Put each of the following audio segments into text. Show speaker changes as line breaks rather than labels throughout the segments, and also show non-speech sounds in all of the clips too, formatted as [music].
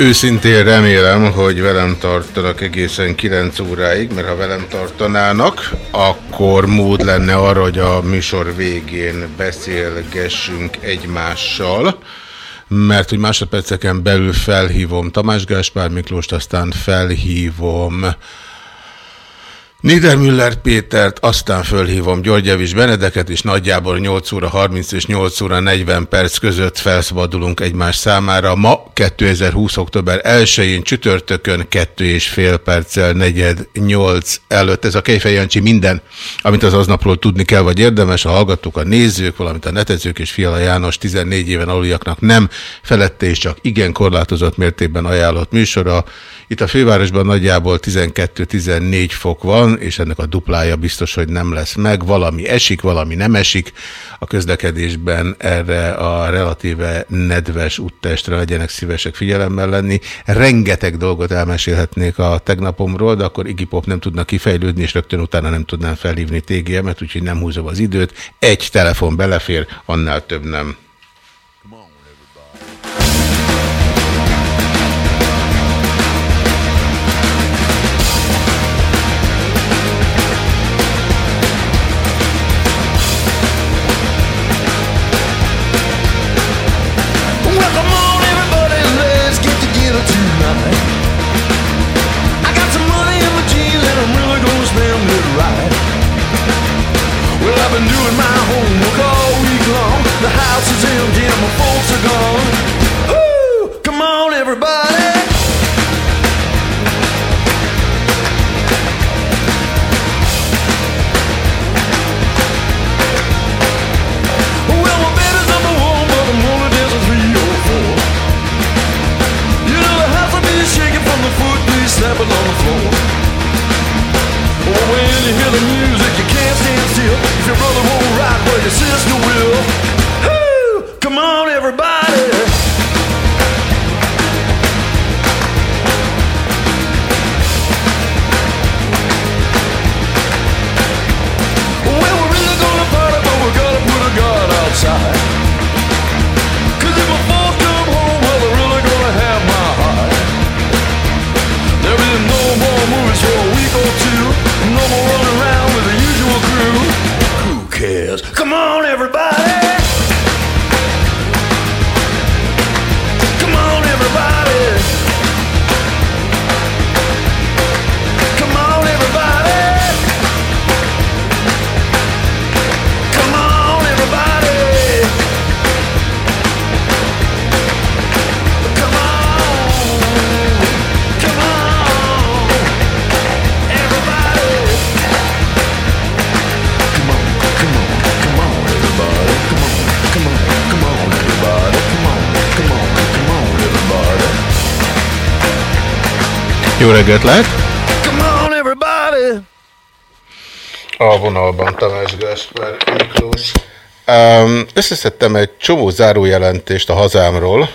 Őszintén remélem, hogy velem tartanak egészen 9 óráig, mert ha velem tartanának, akkor mód lenne arra, hogy a műsor végén beszélgessünk egymással, mert hogy másodperceken belül felhívom Tamás Gáspár Miklóst, aztán felhívom Niedermüller Pétert, aztán fölhívom György Javis Benedeket, és nagyjából 8 óra 30 és 8 óra 40 perc között felszabadulunk egymás számára. Ma 2020. október 1-én csütörtökön 2 és fél perccel negyed 8 előtt. Ez a Kejfej Jancsi minden, amit az aznapról tudni kell, vagy érdemes, a hallgatók, a nézők, valamint a netezők és Fiala János 14 éven aluljaknak nem, felette és csak igen korlátozott mértékben ajánlott műsora. Itt a fővárosban nagyjából 12-14 fok van, és ennek a duplája biztos, hogy nem lesz meg. Valami esik, valami nem esik. A közlekedésben erre a relatíve nedves úttestre legyenek szívesek figyelemmel lenni. Rengeteg dolgot elmesélhetnék a tegnapomról, de akkor Iggy Pop nem tudna kifejlődni, és rögtön utána nem tudnám felhívni TGM-et, úgyhogy nem húzom az időt. Egy telefon belefér, annál több nem. Jó reggelt lehet!
Come on, everybody.
A vonalban Tamás Gáspár Miklós. Um, összeszedtem egy csomó zárójelentést a hazámról.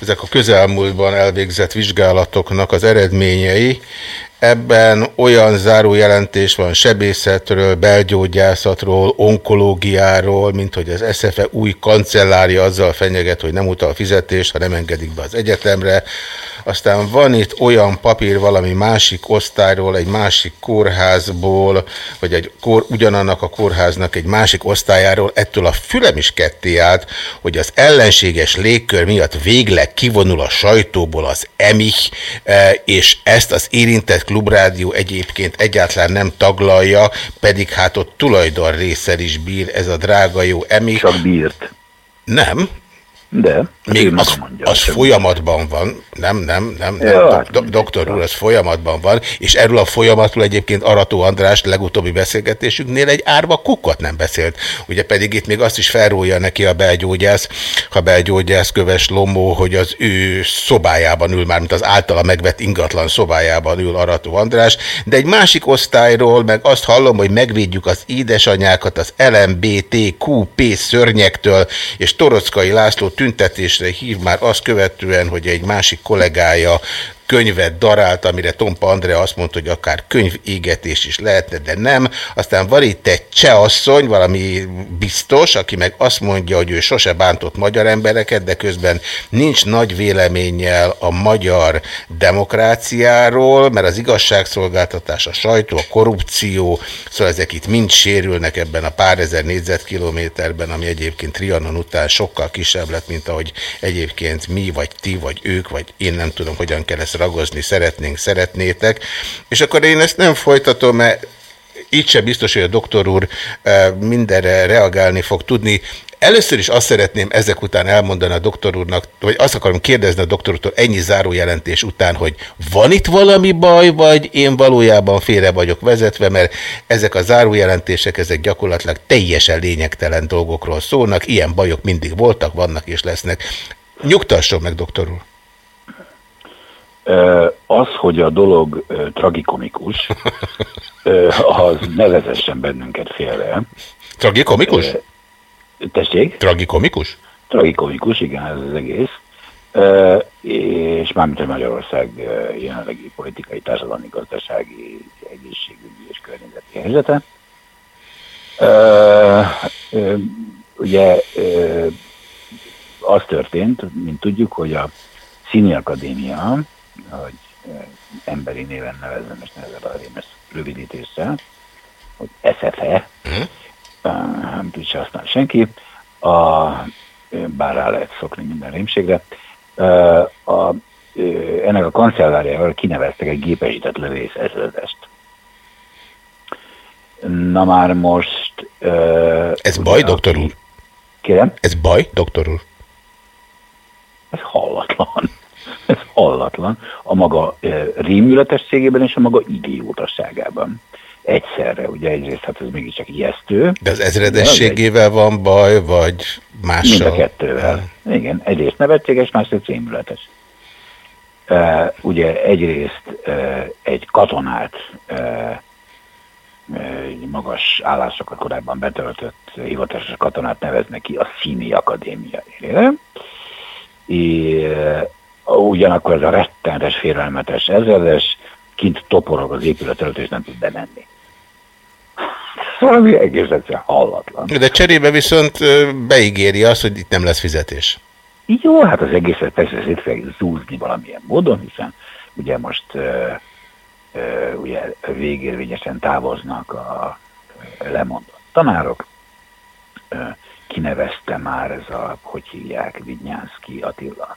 Ezek a közelmúltban elvégzett vizsgálatoknak az eredményei. Ebben olyan zárójelentés van sebészetről, belgyógyászatról, onkológiáról, mint hogy az SFE új kancellária azzal fenyeget, hogy nem utal fizetést, ha nem engedik be az egyetemre. aztán van itt olyan papír valami másik osztályról, egy másik kórházból, vagy egy kor, ugyanannak a kórháznak egy másik osztályáról, ettől a fülem is ketté állt, hogy az ellenséges légkör miatt végleg kivonul a sajtóból az emich, eh, és ezt az érintett klubrádió egyébként egyáltalán nem taglalja, pedig hát ott tulajdon részsel is bír ez a drága jó emich.
Csak bírt.
Nem,
De,
még az,
mondja,
az folyamatban van, nem, nem, nem, nem.
Ja,
Do,
hát
do, doktor úr, ez folyamatban van, és erről a folyamatról egyébként Arató András legutóbbi beszélgetésünknél egy árva kukkot nem beszélt. Ugye pedig itt még azt is felrólja neki a belgyógyász, ha belgyógyász köves Lomó, hogy az ő szobájában ül, már mint az általa megvett ingatlan szobájában ül Arató András, de egy másik osztályról meg azt hallom, hogy megvédjük az édesanyákat az LMBTQP szörnyektől, és Torockai László tüntetésre hív már azt követően, hogy egy másik kollégája könyvet darált, amire Tompa Andrea azt mondta, hogy akár könyvégetés is lehetne, de nem. Aztán van itt egy cseasszony, valami biztos, aki meg azt mondja, hogy ő sose bántott magyar embereket, de közben nincs nagy véleménnyel a magyar demokráciáról, mert az igazságszolgáltatás, a sajtó, a korrupció, szóval ezek itt mind sérülnek ebben a pár ezer négyzetkilométerben, ami egyébként Trianon után sokkal kisebb lett, mint ahogy egyébként mi, vagy ti, vagy ők, vagy én nem tudom, hogyan kell ezt ragozni, szeretnénk, szeretnétek. És akkor én ezt nem folytatom, mert így sem biztos, hogy a doktor úr eh, mindenre reagálni fog tudni. Először is azt szeretném ezek után elmondani a doktor úrnak, vagy azt akarom kérdezni a doktor úrtól ennyi zárójelentés után, hogy van itt valami baj, vagy én valójában félre vagyok vezetve, mert ezek a zárójelentések, ezek gyakorlatilag teljesen lényegtelen dolgokról szólnak, ilyen bajok mindig voltak, vannak és lesznek. Nyugtasson meg, doktor úr.
Az, hogy a dolog tragikomikus, az ne vezessen bennünket félre.
Tragikomikus?
Tessék?
Tragikomikus?
Tragikomikus, igen, ez az egész. És mármint a Magyarország jelenlegi politikai, társadalmi, gazdasági, egészségügyi és környezeti helyzete. Ugye az történt, mint tudjuk, hogy a Színi Akadémia, hogy ö, emberi néven nevezzem, és nevezem a rémes rövidítéssel, hogy SFE, ö, nem tudja használni senki, a, ö, bár rá lehet szokni minden rémségre, a, ö, ennek a kancellárjával kineveztek egy gépesített lövész ezredest. Na már most...
Ez
ugye,
baj, doktor úr?
Kérem?
Ez baj, doktor úr?
Ez hallatlan. Ez hallatlan. A maga rémületességében és a maga idiótaságában. Egyszerre, ugye egyrészt hát ez mégiscsak ijesztő.
De az ezredességével van baj, vagy mással?
Mind a kettővel. Igen, egyrészt nevetséges, másrészt rémületes. E, ugye egyrészt e, egy katonát, egy magas állásokat korábban betöltött hivatalos katonát neveznek ki a Színi. És ugyanakkor ez a rettenetes, félelmetes ezredes kint toporog az épület előtt, és nem tud bemenni. Valami egész egyszerűen hallatlan.
De cserébe viszont beígéri azt, hogy itt nem lesz fizetés.
Jó, hát az egészet persze szét fogják zúzni valamilyen módon, hiszen ugye most uh, uh, ugye végérvényesen távoznak a lemondott tanárok. Uh, kinevezte már ez a, hogy hívják, Vidnyánszki Attila,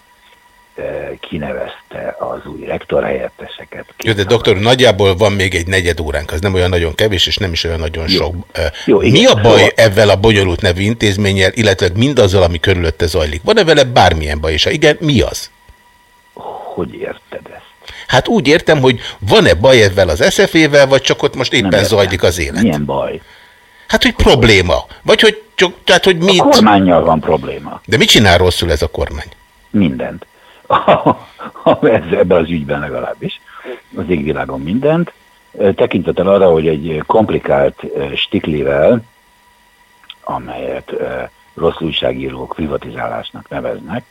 kinevezte az új rektor helyetteseket.
Jó, de doktor, nagyjából van még egy negyed óránk, az nem olyan nagyon kevés, és nem is olyan nagyon
Jó.
sok.
Jó, igen.
Mi a baj
Szóval-
ezzel a bonyolult nevű intézménnyel, illetve mindazzal, ami körülötte zajlik? Van-e vele bármilyen baj, és ha igen, mi az?
Hogy érted ezt?
Hát úgy értem, hogy van-e baj ezzel az SZF-ével, vagy csak ott most éppen zajlik az élet?
Milyen baj?
Hát, hogy probléma. Vagy hogy csak, tehát, hogy
A
mit...
kormányjal van probléma.
De mit csinál rosszul ez a kormány?
mindent. [laughs] Ebben az ügyben legalábbis. Az égvilágon mindent. Tekintettel arra, hogy egy komplikált stiklivel, amelyet rossz újságírók privatizálásnak neveznek,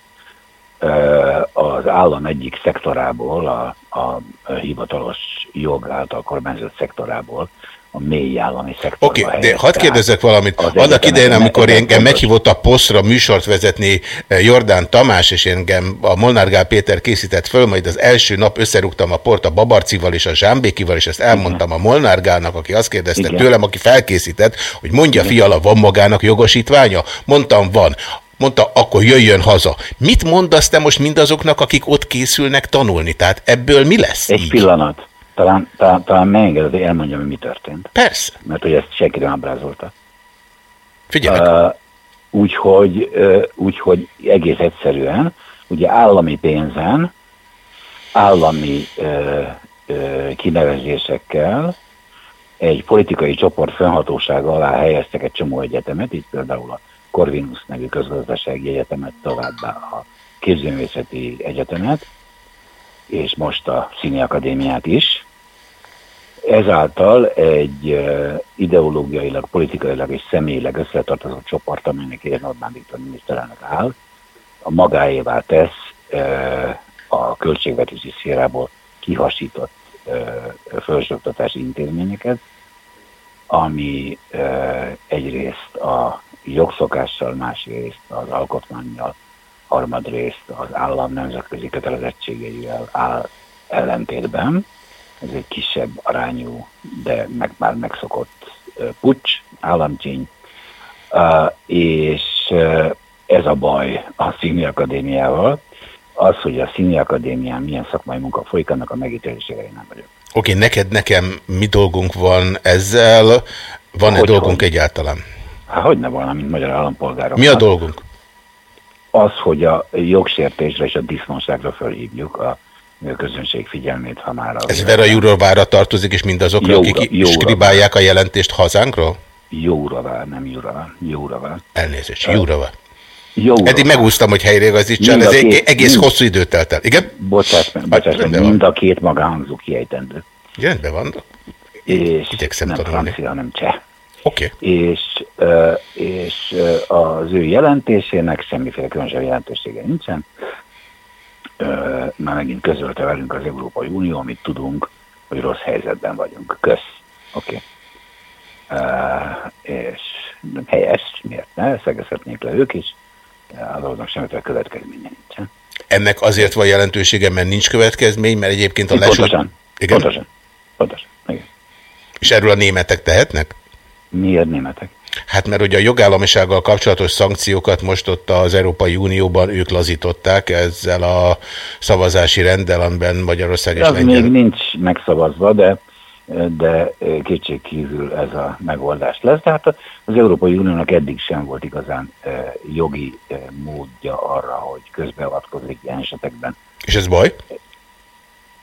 az állam egyik szektorából, a, a hivatalos jog által kormányzat szektorából a mély állami szektorba
Oké, okay, de hadd kérdezzek valamit.
Az
Annak idején, amikor engem meghívott a posztra műsort vezetni eh, Jordán Tamás, és engem a Molnár Gál Péter készített föl, majd az első nap összerúgtam a port a Babarcival és a Zsámbékival, és ezt elmondtam a Molnár Gálnak, aki azt kérdezte
Igen.
tőlem, aki felkészített, hogy mondja fiala, van magának jogosítványa? Mondtam, van. Mondta, akkor jöjjön haza. Mit mondasz te most mindazoknak, akik ott készülnek tanulni? Tehát ebből mi lesz
Egy
így?
pillanat. Talán, talán, talán megengeded, hogy elmondjam, hogy mi történt.
Persze.
Mert hogy ezt senki nem ábrázolta.
Figyelj,
Uh, úgyhogy, uh, úgyhogy egész egyszerűen, ugye állami pénzen, állami uh, uh, kinevezésekkel egy politikai csoport fennhatósága alá helyeztek egy csomó egyetemet, itt például a Corvinus nevű közgazdasági egyetemet, továbbá a képzőművészeti egyetemet, és most a Színi Akadémiát is. Ezáltal egy ideológiailag, politikailag és személyileg összetartozott csoport, amelynek én Orbán Viktor miniszterelnök áll, a magáévá tesz a költségvetési szférából kihasított felsőoktatási intézményeket, ami egyrészt a jogszokással, másrészt az alkotmányjal, harmadrészt az állam nemzetközi kötelezettségeivel áll ellentétben. Ez egy kisebb arányú, de meg, már megszokott pucs, államcsíny, uh, és ez a baj a Színi Akadémiával, az, hogy a Színi Akadémián milyen szakmai munka folyik, annak a megítélésére én nem vagyok.
Oké, neked, nekem mi dolgunk van ezzel? Van-e dolgunk
hogy?
egyáltalán?
Hát hogy ne volna, mint magyar állampolgárok.
Mi a dolgunk?
Az, hogy a jogsértésre és a disznóságra fölhívjuk a közönség figyelmét, ha már...
Ez Vera Jurovára tartozik, és mindazokra,
Jóra-
akik
jóra.
skribálják a jelentést hazánkról?
Jóravá, nem Juravá, Jóravá.
Elnézést.
Jóravá.
Eddig megúsztam, hogy helyreigazítsál,
Mind
ez
két-
egész
mind-
hosszú időt telt el. Igen?
Bocsáss meg, bocsáss meg,
rendben van.
mind a két magánhangzó kiejtendő.
Rendben van.
És
Igyekszem
nem
tanulni.
francia, hanem cseh.
Oké.
És, ö, és ö, az ő jelentésének semmiféle különösebb jelentősége nincsen. Már megint közölte velünk az Európai Unió, amit tudunk, hogy rossz helyzetben vagyunk. Kösz. Oké. Okay. És helyes, miért ne? Szegezhetnék le ők is. A dolognak semmiféle következménye nincsen.
Ennek azért van jelentősége, mert nincs következmény, mert egyébként a lesújt...
Pontosan.
Igen?
Pontosan. Pontosan. Igen.
És erről a németek tehetnek?
Miért németek?
Hát mert hogy a jogállamisággal kapcsolatos szankciókat most ott az Európai Unióban ők lazították ezzel a szavazási rendel, amiben Magyarország és Lengyel...
még nincs megszavazva, de, de kétség kívül ez a megoldás lesz. Tehát az Európai Uniónak eddig sem volt igazán eh, jogi eh, módja arra, hogy közbeavatkozik ilyen esetekben.
És ez baj?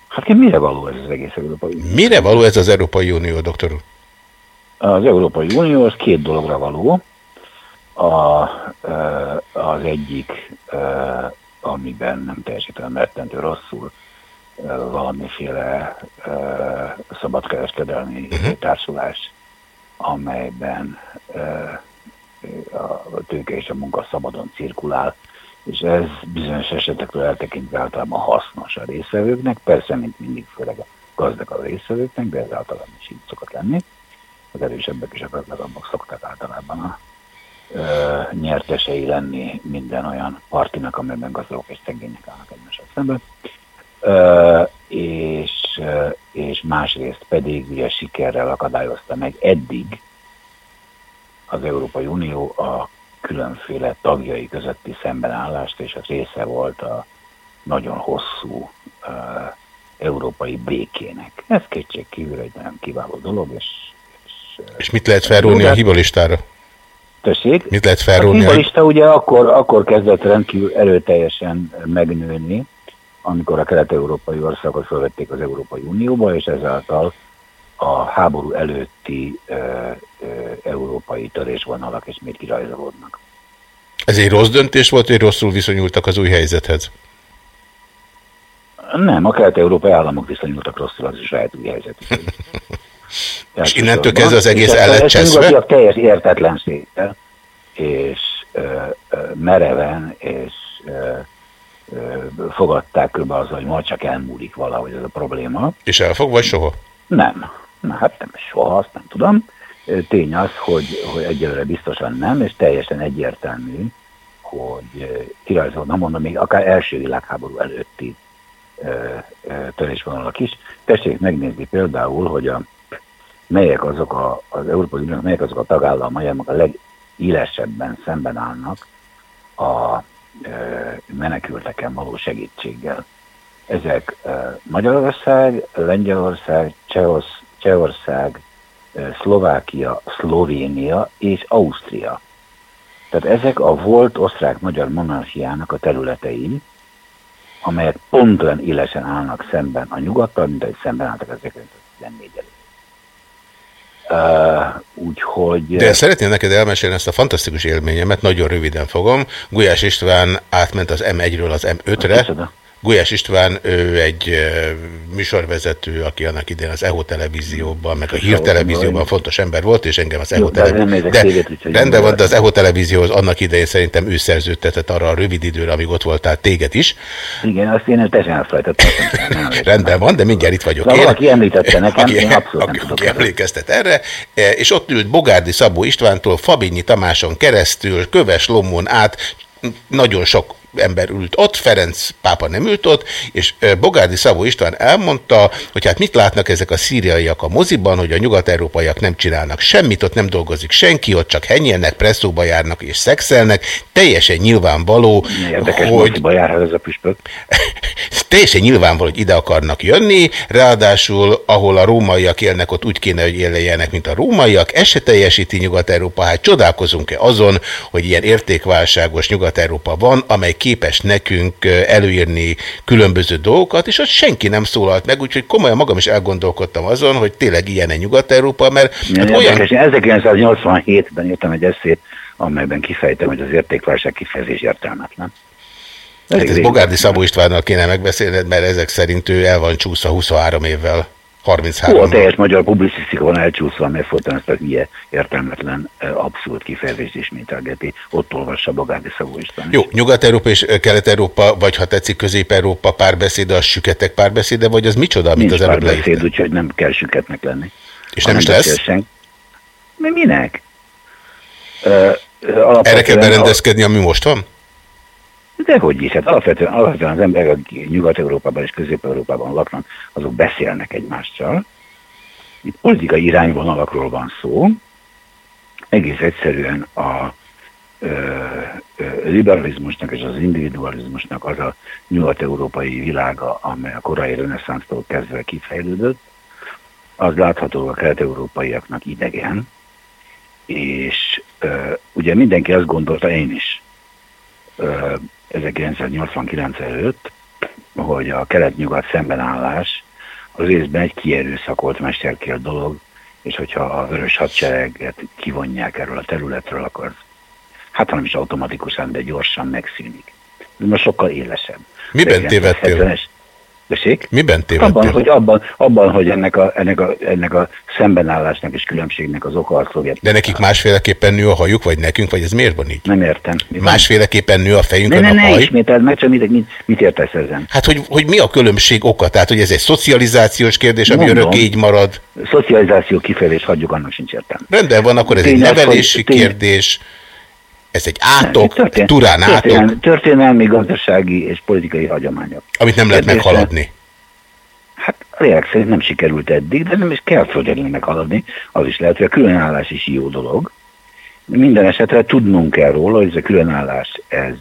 Hát mire való ez az egész Európai Unió?
Mire való ez az Európai Unió, doktor úr?
Az Európai Unió az két dologra való. A, az egyik, amiben nem teljesítem rettentő rosszul, valamiféle szabadkereskedelmi társulás, amelyben a tőke és a munka szabadon cirkulál, és ez bizonyos esetekről eltekintve általában hasznos a részvevőknek, persze, mint mindig, főleg a gazdag a részvevőknek, de ez általában is így szokott lenni. Az erősebbek és a gazdagabbak szoktak általában a ö, nyertesei lenni minden olyan partinak, amelyben gazdagok és szegények állnak egymással szemben. Ö, és, és másrészt pedig ugye sikerrel akadályozta meg eddig az Európai Unió a különféle tagjai közötti szembenállást, és az része volt a nagyon hosszú uh, európai békének. Ez kétség kívül egy nagyon kiváló dolog, és, és,
mit lehet felróni a hibalistára?
Tessék?
Mit lehet
A
felróni? A...
hibalista ugye akkor, akkor kezdett rendkívül erőteljesen megnőni, amikor a kelet-európai országok felvették az Európai Unióba, és ezáltal a háború előtti ö, ö, európai törésvonalak ismét kirajzolódnak.
Ez egy rossz döntés volt, hogy rosszul viszonyultak az új helyzethez?
Nem, a kelet-európai államok viszonyultak rosszul az is saját új helyzetük. [laughs]
És innentől kezdve az egész
És
el lett cseszve?
nyugatiak teljes értetlenséggel, és ö, ö, mereven, és ö, ö, fogadták körbe az, hogy majd csak elmúlik valahogy ez a probléma.
És elfog, vagy soha?
Nem, Na hát nem soha, azt nem tudom. Tény az, hogy, hogy egyelőre biztosan nem, és teljesen egyértelmű, hogy kirajzolt, na mondom, még akár első világháború előtti törésvonalak is. Tessék megnézni például, hogy a, melyek azok a, az Európai Uniónak, melyek azok a tagállamai, amelyek a legélesebben szemben állnak a ö, menekülteken való segítséggel. Ezek ö, Magyarország, Lengyelország, Csehorsz, Csehország, ö, Szlovákia, Szlovénia és Ausztria. Tehát ezek a volt osztrák-magyar monarchiának a területei, amelyek pont élesen állnak szemben a nyugattal, mint ahogy szemben álltak 1914 előtt. Uh, úgyhogy...
De szeretném neked elmesélni ezt a fantasztikus élményemet, nagyon röviden fogom. Gulyás István átment az M1-ről az M5-re. Gulyás István, ő egy műsorvezető, aki annak idején az EHO televízióban, meg a Hír televízióban fontos ember volt, és engem az EHO
nem
televízió... De rendben
nem
van, de az EHO televízióhoz annak idején szerintem ő szerződtetett arra a rövid időre, amíg ott voltál téged is.
Igen, azt én teljesen elfelejtettem. Nem, [laughs] nem,
Rendben van, de mindjárt itt vagyok én.
valaki említette nekem,
aki,
én abszolút nem
aki,
tudok
aki emlékeztet erre, e, és ott ült Bogárdi Szabó Istvántól, Fabinyi Tamáson keresztül, Köves Lomon át, nagyon sok ember ült ott, Ferenc pápa nem ült ott, és Bogárdi Szabó István elmondta, hogy hát mit látnak ezek a szíriaiak a moziban, hogy a nyugat-európaiak nem csinálnak semmit, ott nem dolgozik senki, ott csak hennyelnek, presszóba járnak és szexelnek. Teljesen nyilvánvaló,
Érdekes,
hogy
ez a püspök. [laughs]
teljesen nyilvánvaló, hogy ide akarnak jönni, ráadásul, ahol a rómaiak élnek, ott úgy kéne, hogy éljenek, mint a rómaiak. Ez se teljesíti Nyugat-Európa. Hát csodálkozunk-e azon, hogy ilyen értékválságos Nyugat-Európa van, amely képes nekünk előírni különböző dolgokat, és ott senki nem szólalt meg, úgyhogy komolyan magam is elgondolkodtam azon, hogy tényleg ilyen egy Nyugat-Európa, mert hát olyan...
Érdekes, én 1987-ben írtam egy eszét, amelyben kifejtem, hogy az értékválság kifejezés értelmetlen.
Hát ez. Bogárdi Szabó Istvánnal kéne megbeszélned, mert ezek szerint ő el van csúszva 23 évvel, 33
Hú, a teljes magyar publicisztika van elcsúszva, mert folyton ezt a hülye, értelmetlen, abszurd kifejezést ismételgeti. Ott olvassa Bogárdi Szabó István. is.
Jó, Nyugat-Európa és Kelet-Európa, vagy ha tetszik Közép-Európa párbeszéde, az süketek párbeszéde, vagy az micsoda, amit
Nincs
az előbb leírtál?
úgyhogy nem kell süketnek lenni.
És nem is lesz?
senki- Mi minek? Ö,
Erre kell berendezkedni, ami most van?
De hogy is, hát alapvetően, alapvetően az emberek, akik Nyugat-Európában és Közép-Európában laknak, azok beszélnek egymással. Itt politikai irányvonalakról van szó. Egész egyszerűen a ö, ö, liberalizmusnak és az individualizmusnak az a nyugat-európai világa, amely a korai reneszánsztól kezdve kifejlődött, az látható a kelet-európaiaknak idegen, és ö, ugye mindenki azt gondolta, én is, 1989 előtt, hogy a kelet-nyugat szembenállás az részben egy kierőszakolt mesterkélt dolog, és hogyha a vörös hadsereget kivonják erről a területről, akkor hát nem is automatikusan, de gyorsan megszűnik. Ez most sokkal élesebb.
Miben tévedtél?
1970-es Tessék?
Miben
Abban,
tévedtél?
hogy, abban, abban, hogy ennek a, ennek, a, ennek a szembenállásnak és különbségnek az oka a szovjet.
De nekik másféleképpen nő a hajuk, vagy nekünk, vagy ez miért van így?
Nem értem. Mi?
Másféleképpen nő a
Ne,
fejünkön
ne,
a
ne
haj?
ismételd meg, csak mit, mit, mit értesz ezen?
Hát, hogy, hogy mi a különbség oka? Tehát, hogy ez egy szocializációs kérdés, ami
Mondom.
örökké így marad?
Szocializáció kifejezés hagyjuk, annak sincs értelme.
Rendben van, akkor ez egy
Tény az, hogy-
nevelési
tény-
kérdés, ez egy átok,
Történ-
turán átok,
történelmi, történelmi, gazdasági és politikai hagyományok.
amit nem lehet
Kérdése-
meghaladni.
Hát a lélek szerint nem sikerült eddig, de nem is kell fölgyelni meghaladni. Az is lehet, hogy a különállás is jó dolog. Minden esetre tudnunk kell róla, hogy ez a különállás, ez,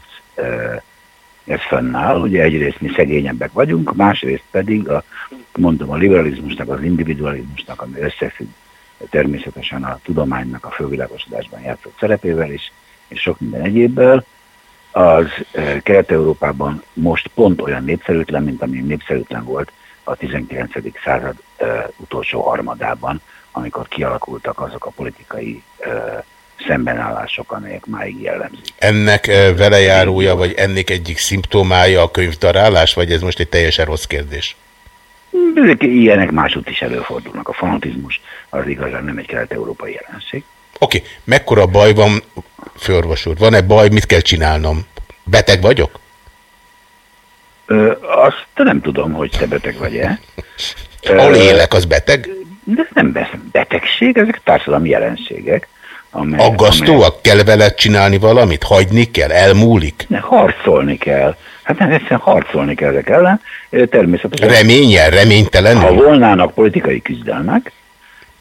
ez fennáll. Ugye egyrészt mi szegényebbek vagyunk, másrészt pedig a, mondom, a liberalizmusnak, az individualizmusnak, ami összefügg természetesen a tudománynak a fölvilágosodásban játszott szerepével is, és sok minden egyébbel, az Kelet-Európában most pont olyan népszerűtlen, mint ami népszerűtlen volt a 19. század utolsó harmadában, amikor kialakultak azok a politikai szembenállások, amelyek máig jellemzik.
Ennek velejárója, vagy ennek egyik szimptomája a könyvdarálás, vagy ez most egy teljesen rossz kérdés?
Ezek ilyenek másút is előfordulnak. A fanatizmus az igazán nem egy kelet-európai jelenség.
Oké, mekkora baj van, főorvos úr, van-e baj, mit kell csinálnom? Beteg vagyok?
Ö, azt nem tudom, hogy te beteg vagy-e. [laughs]
Ahol élek, az beteg?
De ez nem betegség, ezek társadalmi jelenségek. Amely,
Aggasztóak? Kell veled csinálni valamit? Hagyni kell? Elmúlik?
Ne, harcolni kell. Hát nem, egyszerűen harcolni kell ezek ellen. Természetesen.
Reményel? Reménytelenül?
Ha volnának politikai küzdelmek,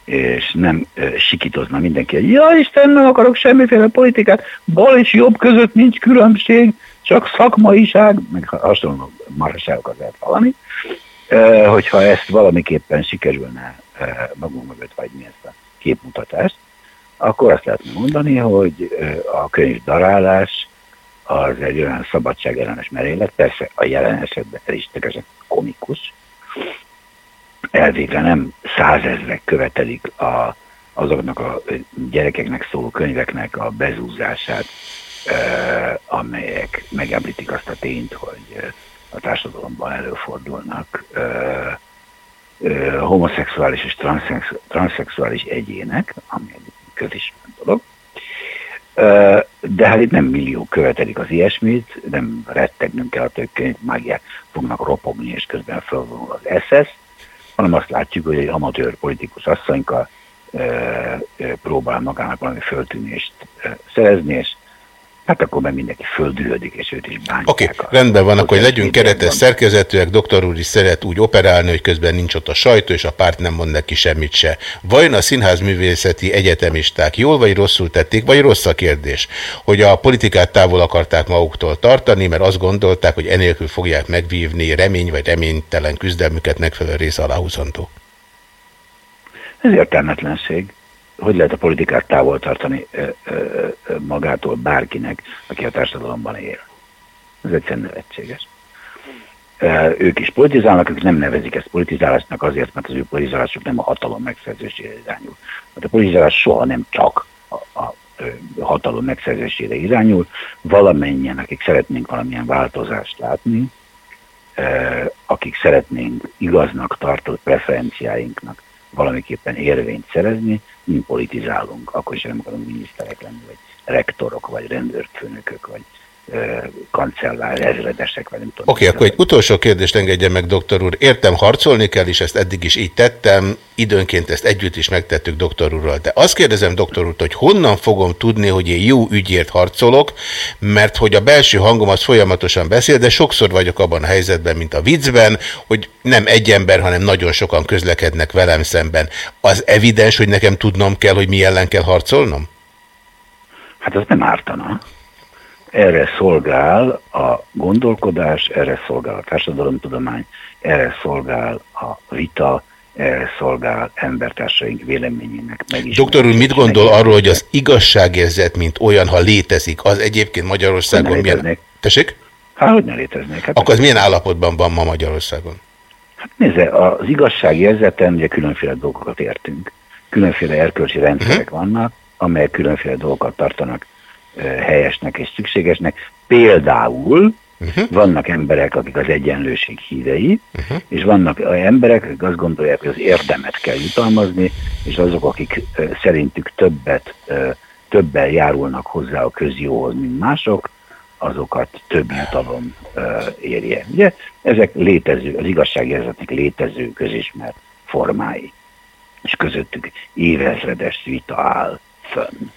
és nem sikítozna mindenki, hogy ja Isten, nem akarok semmiféle politikát, bal és jobb között nincs különbség, csak szakmaiság, meg hasonló marhaságokat lehet hallani, ö, hogyha ezt valamiképpen sikerülne magunk mögött hagyni ezt a képmutatást, akkor azt lehetne mondani, hogy a könyv darálás az egy olyan szabadságellenes merénylet, persze a jelen esetben teljesen komikus, elvégre nem százezrek követelik a, azoknak a gyerekeknek szóló könyveknek a bezúzását, amelyek megemlítik azt a tényt, hogy a társadalomban előfordulnak homoszexuális és transzex, transzexuális egyének, ami egy közismert dolog. De hát itt nem millió követelik az ilyesmit, nem rettegnünk kell, hogy könyvmágiák fognak ropogni, és közben felvonul az SS, hanem azt látjuk, hogy egy amatőr politikus asszonyka ö, ö, próbál magának valami föltűnést ö, szerezni, és hát akkor meg mindenki földühödik, és őt is bántják.
Oké, okay, rendben van, akkor hogy legyünk keretes szerkezetűek, doktor úr is szeret úgy operálni, hogy közben nincs ott a sajtó, és a párt nem mond neki semmit se. Vajon a színházművészeti egyetemisták jól vagy rosszul tették, vagy rossz a kérdés, hogy a politikát távol akarták maguktól tartani, mert azt gondolták, hogy enélkül fogják megvívni remény vagy reménytelen küzdelmüket megfelelő rész aláhúzandó.
Ez értelmetlenség. Hogy lehet a politikát távol tartani magától bárkinek, aki a társadalomban él? Ez egyszerűen nevetséges. Ö, Ők is politizálnak, ők nem nevezik ezt politizálásnak azért, mert az ő politizálásuk nem a hatalom megszerzésére irányul. Mert a politizálás soha nem csak a, a hatalom megszerzésére irányul. Valamennyien, akik szeretnénk valamilyen változást látni, akik szeretnénk igaznak tartott preferenciáinknak valamiképpen érvényt szerezni, mi politizálunk, akkor is nem akarunk miniszterek lenni, vagy rektorok, vagy rendőrfőnökök, vagy kancellár, ezredesek, vagy nem tudom.
Oké, okay, akkor egy utolsó kérdést engedjen meg, doktor úr. Értem, harcolni kell, és ezt eddig is így tettem, időnként ezt együtt is megtettük doktor úrral. De azt kérdezem doktor úr, hogy honnan fogom tudni, hogy én jó ügyért harcolok, mert hogy a belső hangom az folyamatosan beszél, de sokszor vagyok abban a helyzetben, mint a viccben, hogy nem egy ember, hanem nagyon sokan közlekednek velem szemben. Az evidens, hogy nekem tudnom kell, hogy mi ellen kell harcolnom?
Hát az nem ártana. Erre szolgál a gondolkodás, erre szolgál a társadalomtudomány, erre szolgál a vita, erre szolgál embertársaink véleményének megismerése.
Doktor úr, mit gondol arról, hogy az igazságérzet, mint olyan, ha létezik, az egyébként Magyarországon
Hogy
milyen... Tessék?
Hát, hogy ne léteznék? Hát,
Akkor az milyen állapotban van ma Magyarországon?
hát nézze, az igazsági érzeten ugye különféle dolgokat értünk. Különféle erkölcsi rendszerek
Mhm.
vannak, amelyek különféle dolgokat tartanak helyesnek és szükségesnek. Például
Mhm.
vannak emberek, akik az egyenlőség hívei, és vannak emberek, akik azt gondolják, hogy az érdemet kell jutalmazni, és azok, akik szerintük többet, többen járulnak hozzá a közjóhoz, mint mások, azokat több jutalom érje. Ugye ezek létező, az igazságérzetnek létező közismert formái, és közöttük évezredes vita áll fönn.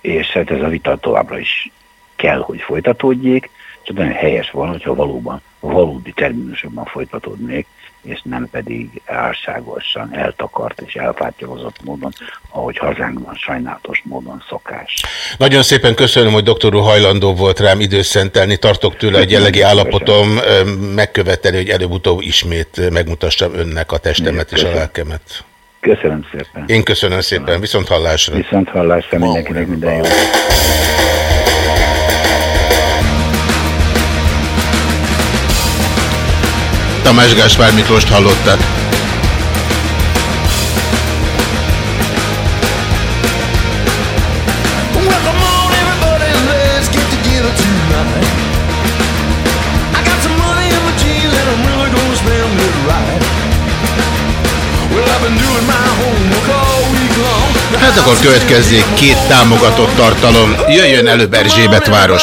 És hát ez a vita továbbra is kell, hogy folytatódjék, csak nagyon helyes volna, hogyha valóban valódi terminusokban folytatódnék, és nem pedig álságosan, eltakart és elfátyolozott módon, ahogy hazánkban sajnálatos módon szokás.
Nagyon szépen köszönöm, hogy doktor úr hajlandó volt rám időszentelni. Tartok tőle egy [laughs] jellegi állapotom megköveteli, hogy előbb-utóbb ismét megmutassam önnek a testemet és a
Köszönöm.
lelkemet.
Köszönöm szépen.
Én köszönöm szépen, viszont hallásra.
Viszont hallásra mindenkinek minden jó.
Tamás Gáspár Miklóst hallották. Hát akkor következzék két támogatott tartalom. Jöjjön előbb Erzsébet város.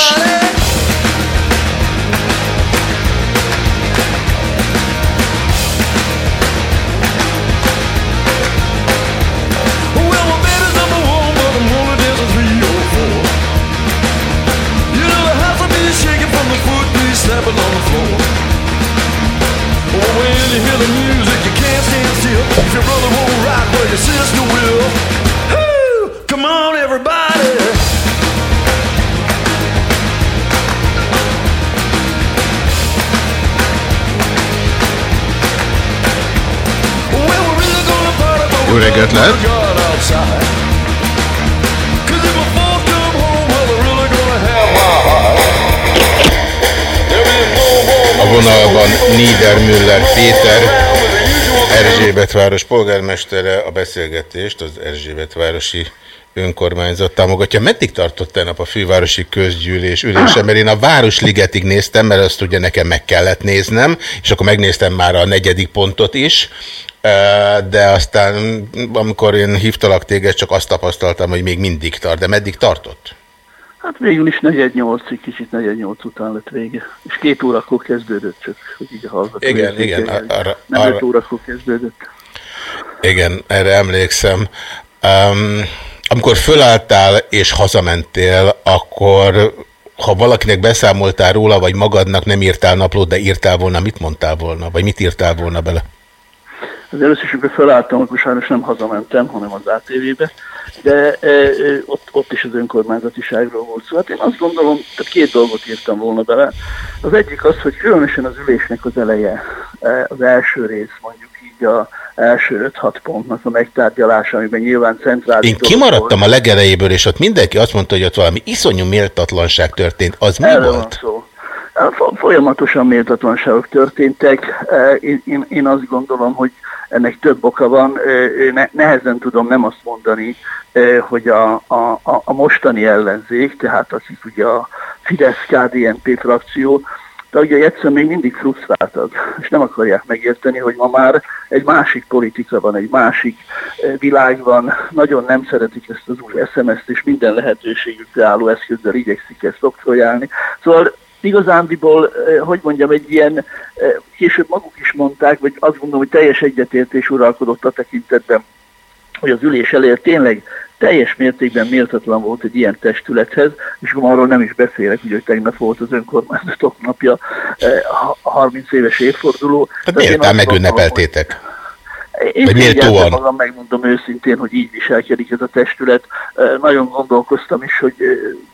More
A vonalban Niedermüller Péter, Erzsébetváros polgármestere a beszélgetést az Erzsébetvárosi önkormányzat támogatja. Meddig tartott tegnap a fővárosi közgyűlés ülése? Mert én a Városligetig néztem, mert azt ugye nekem meg kellett néznem, és akkor megnéztem már a negyedik pontot is, de aztán amikor én hívtalak téged, csak azt tapasztaltam, hogy még mindig tart. De meddig tartott?
Hát végül is 4-8-ig, kicsit 4-8 után lett vége. És két órakor kezdődött csak, hogy így a hallgató.
Igen, igen, arra-
Nem
arra-
5 órakor kezdődött.
Igen, erre emlékszem. Um, amikor fölálltál és hazamentél, akkor ha valakinek beszámoltál róla, vagy magadnak nem írtál naplót, de írtál volna, mit mondtál volna? Vagy mit írtál volna bele?
Az először felálltam, akkor sajnos nem hazamentem, hanem az ATV-be, de e, e, ott, ott is az önkormányzatiságról volt szó. Hát én azt gondolom, tehát két dolgot írtam volna bele. Az egyik az, hogy különösen az ülésnek az eleje, e, az első rész mondjuk így a első 5-6 pontnak a megtárgyalása, amiben nyilván centrális
Én kimaradtam a legelejéből, és ott mindenki azt mondta, hogy ott valami iszonyú méltatlanság történt. Az mi
Erről van
volt?
szó. Fo- Folyamatosan méltatlanságok történtek. E, Én, én, én azt gondolom, hogy ennek több oka van. Ne, nehezen tudom nem azt mondani, hogy a, a, a- mostani ellenzék, tehát akik ugye a Fidesz-KDNP frakció, tagjai egyszerűen még mindig frusztráltak, és nem akarják megérteni, hogy ma már egy másik politika van, egy másik világ van, nagyon nem szeretik ezt az új SMS-t, és minden lehetőségükre álló eszközzel igyekszik ezt oktrojálni. Szóval igazándiból, eh, hogy mondjam, egy ilyen, eh, később maguk is mondták, vagy azt gondolom, hogy teljes egyetértés uralkodott a tekintetben, hogy az ülés elért tényleg teljes mértékben méltatlan volt egy ilyen testülethez, és arról nem is beszélek, ugye, hogy tegnap volt az önkormányzatok napja, eh, a 30 éves évforduló.
Hát
Tehát gondolom,
megünnepeltétek.
Én
méltóan?
magam, megmondom őszintén, hogy így viselkedik ez a testület. Nagyon gondolkoztam is, hogy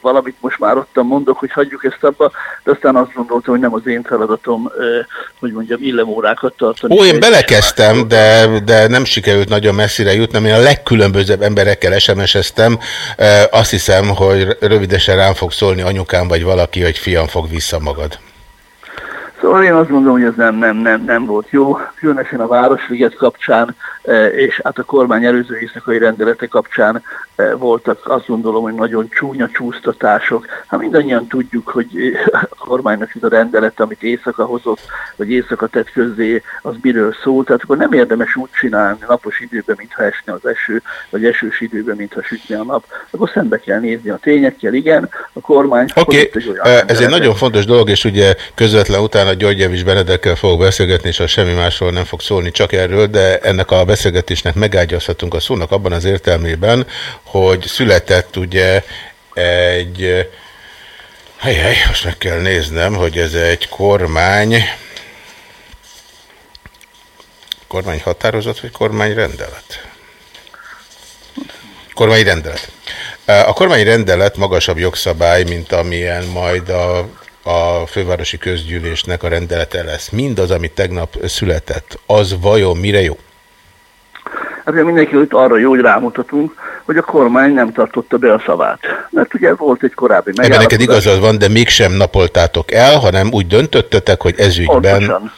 valamit most már ottan mondok, hogy hagyjuk ezt abba, de aztán azt gondoltam, hogy nem az én feladatom, hogy mondjam, illemórákat tartani.
Ó, én belekezdtem, de, de nem sikerült nagyon messzire jutnom. Én a legkülönbözőbb emberekkel SMS-eztem. Azt hiszem, hogy rövidesen rám fog szólni anyukám vagy valaki, hogy fiam fog vissza magad.
Szóval én azt gondolom, hogy ez nem, nem, nem, nem volt jó, különösen a Városliget kapcsán, és hát a kormány előző éjszakai rendelete kapcsán eh, voltak azt gondolom, hogy nagyon csúnya csúsztatások. Hát mindannyian tudjuk, hogy eh, a kormánynak ez a rendelet, amit éjszaka hozott, vagy éjszaka tett közzé, az miről szól. Tehát akkor nem érdemes úgy csinálni napos időben, mintha esne az eső, vagy esős időben, mintha sütne a nap. Akkor szembe kell nézni a tényekkel, igen, a kormány
Oké,
hozott egy olyan
okay. ez egy nagyon fontos dolog, és ugye közvetlen utána György Javis Benedekkel fogok beszélgetni, és az semmi másról nem fog szólni, csak erről, de ennek a beszélgetésnek megágyazhatunk a szónak abban az értelmében, hogy született ugye egy, helyhely, most meg kell néznem, hogy ez egy kormány, kormányhatározat, vagy kormányrendelet? Kormányrendelet. A kormányrendelet magasabb jogszabály, mint amilyen majd a, a fővárosi közgyűlésnek a rendelete lesz. Mindaz, ami tegnap született, az vajon mire jó?
Hát ugye mindenki itt arra jó, hogy rámutatunk, hogy a kormány nem tartotta be a szavát. Mert ugye volt egy korábbi
Ebben neked
megállapodás.
igazad van, de mégsem napoltátok el, hanem úgy döntöttetek, hogy ez ügyben...
Pontosan.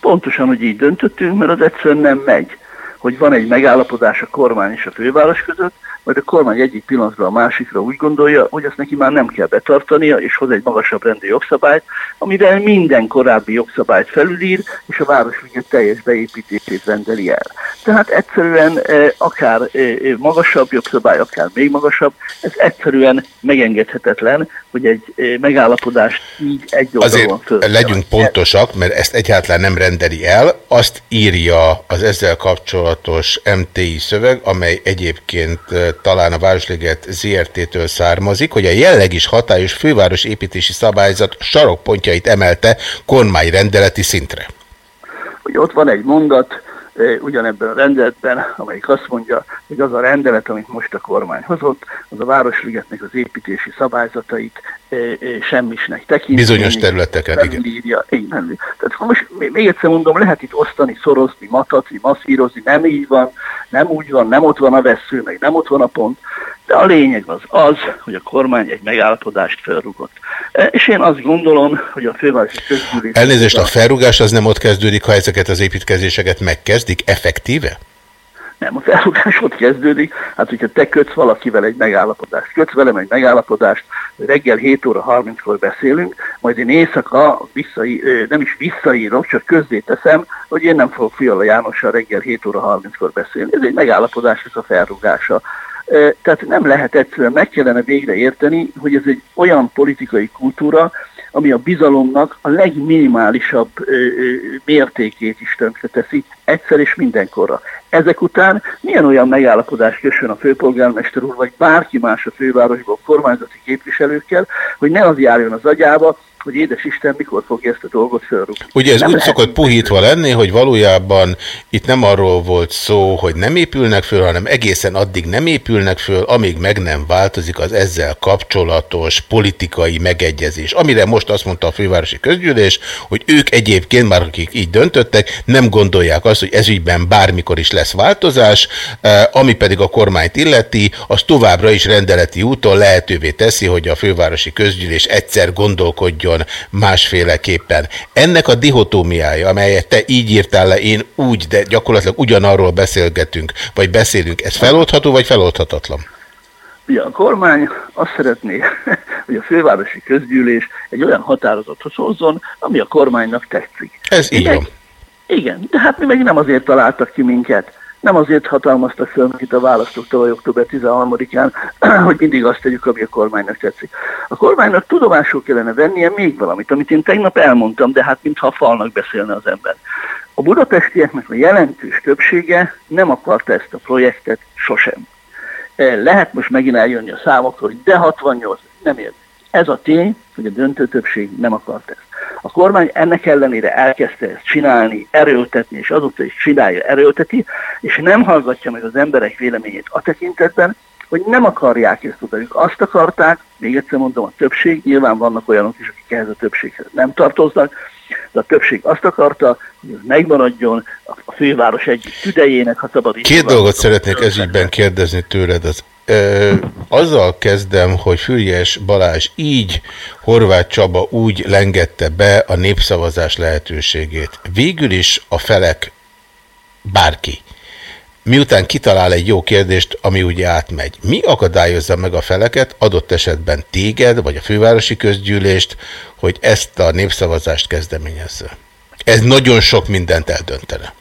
Pontosan, hogy így döntöttünk, mert az egyszerűen nem megy, hogy van egy megállapodás a kormány és a főváros között, majd a kormány egyik pillanatra a másikra úgy gondolja, hogy ezt neki már nem kell betartania, és hoz egy magasabb rendű jogszabályt, amivel minden korábbi jogszabályt felülír, és a Városliget teljes beépítését rendeli el. Tehát egyszerűen eh, akár eh, magasabb jogszabály, akár még magasabb, ez egyszerűen megengedhetetlen, hogy egy eh, megállapodást így egy oldalon föl.
legyünk pontosak, mert ezt egyáltalán nem rendeli el. Azt írja az ezzel kapcsolatos MTI szöveg, amely egyébként eh, talán a Városliget ZRT-től származik, hogy a jellegis hatályos főváros építési szabályzat sarokpontjait emelte kormányrendeleti szintre.
hogy ott van egy mondat, ugyanebben a rendeletben, amelyik azt mondja, hogy az a rendelet, amit most a kormány hozott, az a Városligetnek az építési szabályzatait semmisnek tekint.
Bizonyos területeken,
nem
igen.
Írja, nem. Tehát most még még egyszer mondom, lehet itt osztani, szorozni, matatni, masszírozni, nem így van, nem úgy van, nem ott van a vesző, meg nem ott van a pont, de a lényeg az az, hogy a kormány egy megállapodást felrugott. E, És én azt gondolom, hogy a fővárosi közgyűlés...
Elnézést, a felrugás az nem ott kezdődik, ha ezeket az építkezéseket megkezdik, effektíve?
Nem, a felrugás ott kezdődik. Hát, hogyha te kötsz valakivel egy megállapodást, kötsz velem egy megállapodást, reggel 7 óra 30-kor beszélünk, majd én éjszaka visszai, ö, nem is visszaírok, csak közzé teszem, hogy én nem fogok Fiala Jánossal reggel 7 óra 30-kor beszélni. Ez egy megállapodás, ez a felrugása. Tehát nem lehet egyszerűen, meg kellene végre érteni, hogy ez egy olyan politikai kultúra, ami a bizalomnak a legminimálisabb mértékét is tönkreteszi, egyszer és mindenkorra. Ezek után milyen olyan megállapodást kössön a főpolgármester úr, vagy bárki más a fővárosból kormányzati képviselőkkel, hogy ne az járjon az agyába, hogy édes Isten, mikor fogja ezt a dolgot felrúgni.
Ugye ez
Nem
úgy
lehet
szokott puhítva lenni, hogy valójában itt nem arról volt szó, hogy nem épülnek föl, hanem egészen addig nem épülnek föl, amíg meg nem változik az ezzel kapcsolatos politikai megegyezés. Amire most azt mondta a fővárosi közgyűlés, hogy ők egyébként, már akik így döntöttek, nem gondolják azt, hogy ezügyben bármikor is lesz változás, eh, ami pedig a kormányt illeti, az továbbra is rendeleti úton lehetővé teszi, hogy a fővárosi közgyűlés egyszer gondolkodjon másféleképpen. Ennek a dihotómiája, amelyet te így írtál le, én úgy, de gyakorlatilag ugyanarról beszélgetünk, vagy beszélünk, ez feloldható, vagy feloldhatatlan?
Ugye a kormány azt szeretné, [laughs] hogy a fővárosi közgyűlés egy olyan határozatot hozzon, ami a kormánynak tetszik.
Ez így van.
Igen, de hát mi meg nem azért találtak ki minket, nem azért hatalmaztak fel minket a választók tavaly október 13-án, [clears throat] hogy mindig azt tegyük, ami a kormánynak tetszik. A kormánynak tudomásul kellene vennie még valamit, amit én tegnap elmondtam, de hát mintha a falnak beszélne az ember. A budapestieknek a jelentős többsége nem akarta ezt a projektet sosem. Eh, Lehet most megint eljönni a számokról, hogy de 68, nem ér. Ez a tény, hogy a döntő többség nem akart ezt. A kormány ennek ellenére elkezdte ezt csinálni, erőltetni, és azóta is csinálja, erőlteti, és nem hallgatja meg az emberek véleményét a tekintetben, hogy nem akarják ezt. Ők azt akarták, még egyszer mondom, a többség, nyilván vannak olyanok is, akik ehhez a többséghez nem tartoznak, de a többség azt akarta, hogy ez megmaradjon a főváros egyik tüdejének, ha szabad
Két dolgot szeretnék ezügyben kérdezni tőled. Az, ö, azzal kezdem, hogy Füriyes Balázs így, Horváth Csaba úgy lengette be a népszavazás lehetőségét. Végül is a felek, bárki, miután kitalál egy jó kérdést, ami ugye átmegy. Mi akadályozza meg a feleket, adott esetben téged, vagy a fővárosi közgyűlést, hogy ezt a népszavazást kezdeményezze? Ez nagyon sok mindent eldöntene.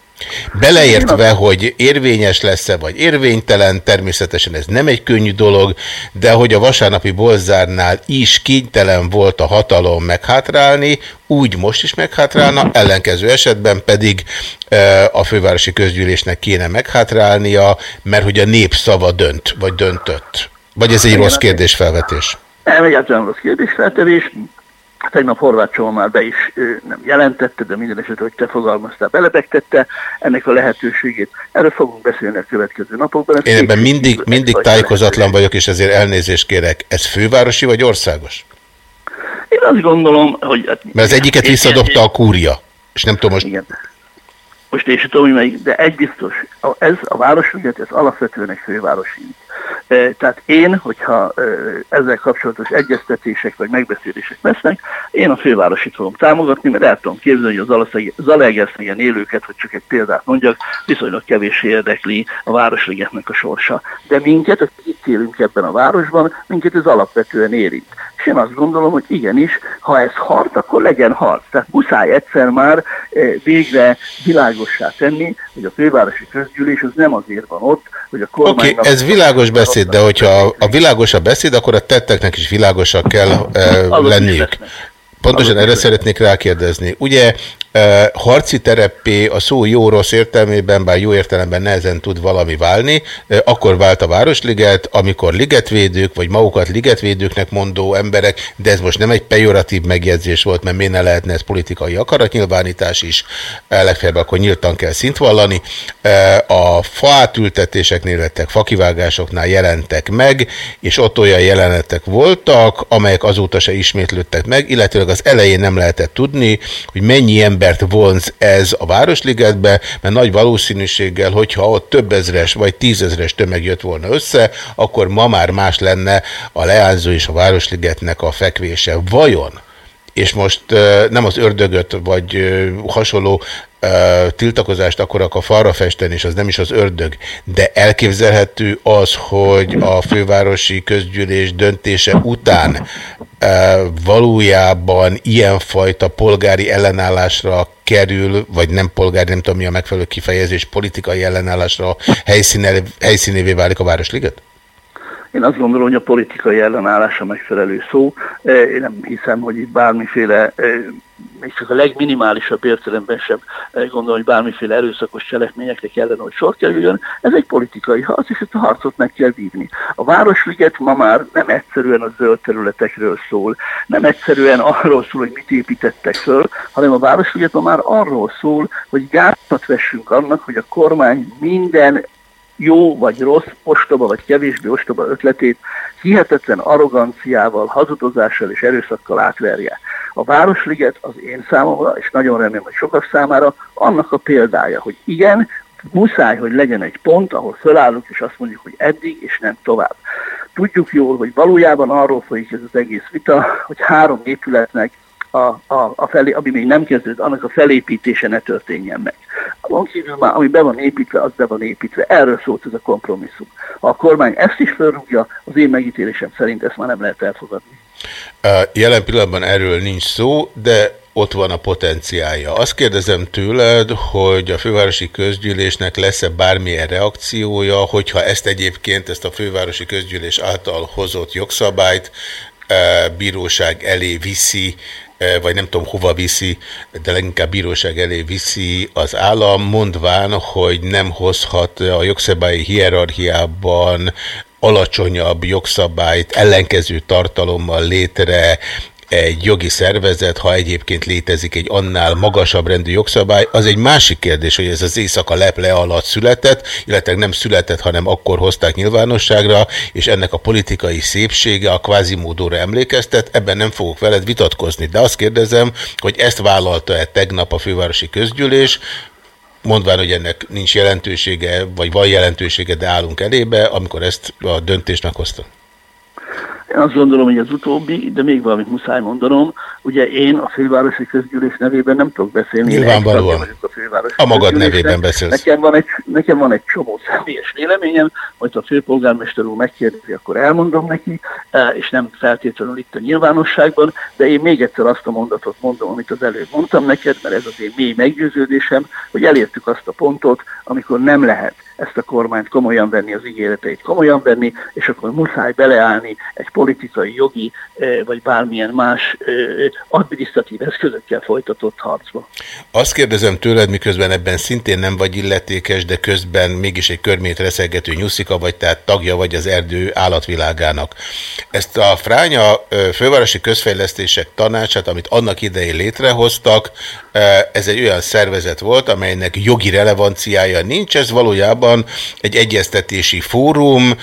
Beleértve, hogy érvényes lesz-e, vagy érvénytelen, természetesen ez nem egy könnyű dolog, de hogy a vasárnapi bolzárnál is kénytelen volt a hatalom meghátrálni, úgy most is meghátrálna, ellenkező esetben pedig e, a fővárosi közgyűlésnek kéne meghátrálnia, mert hogy a népszava dönt, vagy döntött. Vagy ez egy rossz kérdésfelvetés?
Nem, egyáltalán rossz kérdésfeltevés. Tegnap Horváth Csoma már be is nem jelentette, de minden esetre, hogy te fogalmaztál, belebegtette ennek a lehetőségét. Erről fogunk beszélni a következő napokban.
Én ebben mindig, mindig tájékozatlan vagyok, és ezért elnézést kérek. Ez fővárosi vagy országos?
Én azt gondolom, hogy...
Mert az egyiket visszadobta a kúria. És nem tudom most...
Igen. Most én sem tudom, hogy melyik, de egy biztos, ez a városügyet, ez alapvetően egy fővárosi ügy. E, Tehát én, hogyha e, ezzel kapcsolatos egyeztetések vagy megbeszélések lesznek, én a fővárosit fogom támogatni, mert el tudom képzelni, hogy az Zalaegerszegen élőket, hogy csak egy példát mondjak, viszonylag kevés érdekli a Városligetnek a sorsa. De minket, akik itt élünk ebben a városban, minket ez alapvetően érint. És én azt gondolom, hogy igenis, ha ez harc, akkor legyen harc. Tehát muszáj egyszer már eh, végre világossá tenni, hogy a fővárosi közgyűlés az nem azért van ott, hogy a
Oké,
kormánynak...
okay, ez világos beszéd, de hogyha a, a világos a beszéd, akkor a tetteknek is világosak kell [laughs] e,
is
lenniük. Pontosan erre szeretnék rákérdezni. Ugye e, harci tereppé a szó jó-rossz értelmében, bár jó értelemben nehezen tud valami válni, e, akkor vált a Városliget, amikor ligetvédők, vagy magukat ligetvédőknek mondó emberek, de ez most nem egy pejoratív megjegyzés volt, mert miért ne lehetne ez politikai akaratnyilvánítás is, e, legfeljebb akkor nyíltan kell szint vallani. E, a faátültetéseknél lettek, fakivágásoknál jelentek meg, és ott olyan jelenetek voltak, amelyek azóta se ismétlődtek meg, illetőleg az elején nem lehetett tudni, hogy mennyi embert vonz ez a Városligetbe, mert nagy valószínűséggel, hogyha ott több ezres vagy tízezres tömeg jött volna össze, akkor ma már más lenne a Leánzó és a Városligetnek a fekvése. Vajon? És most nem az ördögöt vagy hasonló tiltakozást akarok a falra festeni, és az nem is az ördög, de elképzelhető az, hogy a fővárosi közgyűlés döntése után valójában ilyenfajta polgári ellenállásra kerül, vagy nem polgári, nem tudom mi a megfelelő kifejezés, politikai ellenállásra helyszínévé válik a Városliget?
Én azt gondolom, hogy a politikai ellenállás a megfelelő szó. Én nem hiszem, hogy itt bármiféle még csak a legminimálisabb értelemben sem gondolom, hogy bármiféle erőszakos cselekményekre kellene, hogy sor kerüljön. Ez egy politikai harc, és ezt a harcot meg kell vívni. A Városliget ma már nem egyszerűen a zöld területekről szól, nem egyszerűen arról szól, hogy mit építettek föl, hanem a Városliget ma már arról szól, hogy gátat vessünk annak, hogy a kormány minden jó vagy rossz, ostoba vagy kevésbé ostoba ötletét hihetetlen arroganciával, hazudozással és erőszakkal átverje. A Városliget az én számomra, és nagyon remélem, hogy sokak számára, annak a példája, hogy igen, muszáj, hogy legyen egy pont, ahol fölállunk, és azt mondjuk, hogy eddig, és nem tovább. Tudjuk jól, hogy valójában arról folyik ez az egész vita, hogy három épületnek a, a, a felé, ami még nem kezdődött, annak a felépítése ne történjen meg. Azon kívül már, ami be van építve, az be van építve. Erről szólt ez a kompromisszum. A kormány ezt is felrúgja, az én megítélésem szerint ezt már nem lehet elfogadni.
Jelen pillanatban erről nincs szó, de ott van a potenciálja. Azt kérdezem tőled, hogy a fővárosi közgyűlésnek lesz-e bármilyen reakciója, hogyha ezt egyébként, ezt a fővárosi közgyűlés által hozott jogszabályt bíróság elé viszi, vagy nem tudom hova viszi, de leginkább bíróság elé viszi az állam, mondván, hogy nem hozhat a jogszabályi hierarchiában alacsonyabb jogszabályt ellenkező tartalommal létre egy jogi szervezet, ha egyébként létezik egy annál magasabb rendű jogszabály, az egy másik kérdés, hogy ez az éjszaka leple alatt született, illetve nem született, hanem akkor hozták nyilvánosságra, és ennek a politikai szépsége a kvázimódóra emlékeztet, ebben nem fogok veled vitatkozni, de azt kérdezem, hogy ezt vállalta-e tegnap a fővárosi közgyűlés, mondván, hogy ennek nincs jelentősége, vagy van jelentősége, de állunk elébe, amikor ezt a döntést meghozta?
Én azt gondolom, hogy az utóbbi, de még valamit muszáj mondanom, ugye én a fővárosi közgyűlés nevében nem tudok beszélni.
Nyilvánvalóan. A, fővárosi a magad nevében beszélsz.
Nekem van, egy, nekem van egy csomó személyes véleményem, hogy a főpolgármester úr megkérdezi, akkor elmondom neki, e, és nem feltétlenül itt a nyilvánosságban, de én még egyszer azt a mondatot mondom, amit az előbb mondtam neked, mert ez az én mély meggyőződésem, hogy elértük azt a pontot, amikor nem lehet ezt a kormányt komolyan venni, az ígéreteit komolyan venni, és akkor muszáj beleállni egy politikai, jogi vagy bármilyen más adminisztratív eszközökkel folytatott harcba.
Azt kérdezem tőled, miközben ebben szintén nem vagy illetékes, de közben mégis egy körmét reszelgető nyuszika vagy, tehát tagja vagy az erdő állatvilágának. Ezt a Fránya fővárosi közfejlesztések tanácsát, amit annak idején létrehoztak, ez egy olyan szervezet volt, amelynek jogi relevanciája nincs, ez valójában egy egyeztetési fórum,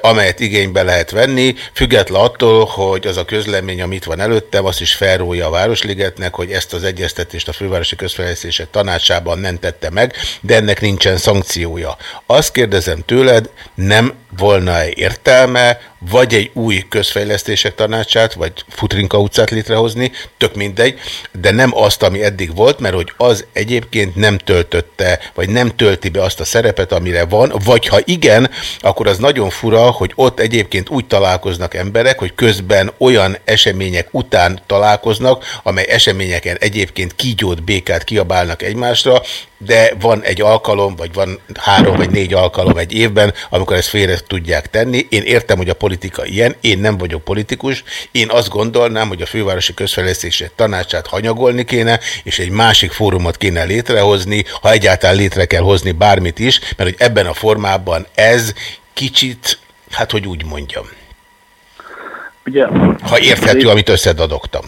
amelyet igénybe lehet venni, független attól, hogy az a közlemény, amit van előttem, azt is felrója a Városligetnek, hogy ezt az egyeztetést a Fővárosi Közfejlesztések tanácsában nem tette meg, de ennek nincsen szankciója. Azt kérdezem tőled, nem volna-e értelme, vagy egy új közfejlesztések tanácsát, vagy Futrinka utcát létrehozni, tök mindegy, de nem azt, ami eddig volt, mert hogy az egyébként nem töltötte, vagy nem tölti be azt a szerepet, amire van, vagy ha igen, akkor az nagyon fura, hogy ott egyébként úgy találkoznak emberek, hogy közben olyan események után találkoznak, amely eseményeken egyébként kígyót, békát kiabálnak egymásra, de van egy alkalom, vagy van három vagy négy alkalom egy évben, amikor ezt félre tudják tenni. Én értem, hogy a politika ilyen, én nem vagyok politikus, én azt gondolnám, hogy a fővárosi közfejlesztési tanácsát hanyagolni kéne, és egy másik fórumot kéne létrehozni, ha egyáltalán létre kell hozni bármit is, mert hogy ebben a formában ez kicsit, hát hogy úgy mondjam,
Ugye,
ha érthető, amit összedadogtam.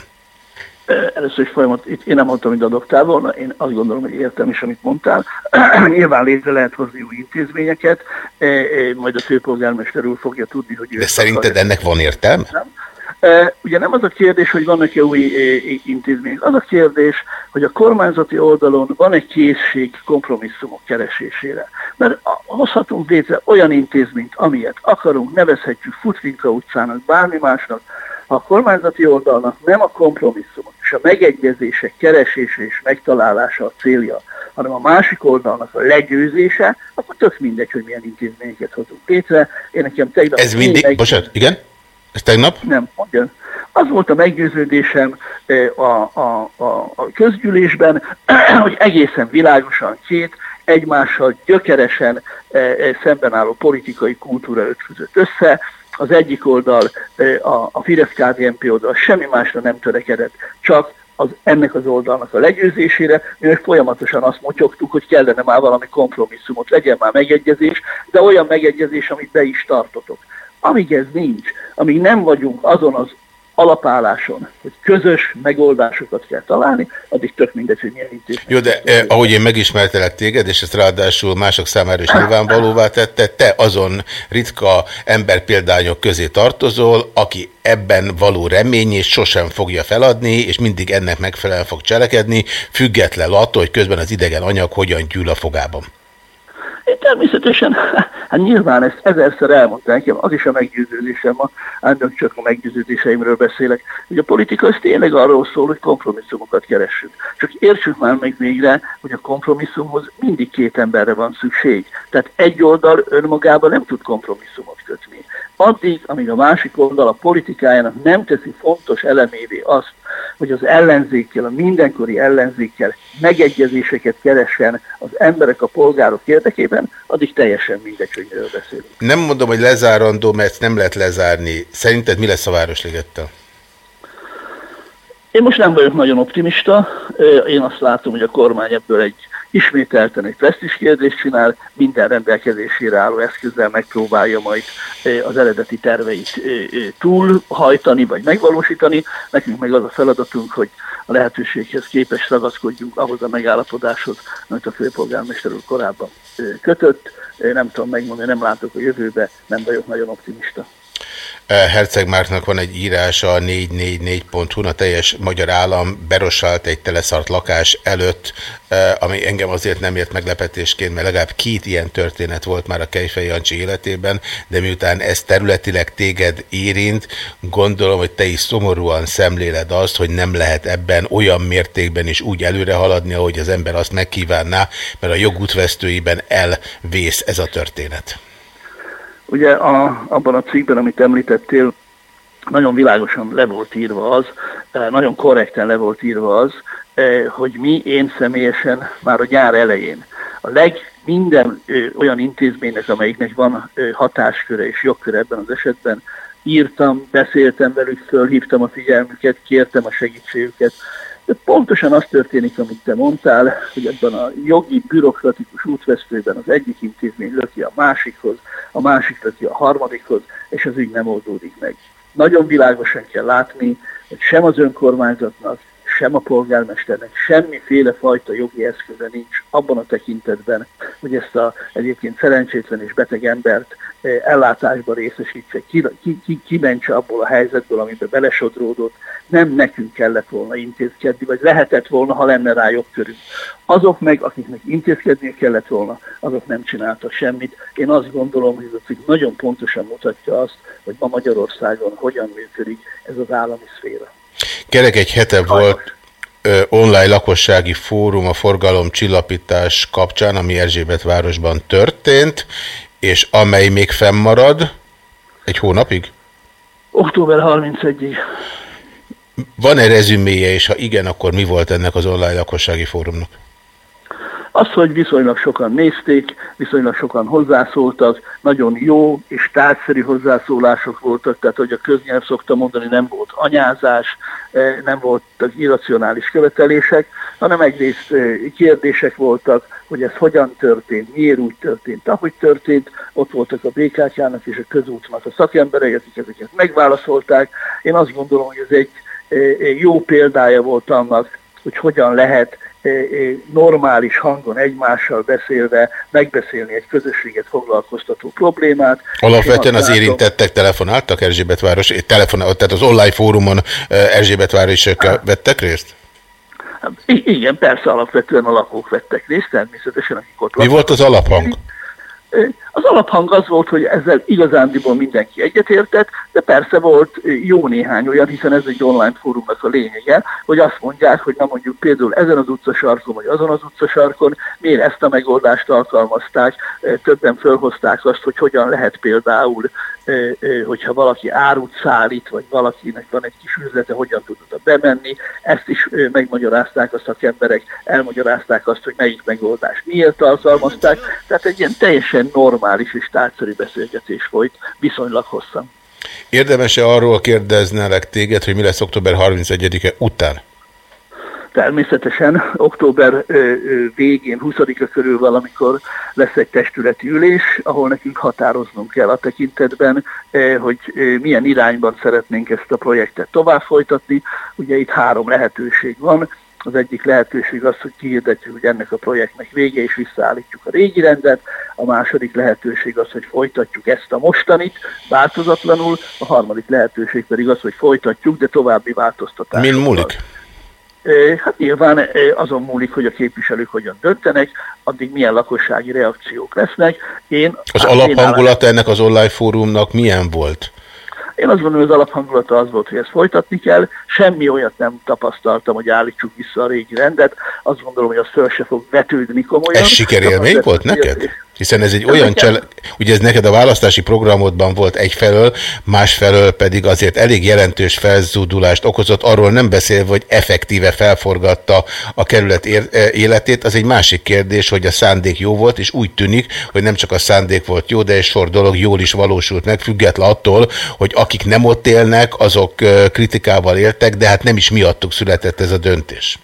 Először is folyamat, itt én nem mondtam, hogy adogtál volna, én azt gondolom, hogy értem is, amit mondtál. [clears throat] Nyilván létre lehet hozni új intézményeket, e, e, majd a főpolgármester úr fogja tudni, hogy...
De szerinted ennek van értelme?
Nem? E, Ugye nem az a kérdés, hogy vannak-e új intézmények, az a kérdés, hogy a kormányzati oldalon van egy készség kompromisszumok keresésére. Mert hozhatunk létre olyan intézményt, amilyet akarunk, nevezhetjük Futvinka utcának, bármi másnak, a kormányzati oldalnak nem a kompromisszumok és a megegyezések keresése és megtalálása a célja, hanem a másik oldalnak a legyőzése, akkor tök mindegy, hogy milyen intézményeket hozunk létre. Én nekem tegnap
Ez mindig,
tényleg-
bocsánat, igen? Ez tegnap?
nem, mondjon. Az volt a meggyőződésem eh, a, a, a, a közgyűlésben, [clears throat] hogy egészen világosan két egymással gyökeresen eh, eh, szemben álló politikai kultúra ötvözött össze. Az egyik oldal, a, a Fidesz-KDNP oldal semmi másra nem törekedett, csak az, ennek az oldalnak a legyőzésére, mi meg folyamatosan azt motyogtuk, hogy kellene már valami kompromisszumot, legyen már megegyezés, de olyan megegyezés, amit be is tartotok. Amíg ez nincs, amíg nem vagyunk azon az alapálláson, hogy közös megoldásokat kell találni, addig tök mindegy, hogy milyen intézmény.
Jó, de eh, ahogy én megismertelek téged, és ezt ráadásul mások számára is nyilvánvalóvá tette, te azon ritka emberpéldányok közé tartozol, aki ebben való reményét sosem fogja feladni, és mindig ennek megfelelően fog cselekedni, független attól, hogy közben az idegen anyag hogyan gyűl a fogában.
Természetesen, hát nyilván ezt ezerszer elmondta nekem, az is a meggyőződésem, ma nem csak a meggyőződéseimről beszélek, hogy a politika az tényleg arról szól, hogy kompromisszumokat keressünk. Csak értsük már meg végre, hogy a kompromisszumhoz mindig két emberre van szükség. Tehát egy oldal önmagában nem tud kompromisszumot kötni. Addig, amíg a másik oldal a politikájának nem teszi fontos elemévé azt, hogy az ellenzékkel, a mindenkori ellenzékkel megegyezéseket keressen az emberek, a polgárok érdekében, addig teljesen mindegy, hogy miről beszélünk.
Nem mondom, hogy lezárandó, mert ezt nem lehet lezárni. Szerinted mi lesz a Városligettel?
Én most nem vagyok nagyon optimista, én azt látom, hogy a kormány ebből egy ismételten egy presztis kérdést csinál, minden rendelkezésére álló eszközzel megpróbálja majd ö, az eredeti terveit ö, ö, túlhajtani vagy megvalósítani. Nekünk meg az a feladatunk, hogy a lehetőséghez képes ragaszkodjunk ahhoz a megállapodáshoz, amit a főpolgármester úr korábban kötött. Nem tudom megmondani, nem látok a jövőbe, nem vagyok nagyon optimista.
Herceg Márknak van egy írása a 444.hu, a teljes magyar állam berosalt egy teleszart lakás előtt, eh, ami engem azért nem ért meglepetésként, mert legalább két ilyen történet volt már a Kejfej Jancsi életében, de miután ez területileg téged érint, gondolom, hogy te is szomorúan szemléled azt, hogy nem lehet ebben olyan mértékben is úgy előre haladni, ahogy az ember azt megkívánná, mert a jogútvesztőiben elvész ez a történet.
Ugye a, abban a cikkben, amit említettél, nagyon világosan le volt írva az, eh, nagyon korrekten le volt írva az, eh, hogy mi, én személyesen már a gyár elején a leg minden olyan intézménynek, amelyiknek van hatásköre és jogköre ebben az esetben, írtam, beszéltem velük, fölhívtam a figyelmüket, kértem a segítségüket. Pontosan az történik, amit te mondtál, hogy ebben a jogi, bürokratikus útvesztőben az egyik intézmény löki a másikhoz, a másik löki a harmadikhoz, és az ügy nem oldódik meg. Nagyon világosan kell látni, hogy sem az önkormányzatnak, sem a polgármesternek semmiféle fajta jogi eszköze nincs abban a tekintetben, hogy ezt a egyébként szerencsétlen és beteg embert eh, ellátásba részesítse, ki, ki, ki, kimentse abból a helyzetből, amiben belesodródott, nem nekünk kellett volna intézkedni, vagy lehetett volna, ha lenne rá jogkörünk. Azok meg, akiknek intézkednie kellett volna, azok nem csináltak semmit. Én azt gondolom, hogy ez a cikk nagyon pontosan mutatja azt, hogy ma Magyarországon hogyan működik ez az állami szféra.
Kerek egy hete volt ö, online lakossági fórum a forgalom csillapítás kapcsán, ami Erzsébet városban történt, és amely még fennmarad egy hónapig?
Október 31-ig.
Van-e rezüméje, és ha igen, akkor mi volt ennek az online lakossági fórumnak?
Az, hogy viszonylag sokan nézték, viszonylag sokan hozzászóltak, nagyon jó és tárgyszerű hozzászólások voltak, tehát hogy a köznyelv szokta mondani, nem volt anyázás, eh, nem voltak irracionális követelések, hanem egyrészt eh, kérdések voltak, hogy ez hogyan történt, miért úgy történt, ahogy történt, ott voltak a BKK-nak és a közútnak a szakemberek, akik ezeket megválaszolták. Én azt gondolom, hogy ez egy eh, jó példája volt annak, hogy hogyan lehet normális hangon egymással beszélve megbeszélni egy közösséget foglalkoztató problémát.
Alapvetően az érintettek telefonáltak Erzsébetváros, telefonál, tehát az online fórumon Erzsébetvárosak vettek részt?
Hát, igen, persze alapvetően a lakók vettek részt, természetesen akik ott
Mi volt az alaphang?
Az alaphang az volt, hogy ezzel igazándiból mindenki egyetértett, de persze volt jó néhány olyan, hiszen ez egy online fórumnak a lényege, hogy azt mondják, hogy na mondjuk például ezen az utcasarkon, vagy azon az utcasarkon miért ezt a megoldást alkalmazták, többen fölhozták azt, hogy hogyan lehet például hogyha valaki árut szállít, vagy valakinek van egy kis üzlete, hogyan tud oda bemenni. Ezt is megmagyarázták a szakemberek, elmagyarázták azt, hogy melyik megoldást miért alkalmazták. Tehát egy ilyen teljesen normális és tárgyszerű beszélgetés folyt, viszonylag hosszan.
Érdemes-e arról kérdeznelek téged, hogy mi lesz október 31-e után?
Természetesen október végén, 20-a körül valamikor lesz egy testületi ülés, ahol nekünk határoznunk kell a tekintetben, hogy milyen irányban szeretnénk ezt a projektet tovább folytatni. Ugye itt három lehetőség van. Az egyik lehetőség az, hogy kihirdetjük, hogy ennek a projektnek vége, és visszaállítjuk a régi rendet. A második lehetőség az, hogy folytatjuk ezt a mostanit változatlanul. A harmadik lehetőség pedig az, hogy folytatjuk, de további változtatásokkal.
Min múlik?
Hát nyilván azon múlik, hogy a képviselők hogyan döntenek, addig milyen lakossági reakciók lesznek. Én,
az hát alaphangulata ennek az online fórumnak milyen volt?
Én azt gondolom, hogy az alaphangulata az volt, hogy ezt folytatni kell. Semmi olyat nem tapasztaltam, hogy állítsuk vissza a régi rendet. Azt gondolom, hogy az föl se fog vetődni komolyan.
Ez sikerélmény volt neked? Hiszen ez egy ez olyan csele... ugye ez neked a választási programodban volt egyfelől, másfelől pedig azért elég jelentős felzúdulást okozott, arról nem beszélve, hogy effektíve felforgatta a kerület életét. Az egy másik kérdés, hogy a szándék jó volt, és úgy tűnik, hogy nem csak a szándék volt jó, de egy sor dolog jól is valósult meg, független attól, hogy akik nem ott élnek, azok kritikával éltek, de hát nem is miattuk született ez a döntés.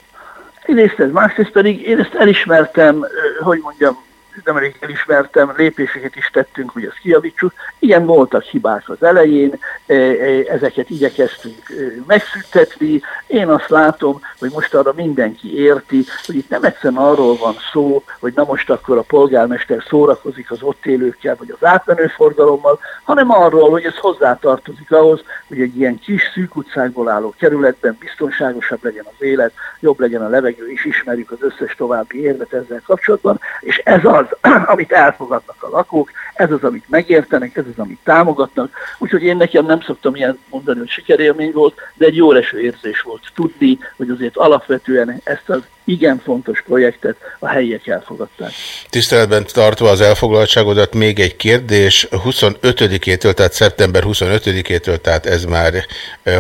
Egyrészt ez, másrészt pedig én ezt elismertem, hogy mondjam, nem elég elismertem, lépéseket is tettünk, hogy ezt kiavítsuk. Igen, voltak hibák az elején, e, e, ezeket igyekeztünk e, megszüntetni. Én azt látom, hogy most arra mindenki érti, hogy itt nem egyszerűen arról van szó, hogy na most akkor a polgármester szórakozik az ott élőkkel, vagy az átmenő forgalommal, hanem arról, hogy ez hozzátartozik ahhoz, hogy egy ilyen kis szűk utcákból álló kerületben biztonságosabb legyen az élet, jobb legyen a levegő, és ismerjük az összes további érvet ezzel kapcsolatban, és ez az, az, [clears throat] amit elfogadnak a lakók, ez az, amit megértenek, ez az, amit támogatnak. Úgyhogy én nekem nem szoktam ilyen mondani, hogy sikerélmény volt, de egy jó eső érzés volt tudni, hogy azért alapvetően ezt az igen fontos projektet a helyiek elfogadták.
Tiszteletben tartva az elfoglaltságodat még egy kérdés. 25-től, tehát szeptember 25-től, tehát ez már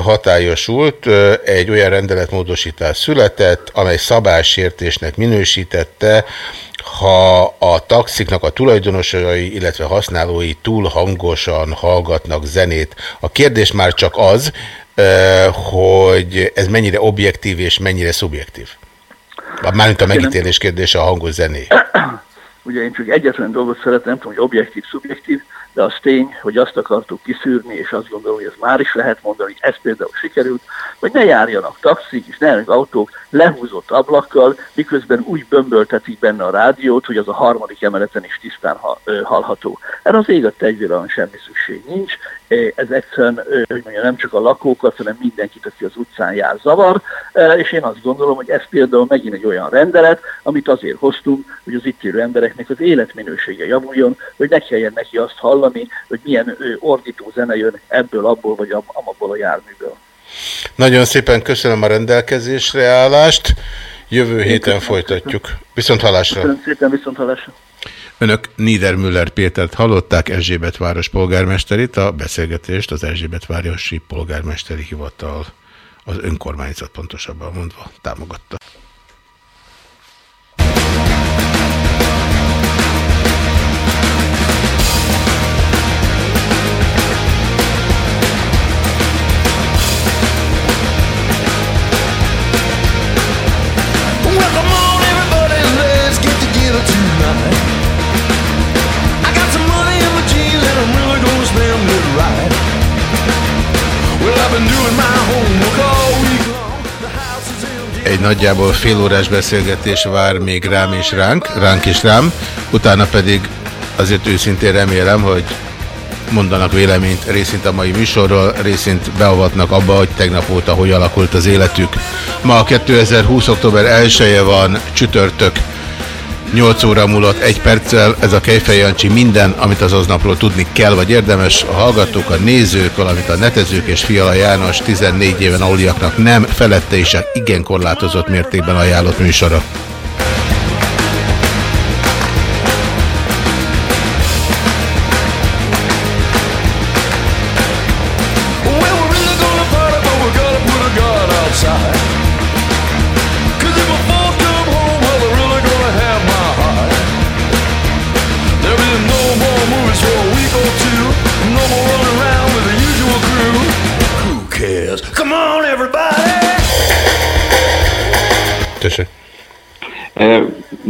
hatályosult, egy olyan rendeletmódosítás született, amely szabálysértésnek minősítette, ha a taxiknak a tulajdonosai, illetve használói túl hangosan hallgatnak zenét. A kérdés már csak az, hogy ez mennyire objektív és mennyire szubjektív. Mármint a megítélés kérdése a hangos zené.
Ugye én csak egyetlen dolgot szeretem, nem tudom, hogy objektív, szubjektív, de az tény, hogy azt akartuk kiszűrni, és azt gondolom, hogy ez már is lehet mondani, hogy ez például sikerült, hogy ne járjanak taxik és ne autók lehúzott ablakkal, miközben úgy bömböltetik benne a rádiót, hogy az a harmadik emeleten is tisztán hallható. Erre az ég a semmi szükség nincs, ez egyszerűen hogy mondja, nem csak a lakókat, hanem mindenkit, aki az utcán jár zavar, és én azt gondolom, hogy ez például megint egy olyan rendelet, amit azért hoztunk, hogy az itt élő embereknek az életminősége javuljon, hogy ne kelljen neki azt hallani, hogy milyen ordító zene jön ebből, abból vagy abból a járműből.
Nagyon szépen köszönöm a rendelkezésre állást. Jövő héten folytatjuk. Viszont hallásra.
Köszönöm szépen, viszont hallásra.
Önök Niedermüller Pétert hallották, Erzsébet város polgármesterét, a beszélgetést az Erzsébet városi polgármesteri hivatal, az önkormányzat pontosabban mondva támogatta. Egy nagyjából félórás beszélgetés vár még rám és ránk, ránk és rám, utána pedig azért őszintén remélem, hogy mondanak véleményt részint a mai műsorról, részint beavatnak abba, hogy tegnap óta hogy alakult az életük. Ma 2020. október 1-e van, csütörtök, 8 óra múlott egy perccel, ez a Kejfej Jancsi minden, amit az aznapról tudni kell, vagy érdemes. A hallgatók, a nézők, valamint a netezők és Fiala János 14 éven aluliaknak nem, felette is igen korlátozott mértékben ajánlott műsora.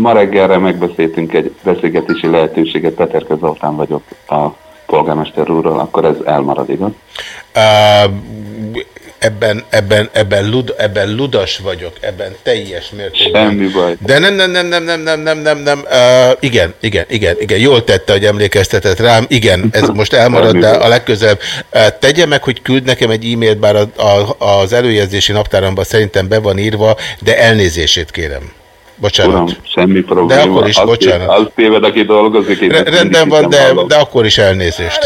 Ma reggelre megbeszéltünk egy beszélgetési lehetőséget, Peterke Zoltán vagyok a polgármester úrral, akkor ez elmarad, igaz?
Uh, ebben, ebben, ebben, lud, ebben ludas vagyok, ebben teljes mértékben.
Semmi baj.
De nem, nem, nem, nem, nem, nem, nem, nem, nem. Uh, igen, igen, igen, igen. Jól tette, hogy emlékeztetett rám. Igen, ez most elmarad, de a legközelebb. Uh, tegye meg, hogy küld nekem egy e-mailt, bár a, a, az előjegyzési naptáramban szerintem be van írva, de elnézését kérem. Bocsánat.
Uram, semmi probléma.
De akkor is,
Azt-
bocsánat.
Az téved, aki dolgozik. én
Re- rendben van, de, de akkor is elnézést.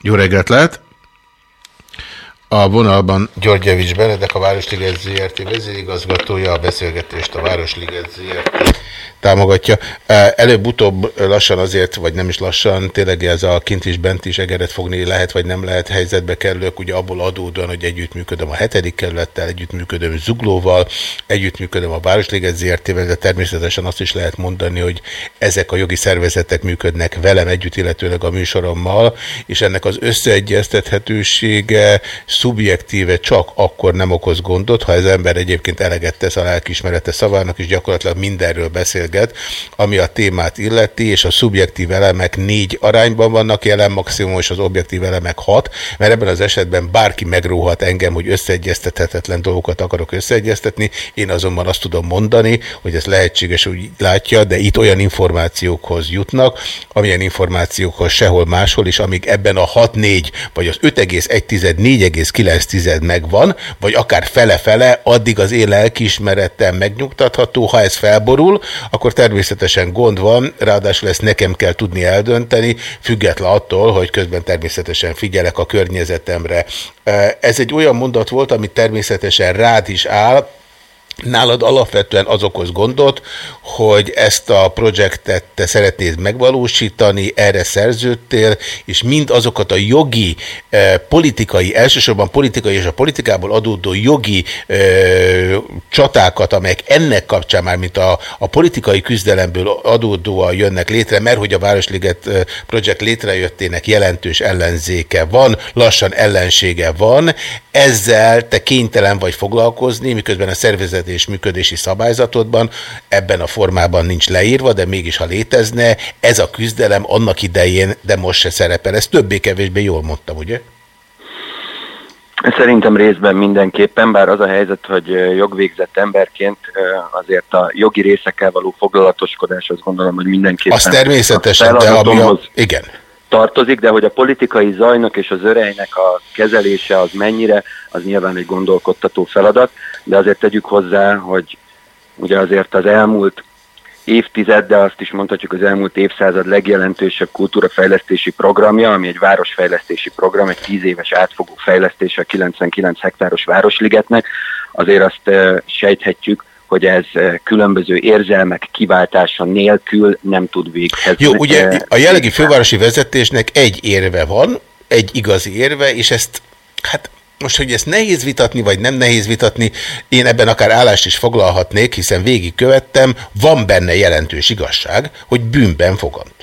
Jó reggelt lehet! A vonalban György Javics Benedek, a Városliget ZRT. vezérigazgatója, a beszélgetést a Városliget ZRT támogatja. Előbb-utóbb lassan azért, vagy nem is lassan, tényleg ez a kint is, bent is egeret fogni lehet, vagy nem lehet helyzetbe kerülök, ugye abból adódóan, hogy együttműködöm a hetedik kerülettel, együttműködöm Zuglóval, együttműködöm a Városliget ZRT-vel, de természetesen azt is lehet mondani, hogy ezek a jogi szervezetek működnek velem együtt, illetőleg a műsorommal, és ennek az összeegyeztethetősége szubjektíve csak akkor nem okoz gondot, ha az ember egyébként eleget tesz a lelkismerete szavának, és gyakorlatilag mindenről beszélget, ami a témát illeti, és a szubjektív elemek négy arányban vannak jelen, maximum, és az objektív elemek hat, mert ebben az esetben bárki megróhat engem, hogy összeegyeztethetetlen dolgokat akarok összeegyeztetni, én azonban azt tudom mondani, hogy ez lehetséges, úgy látja, de itt olyan információkhoz jutnak, amilyen információkhoz sehol máshol, és amíg ebben a 6-4 vagy az 5,1-4,9 megvan, vagy akár fele-fele, addig az én lelkiismeretem megnyugtatható, ha ez felborul, akkor természetesen gond van, ráadásul ezt nekem kell tudni eldönteni, független attól, hogy közben természetesen figyelek a környezetemre. Ez egy olyan mondat volt, ami természetesen rád is áll, Nálad alapvetően az okoz gondot, hogy ezt a projektet te szeretnéd megvalósítani, erre szerződtél, és mind azokat a jogi, eh, politikai, elsősorban politikai és a politikából adódó jogi eh, csatákat, amelyek ennek kapcsán már, mint a, a politikai küzdelemből adódóan jönnek létre, mert hogy a Városliget eh, projekt létrejöttének jelentős ellenzéke van, lassan ellensége van, ezzel te kénytelen vagy foglalkozni, miközben a szervezet és működési szabályzatodban ebben a formában nincs leírva, de mégis ha létezne, ez a küzdelem annak idején, de most se szerepel. Ezt többé-kevésbé jól mondtam, ugye?
Szerintem részben mindenképpen, bár az a helyzet, hogy jogvégzett emberként azért a jogi részekkel való foglalatoskodás, azt gondolom, hogy mindenképpen...
Az természetesen, de ami a... Igen.
Tartozik, de hogy a politikai zajnak és az örejnek a kezelése az mennyire, az nyilván egy gondolkodtató feladat, de azért tegyük hozzá, hogy ugye azért az elmúlt évtized, de azt is mondhatjuk az elmúlt évszázad legjelentősebb kultúrafejlesztési programja, ami egy városfejlesztési program, egy tíz éves átfogó fejlesztése a 99 hektáros városligetnek, azért azt sejthetjük, hogy ez különböző érzelmek kiváltása nélkül nem tud véghez.
Jó, ugye a jelenlegi fővárosi vezetésnek egy érve van, egy igazi érve, és ezt, hát most, hogy ezt nehéz vitatni, vagy nem nehéz vitatni, én ebben akár állást is foglalhatnék, hiszen végigkövettem, van benne jelentős igazság, hogy bűnben fogant.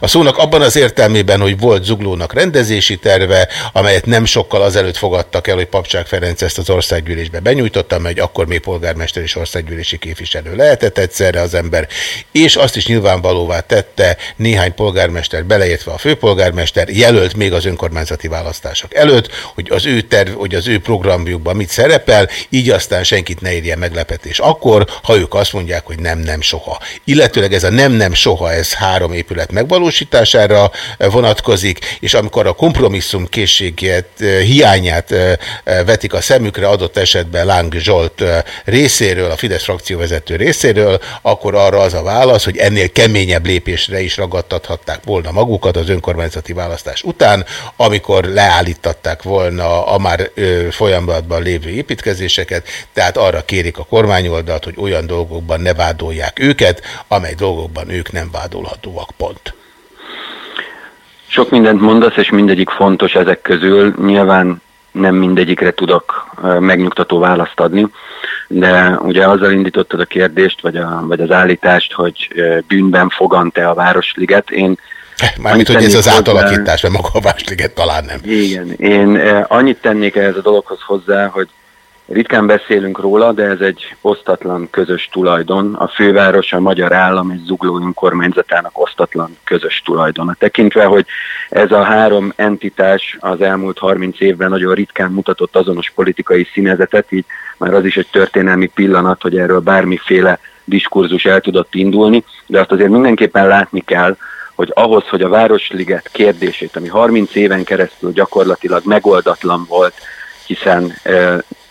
A szónak abban az értelmében, hogy volt Zuglónak rendezési terve, amelyet nem sokkal azelőtt fogadtak el, hogy Papcsák Ferenc ezt az országgyűlésbe benyújtotta, mert akkor még polgármester és országgyűlési képviselő lehetett egyszerre az ember, és azt is nyilvánvalóvá tette néhány polgármester beleértve a főpolgármester, jelölt még az önkormányzati választások előtt, hogy az ő terv, hogy az ő programjukban mit szerepel, így aztán senkit ne érje meglepetés akkor, ha ők azt mondják, hogy nem, nem, soha. Illetőleg ez a nem, nem, soha, ez három épület meg megvalósítására eh, vonatkozik, és amikor a kompromisszum készségét, eh, hiányát eh, vetik a szemükre adott esetben Láng Zsolt részéről, a Fidesz frakcióvezető részéről, akkor arra az a válasz, hogy ennél keményebb lépésre is ragadtathatták volna magukat az önkormányzati választás után, amikor leállítatták volna a már folyamatban lévő építkezéseket, tehát arra kérik a kormányoldalt, hogy olyan dolgokban ne vádolják őket, amely dolgokban ők nem vádolhatóak, pont.
Sok mindent mondasz, és mindegyik fontos ezek közül. Nyilván nem mindegyikre tudok megnyugtató választ adni, de ugye azzal indítottad a kérdést, vagy, a, vagy az állítást, hogy bűnben fogant-e a Városliget. Én [laughs]
Mármint, hogy ez az átalakítás, mert maga a Városliget talán nem.
Igen, én annyit tennék ehhez a dologhoz hozzá, hogy Ritkán beszélünk róla, de ez egy osztatlan közös tulajdon. A főváros, a magyar állam és Zugló önkormányzatának osztatlan közös tulajdona. Tekintve, hogy ez a három entitás az elmúlt 30 évben nagyon ritkán mutatott azonos politikai színezetet, így már az is egy történelmi pillanat, hogy erről bármiféle diskurzus el tudott indulni, de azt azért mindenképpen látni kell, hogy ahhoz, hogy a Városliget kérdését, ami 30 éven keresztül gyakorlatilag megoldatlan volt, hiszen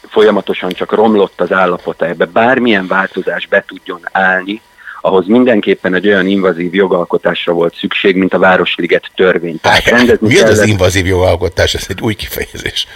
folyamatosan csak romlott az állapota, ebbe bármilyen változás be tudjon állni, ahhoz mindenképpen egy olyan invazív jogalkotásra volt szükség, mint a Városliget törvény.
Tehát Mi az az invazív jogalkotás? Ez egy új kifejezés.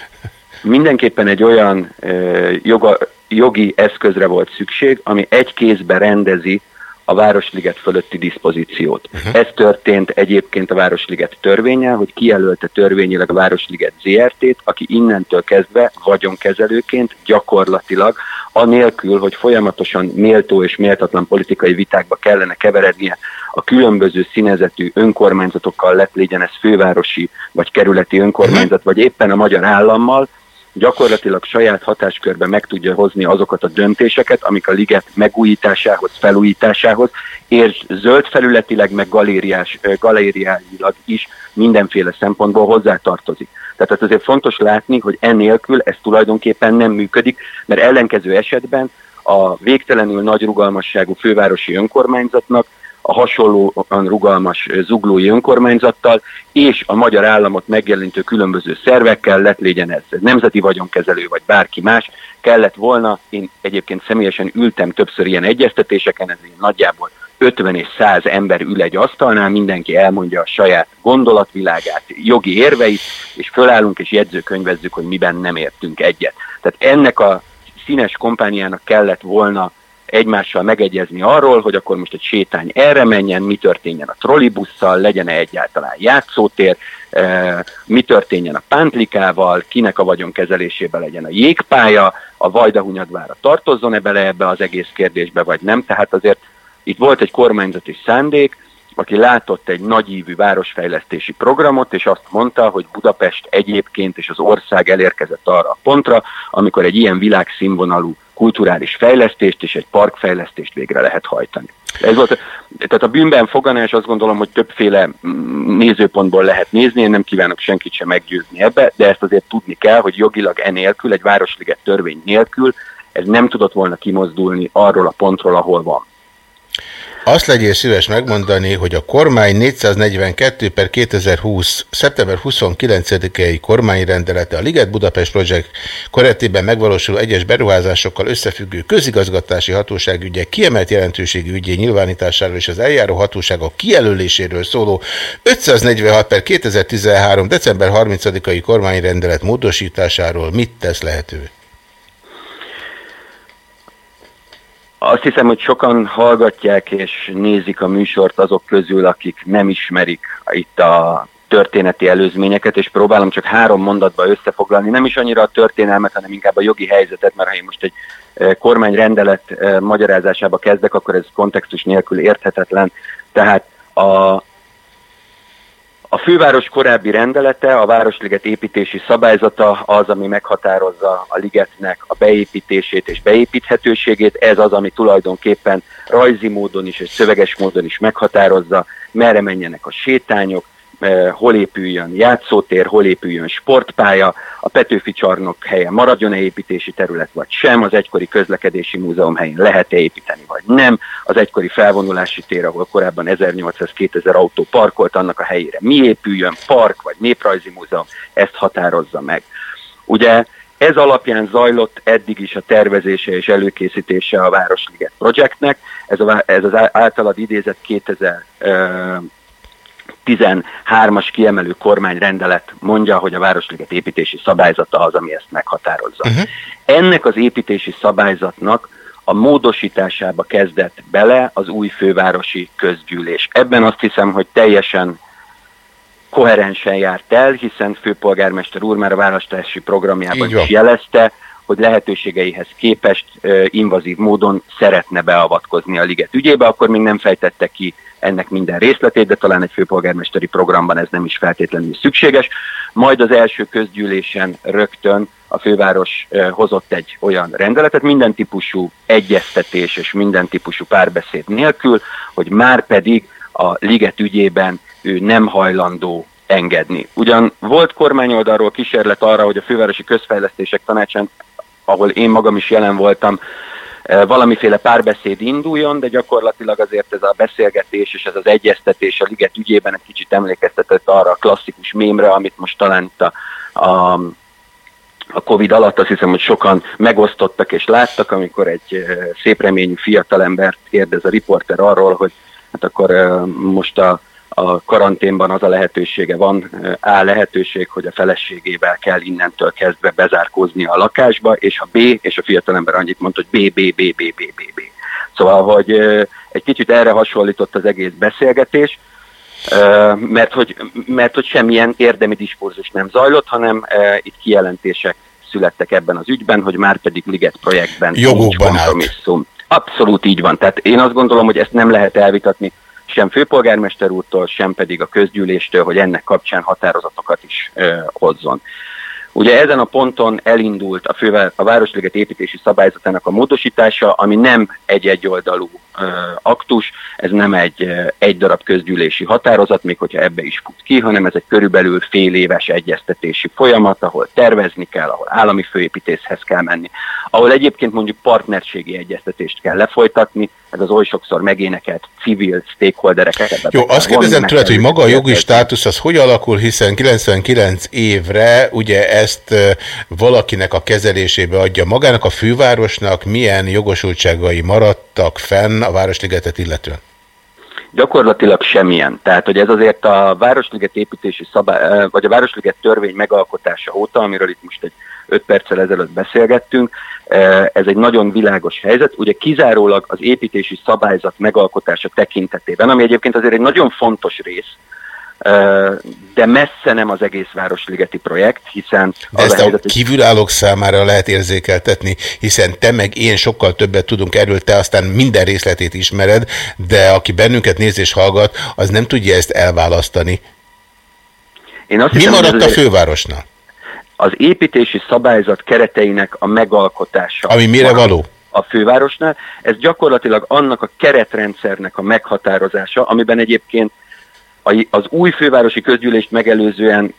Mindenképpen egy olyan uh, joga, jogi eszközre volt szükség, ami egy kézbe rendezi a Városliget fölötti diszpozíciót. Uh-huh. Ez történt egyébként a Városliget törvénye, hogy kijelölte törvényileg a Városliget ZRT-t, aki innentől kezdve vagyonkezelőként gyakorlatilag, anélkül, hogy folyamatosan méltó és méltatlan politikai vitákba kellene keverednie a különböző színezetű önkormányzatokkal lett, legyen ez fővárosi vagy kerületi önkormányzat, uh-huh. vagy éppen a magyar állammal, gyakorlatilag saját hatáskörben meg tudja hozni azokat a döntéseket, amik a liget megújításához, felújításához, és zöld felületileg, meg galériás, galériáilag is mindenféle szempontból hozzátartozik. Tehát azért fontos látni, hogy enélkül ez tulajdonképpen nem működik, mert ellenkező esetben a végtelenül nagy rugalmasságú fővárosi önkormányzatnak a hasonlóan rugalmas zuglói önkormányzattal, és a magyar államot megjelentő különböző szervekkel, lett legyen ez nemzeti vagyonkezelő, vagy bárki más, kellett volna, én egyébként személyesen ültem többször ilyen egyeztetéseken, ez nagyjából 50 és 100 ember ül egy asztalnál, mindenki elmondja a saját gondolatvilágát, jogi érveit, és fölállunk és jegyzőkönyvezzük, hogy miben nem értünk egyet. Tehát ennek a színes kompániának kellett volna egymással megegyezni arról, hogy akkor most egy sétány erre menjen, mi történjen a trollibusszal, legyen -e egyáltalán játszótér, e, mi történjen a pántlikával, kinek a vagyon kezelésében legyen a jégpálya, a Vajdahunyadvára tartozzon-e bele ebbe az egész kérdésbe, vagy nem. Tehát azért itt volt egy kormányzati szándék, aki látott egy nagyívű városfejlesztési programot, és azt mondta, hogy Budapest egyébként és az ország elérkezett arra a pontra, amikor egy ilyen világszínvonalú kulturális fejlesztést és egy parkfejlesztést végre lehet hajtani. Ez volt, tehát a bűnben foganás azt gondolom, hogy többféle mm, nézőpontból lehet nézni, én nem kívánok senkit sem meggyőzni ebbe, de ezt azért tudni kell, hogy jogilag enélkül, egy Városliget törvény nélkül ez nem tudott volna kimozdulni arról a pontról, ahol van.
Azt legyél szíves megmondani, hogy a kormány 442 per 2020. szeptember 29-i kormányrendelete a Liget Budapest Project keretében megvalósuló egyes beruházásokkal összefüggő közigazgatási hatóságügyek kiemelt jelentőségű ügyé nyilvánításáról és az eljáró hatóságok kijelöléséről szóló 546 per 2013. december 30-ai kormányrendelet módosításáról mit tesz lehetővé?
Azt hiszem, hogy sokan hallgatják és nézik a műsort azok közül, akik nem ismerik itt a történeti előzményeket, és próbálom csak három mondatba összefoglalni, nem is annyira a történelmet, hanem inkább a jogi helyzetet, mert ha én most egy kormányrendelet magyarázásába kezdek, akkor ez kontextus nélkül érthetetlen. Tehát a A főváros korábbi rendelete, a Városliget építési szabályzata az, ami meghatározza a ligetnek a beépítését és beépíthetőségét. Ez az, ami tulajdonképpen rajzi módon is és szöveges módon is meghatározza, merre menjenek a sétányok, hol épüljön játszótér, hol épüljön sportpálya, a Petőfi csarnok helyen maradjon-e építési terület vagy sem, az egykori közlekedési múzeum helyén lehet-e építeni vagy nem, az egykori felvonulási tér, ahol korábban 1800-2000 autó parkolt, annak a helyére mi épüljön, park vagy néprajzi múzeum, ezt határozza meg. Ugye ez alapján zajlott eddig is a tervezése és előkészítése a Városliget projektnek. Ez, a, ez az általad idézett 2000 13-as kiemelő kormányrendelet mondja, hogy a Városliget építési szabályzata az, ami ezt meghatározza. Uh-huh. Ennek az építési szabályzatnak a módosításába kezdett bele az új fővárosi közgyűlés. Ebben azt hiszem, hogy teljesen koherensen járt el, hiszen főpolgármester úr már a választási programjában is jelezte, hogy lehetőségeihez képest invazív módon szeretne beavatkozni a liget ügyébe, akkor még nem fejtette ki ennek minden részletét, de talán egy főpolgármesteri programban ez nem is feltétlenül szükséges. Majd az első közgyűlésen rögtön a főváros hozott egy olyan rendeletet, minden típusú egyeztetés és minden típusú párbeszéd nélkül, hogy már pedig a liget ügyében ő nem hajlandó engedni. Ugyan volt kormányoldalról kísérlet arra, hogy a fővárosi közfejlesztések tanácsán, ahol én magam is jelen voltam, valamiféle párbeszéd induljon, de gyakorlatilag azért ez a beszélgetés és ez az egyeztetés a liget ügyében egy kicsit emlékeztetett arra a klasszikus mémre, amit most talán a, a a Covid alatt azt hiszem, hogy sokan megosztottak és láttak, amikor egy szép reményű fiatalembert kérdez a riporter arról, hogy hát akkor most a a karanténban az a lehetősége van, A lehetőség, hogy a feleségével kell innentől kezdve bezárkózni a lakásba, és a B, és a fiatalember annyit mondta, hogy B, B, B, B, B, B, B. Szóval, hogy egy kicsit erre hasonlított az egész beszélgetés, mert hogy, mert hogy semmilyen érdemi diskurzus nem zajlott, hanem itt kijelentések születtek ebben az ügyben, hogy már pedig Liget projektben
Jogokban
kompromisszum. Abszolút így van. Tehát én azt gondolom, hogy ezt nem lehet elvitatni sem főpolgármester úrtól, sem pedig a közgyűléstől, hogy ennek kapcsán határozatokat is hozzon. Ugye ezen a ponton elindult a, fővel, a Városliget építési szabályzatának a módosítása, ami nem egy egyoldalú ö, aktus, ez nem egy, egy darab közgyűlési határozat, még hogyha ebbe is fut ki, hanem ez egy körülbelül fél éves egyeztetési folyamat, ahol tervezni kell, ahol állami főépítészhez kell menni, ahol egyébként mondjuk partnerségi egyeztetést kell lefolytatni, ez az oly sokszor megénekelt civil stakeholdereket.
Jó, azt kérdezem tőled, hogy maga a jogi státusz az hogy alakul, hiszen 99 évre ugye ezt valakinek a kezelésébe adja magának, a fővárosnak milyen jogosultságai maradtak fenn a Városligetet illetően?
Gyakorlatilag semmilyen. Tehát, hogy ez azért a Városliget építési szabály, vagy a Városliget törvény megalkotása óta, amiről itt most egy 5 perccel ezelőtt beszélgettünk, ez egy nagyon világos helyzet. Ugye kizárólag az építési szabályzat megalkotása tekintetében, ami egyébként azért egy nagyon fontos rész, de messze nem az egész Városligeti projekt, hiszen...
De ezt a, helyzet, kívülállók számára lehet érzékeltetni, hiszen te meg én sokkal többet tudunk erről, te aztán minden részletét ismered, de aki bennünket néz és hallgat, az nem tudja ezt elválasztani. Én azt Mi hiszem, maradt a fővárosnál?
Az építési szabályzat kereteinek a megalkotása.
Ami mire való?
a fővárosnál. Ez gyakorlatilag annak a keretrendszernek a meghatározása, amiben egyébként az új fővárosi közgyűlést megelőzően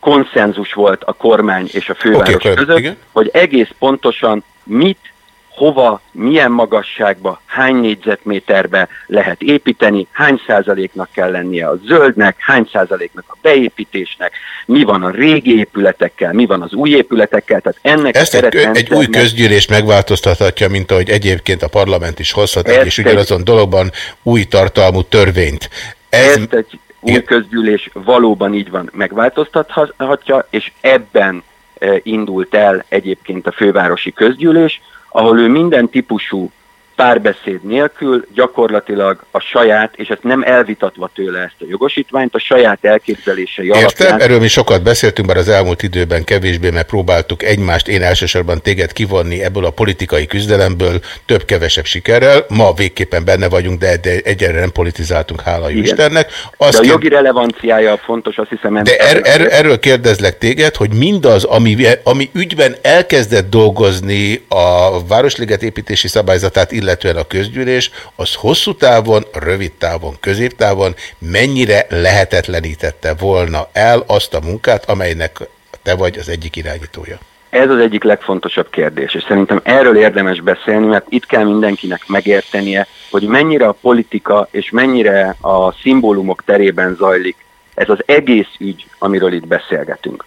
konszenzus volt a kormány és a főváros okay, között, igen. hogy egész pontosan mit, hova, milyen magasságba, hány négyzetméterbe lehet építeni, hány százaléknak kell lennie a zöldnek, hány százaléknak a beépítésnek, mi van a régi épületekkel, mi van az új épületekkel, tehát ennek
Ezt egy, egy új közgyűlés megváltoztathatja, mint ahogy egyébként a parlament is hozhat egy és ugyanazon dologban új tartalmú törvényt.
Ez... Ezt egy új közgyűlés valóban így van megváltoztathatja, és ebben e, indult el egyébként a fővárosi közgyűlés, ahol ő minden típusú párbeszéd nélkül gyakorlatilag a saját, és ezt nem elvitatva tőle ezt a jogosítványt, a saját elképzelései
Értem,
alapján
erről mi sokat beszéltünk, bár az elmúlt időben kevésbé, mert próbáltuk egymást, én elsősorban téged kivonni ebből a politikai küzdelemből több-kevesebb sikerrel. Ma végképpen benne vagyunk, de, de egyre nem politizáltunk, hála
Igen.
Istennek.
de
Azt
a
kér-
jogi relevanciája fontos, azt hiszem.
de er, er, erről kérdezlek téged, hogy mindaz, ami, ami ügyben elkezdett dolgozni a Városliget építési szabályzatát, illetően a közgyűlés, az hosszú távon, rövid távon, középtávon mennyire lehetetlenítette volna el azt a munkát, amelynek te vagy az egyik irányítója.
Ez az egyik legfontosabb kérdés, és szerintem erről érdemes beszélni, mert itt kell mindenkinek megértenie, hogy mennyire a politika és mennyire a szimbólumok terében zajlik ez az egész ügy, amiről itt beszélgetünk.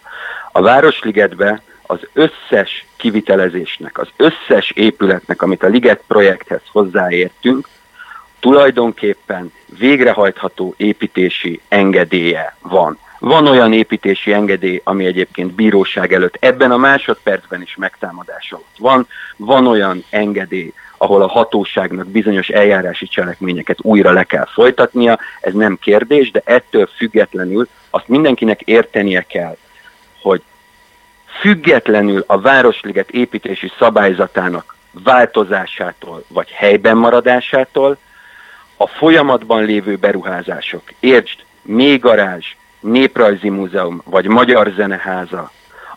A Városligetbe az összes kivitelezésnek, az összes épületnek, amit a Liget projekthez hozzáértünk, tulajdonképpen végrehajtható építési engedélye van. Van olyan építési engedély, ami egyébként bíróság előtt ebben a másodpercben is megtámadás alatt van. Van olyan engedély, ahol a hatóságnak bizonyos eljárási cselekményeket újra le kell folytatnia, ez nem kérdés, de ettől függetlenül azt mindenkinek értenie kell, hogy függetlenül a Városliget építési szabályzatának változásától vagy helyben maradásától, a folyamatban lévő beruházások, értsd, mélygarázs, néprajzi múzeum vagy magyar zeneháza,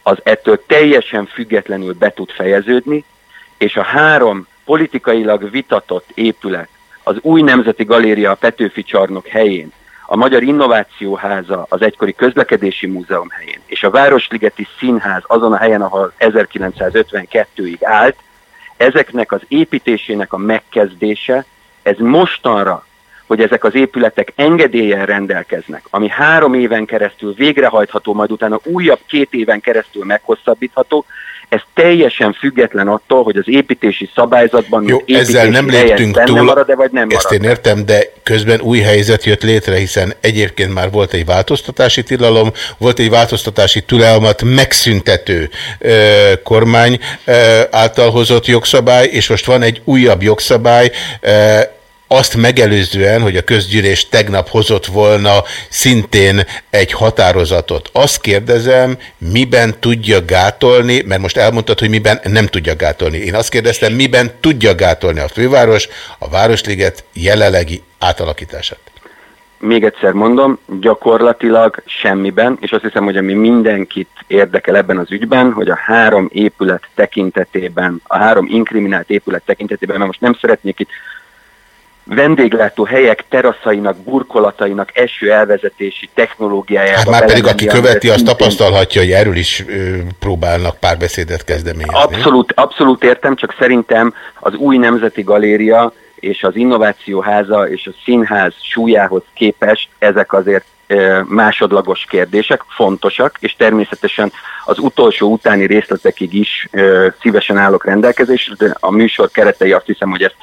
az ettől teljesen függetlenül be tud fejeződni, és a három politikailag vitatott épület, az új Nemzeti Galéria a Petőfi csarnok helyén, a Magyar Innovációháza az egykori közlekedési múzeum helyén, és a Városligeti Színház azon a helyen, ahol 1952-ig állt, ezeknek az építésének a megkezdése, ez mostanra, hogy ezek az épületek engedélyen rendelkeznek, ami három éven keresztül végrehajtható, majd utána újabb két éven keresztül meghosszabbítható, ez teljesen független attól, hogy az építési szabályzatban
Jó, ezzel nem léptünk túl.
marad-e, vagy nem marad.
Ezt én értem, de közben új helyzet jött létre, hiszen egyébként már volt egy változtatási tilalom, volt egy változtatási tilalmat megszüntető ö, kormány ö, által hozott jogszabály, és most van egy újabb jogszabály, ö, azt megelőzően, hogy a közgyűlés tegnap hozott volna szintén egy határozatot. Azt kérdezem, miben tudja gátolni, mert most elmondtad, hogy miben nem tudja gátolni. Én azt kérdeztem, miben tudja gátolni a főváros a Városliget jelenlegi átalakítását.
Még egyszer mondom, gyakorlatilag semmiben, és azt hiszem, hogy ami mindenkit érdekel ebben az ügyben, hogy a három épület tekintetében, a három inkriminált épület tekintetében, mert most nem szeretnék itt vendéglátó helyek teraszainak, burkolatainak eső elvezetési technológiájába.
Hát már pedig aki követi,
szintén-
tapasztalhatja, hogy erről is ö, próbálnak párbeszédet kezdeményezni.
Abszolút, abszolút értem, csak szerintem az új Nemzeti Galéria és az Innovációháza és a Színház súlyához képest ezek azért másodlagos kérdések, fontosak, és természetesen az utolsó utáni részletekig is szívesen állok rendelkezésre, de a műsor keretei azt hiszem, hogy ezt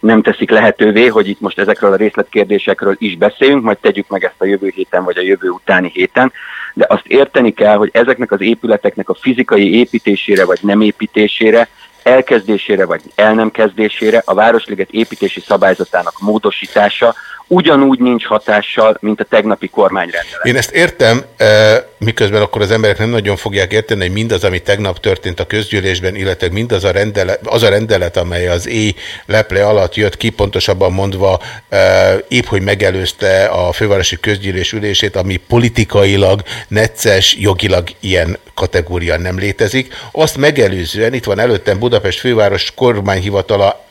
nem teszik lehetővé, hogy itt most ezekről a részletkérdésekről is beszéljünk, majd tegyük meg ezt a jövő héten vagy a jövő utáni héten, de azt érteni kell, hogy ezeknek az épületeknek a fizikai építésére vagy nem építésére, elkezdésére vagy el nem kezdésére a Városliget építési szabályzatának módosítása ugyanúgy nincs hatással, mint a tegnapi kormányrendelet.
Én ezt értem, eh, miközben akkor az emberek nem nagyon fogják érteni, hogy mindaz, ami tegnap történt a közgyűlésben, illetve mindaz a rendelet, az a rendelet, amely az éj leple alatt jött ki, pontosabban mondva eh, épp, hogy megelőzte a fővárosi közgyűlés ülését, ami politikailag necces, jogilag ilyen kategória nem létezik. Azt megelőzően itt van előttem Budapest főváros kormányhivatala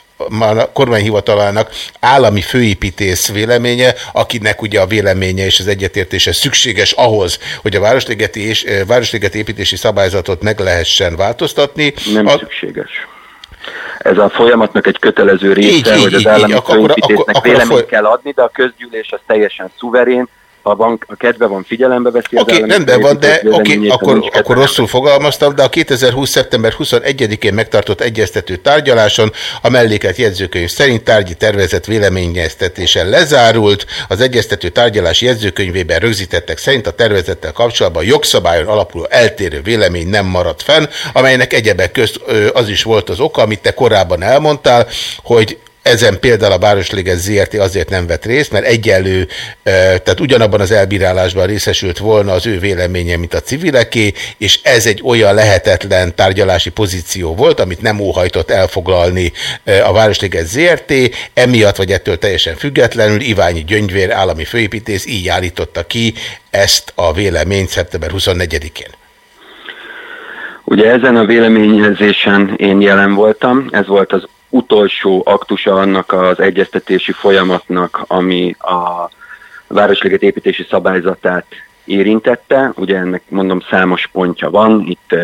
kormányhivatalának állami főépítész véleménye, akinek ugye a véleménye és az egyetértése szükséges ahhoz, hogy a Városligeti, és, eh, Városligeti építési szabályzatot meg lehessen változtatni.
Nem
a,
szükséges. Ez a folyamatnak egy kötelező része,
Így,
hogy az állami főépítésznek véleményt kell adni, de a közgyűlés az teljesen szuverén, ha van, a kedve van, figyelembe veszi az
Oké,
állami
rendben van, de
ha
akkor, akkor rosszul fogalmaztam, de a 2020. szeptember 21-én megtartott egyeztető tárgyaláson a melléket jegyzőkönyv szerint tárgyi tervezet véleményeztetése lezárult. Az egyeztető tárgyalás jegyzőkönyvében rögzítettek szerint a tervezettel kapcsolatban jogszabályon alapuló eltérő vélemény nem maradt fenn, amelynek egyebek közt az is volt az oka, amit te korábban elmondtál, hogy ezen például a Városliget ZRT azért nem vett részt, mert egyenlő, tehát ugyanabban az elbírálásban részesült volna az ő véleménye, mint a civileké, és ez egy olyan lehetetlen tárgyalási pozíció volt, amit nem óhajtott elfoglalni a Városliget ZRT, emiatt vagy ettől teljesen függetlenül Iványi Gyöngyvér állami főépítész így állította ki ezt a véleményt szeptember 24-én.
Ugye ezen a véleményezésen én jelen voltam, ez volt az utolsó aktusa annak az egyeztetési folyamatnak, ami a Városliget építési szabályzatát érintette. Ugye ennek mondom számos pontja van, itt